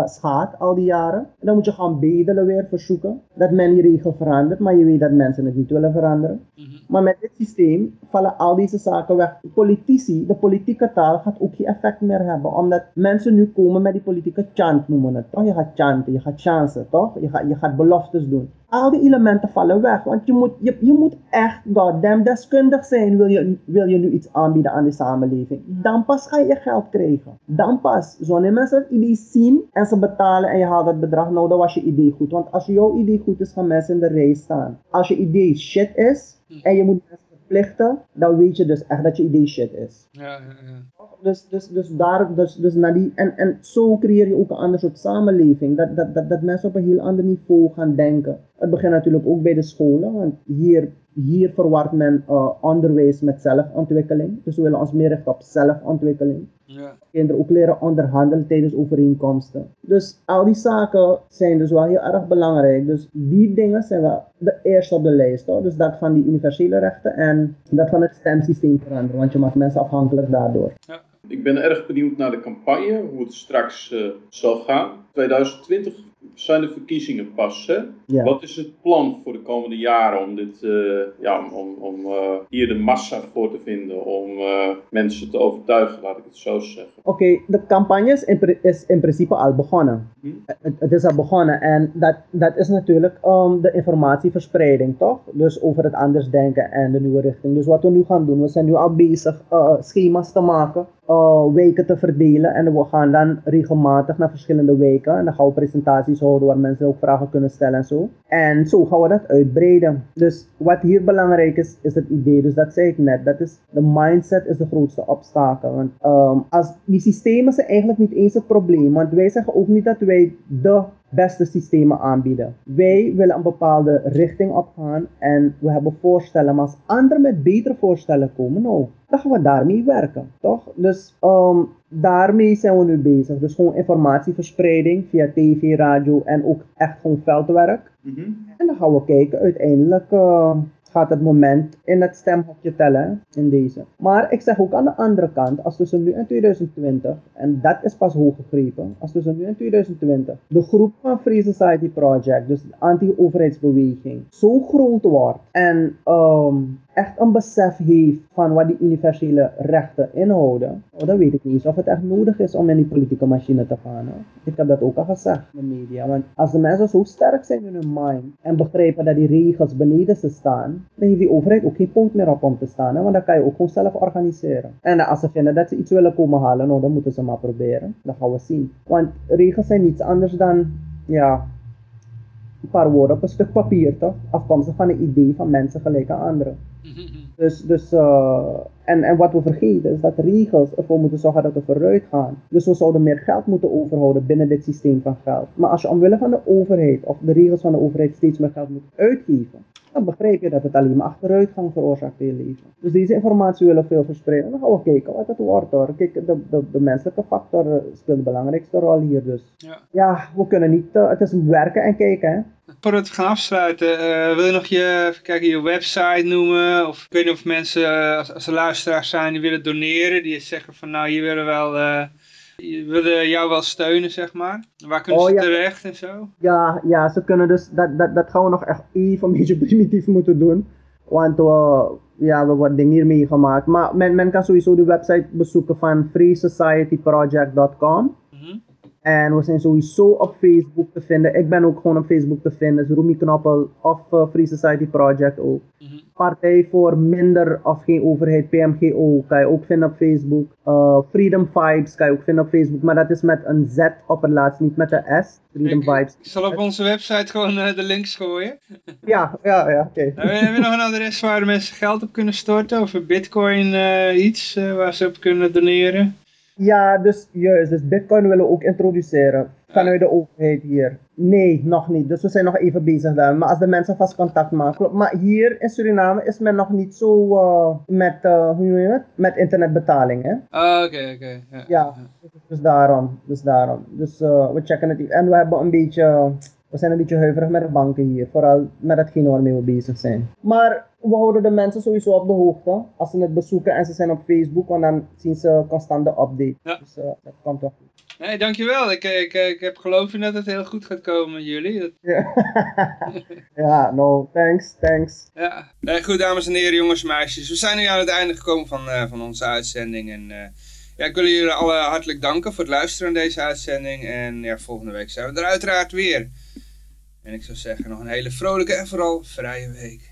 schaadt al die jaren. En dan moet je gaan bedelen weer verzoeken dat men die regel verandert. Maar je weet dat mensen het niet willen veranderen. Mm -hmm. Maar met dit systeem vallen al deze zaken weg. Politici, de politieke taal gaat ook geen effect meer hebben. Omdat mensen nu komen met die politieke chant noemen het. Toch? Je gaat chanten, je gaat chansen, toch? Je gaat, je gaat beloftes doen. Al die elementen vallen weg. Want je moet, je, je moet echt goddamn deskundig zijn wil je, wil je nu iets aanbieden aan de samenleving. Dan pas ga je geld krijgen. Dan pas, wanneer mensen het idee zien en ze betalen en je haalt dat bedrag, nou dan was je idee goed. Want als jouw idee goed is, gaan mensen in de rij staan. Als je idee shit is en je moet mensen verplichten, dan weet je dus echt dat je idee shit is. Ja, ja, ja. Dus, dus, dus daar, dus, dus naar die, en, en zo creëer je ook een ander soort samenleving. Dat, dat, dat, dat mensen op een heel ander niveau gaan denken. Het begint natuurlijk ook bij de scholen, want hier, hier verwart men uh, onderwijs met zelfontwikkeling. Dus we willen ons meer richten op zelfontwikkeling. Ja. Kinderen ook leren onderhandelen tijdens overeenkomsten. Dus al die zaken zijn dus wel heel erg belangrijk. Dus die dingen zijn wel de eerste op de lijst. Hoor. Dus dat van die universele rechten en dat van het stemsysteem veranderen. Want je maakt mensen afhankelijk daardoor. Ja. Ik ben erg benieuwd naar de campagne, hoe het straks uh, zal gaan. 2020 zijn de verkiezingen pas. Hè? Ja. Wat is het plan voor de komende jaren om, dit, uh, ja, om, om, uh, hier de massa voor te vinden, om uh, mensen te overtuigen, laat ik het zo zeggen? Oké, okay, de campagne is in, is in, principe al begonnen. Hm? Het, het, is al begonnen en dat, dat is natuurlijk um, de informatieverspreiding, toch? Dus over het anders denken en de nieuwe richting. Dus wat we nu gaan doen, we zijn nu al bezig schema's te maken uh, weken te verdelen. En we gaan dan regelmatig naar verschillende weken. En dan gaan we presentaties houden waar mensen ook vragen kunnen stellen en zo. En zo gaan we dat uitbreiden. Dus wat hier belangrijk is, is het idee. Dus dat zei ik net. Dat is, de mindset is de grootste obstakel. Want um, als, die systemen zijn eigenlijk niet eens het probleem. Want wij zeggen ook niet dat wij de beste systemen aanbieden. Wij willen een bepaalde richting opgaan en we hebben voorstellen, maar als anderen met betere voorstellen komen, nou, dan gaan we daarmee werken, toch? Dus um, daarmee zijn we nu bezig. Dus gewoon informatieverspreiding via tv, radio en ook echt gewoon veldwerk. Mm -hmm. En dan gaan we kijken, uiteindelijk uh, gaat het moment in het stemhokje tellen in deze. Maar ik zeg ook aan de andere kant, als tussen nu en 2020, en dat is pas hoog gegrepen, als tussen nu en 2020 de groep van Free Society Project, dus de anti-overheidsbeweging, zo groot wordt en um, echt een besef heeft van wat die universele rechten inhouden, oh, dan weet ik niet of het echt nodig is om in die politieke machine te gaan. Ik heb dat ook al gezegd in de media. Want als de mensen zo sterk zijn in hun mind en begrijpen dat die regels beneden ze staan, dan heeft die overheid ook geen punt meer op om te staan. Hè? Want dan kan je ook gewoon zelf organiseren. En als ze vinden dat ze iets willen komen halen, nou, dan moeten ze maar proberen. Dan gaan we zien. Want regels zijn niets anders dan, ja, een paar woorden op een stuk papier, toch? Afkomstig van een idee van mensen gelijk aan anderen. Dus, dus uh, en, en wat we vergeten is dat regels ervoor moeten zorgen dat we vooruit gaan. Dus we zouden meer geld moeten overhouden binnen dit systeem van geld. Maar als je omwille van de overheid of de regels van de overheid steeds meer geld moet uitgeven, dan begrijp je dat het alleen maar achteruitgang veroorzaakt in je leven. Dus deze informatie willen we veel verspreiden. Dan gaan we kijken wat het wordt hoor. Kijk, de, de, de menselijke factor speelt de belangrijkste rol hier dus. Ja, ja we kunnen niet, uh, het is werken en kijken hè. Voordat we gaan afsluiten, uh, wil je nog je, kijken, je website noemen? Of ik weet niet of mensen, als, als er luisteraars zijn die willen doneren, die zeggen van nou hier willen wel willen jou wel steunen, zeg maar. Waar kunnen oh, ze terecht en zo? Ja, ja, ze kunnen dus, dat, dat, dat gaan we nog echt even een beetje primitief moeten doen. Want we, ja, we hebben dingen hier meegemaakt. Maar men, men kan sowieso de website bezoeken van freesocietyproject.com. En we zijn sowieso op Facebook te vinden. Ik ben ook gewoon op Facebook te vinden. Dus Rumi Knoppel of uh, Free Society Project ook. Mm -hmm. Partij voor minder of geen overheid, PMGO, kan je ook vinden op Facebook. Uh, Freedom Vibes kan je ook vinden op Facebook, maar dat is met een Z op het laatst, niet met een S. Freedom ik, Vibes. Ik zal op onze website gewoon uh, de links gooien. ja, ja, ja, oké. Okay. Hebben we nog een adres waar mensen geld op kunnen storten? Of bitcoin uh, iets waar ze op kunnen doneren? Ja, dus juist. Dus bitcoin willen we ook introduceren vanuit de overheid hier. Nee, nog niet. Dus we zijn nog even bezig daar. Maar als de mensen vast contact maken. Maar hier in Suriname is men nog niet zo uh, met, uh, hoe noem je het? Met internetbetaling, hè? Ah, oké, oké. Ja, ja dus, dus, daarom. Dus daarom. Dus uh, we checken het. En we hebben een beetje we zijn een beetje huiverig met de banken hier, vooral met hetgeen waarmee we bezig zijn. Maar we houden de mensen sowieso op de hoogte als ze het bezoeken en ze zijn op Facebook, want dan zien ze constante update. Ja. Dus uh, dat komt toch goed. Nee, dankjewel. Ik, ik, ik heb geloof in dat het heel goed gaat komen jullie. Dat... Ja. ja, no, thanks, thanks. Ja, nee, goed dames en heren, jongens en meisjes. We zijn nu aan het einde gekomen van, uh, van onze uitzending en... Uh, ja, ik wil jullie alle hartelijk danken voor het luisteren naar deze uitzending. En ja, volgende week zijn we er uiteraard weer. En ik zou zeggen, nog een hele vrolijke en vooral vrije week.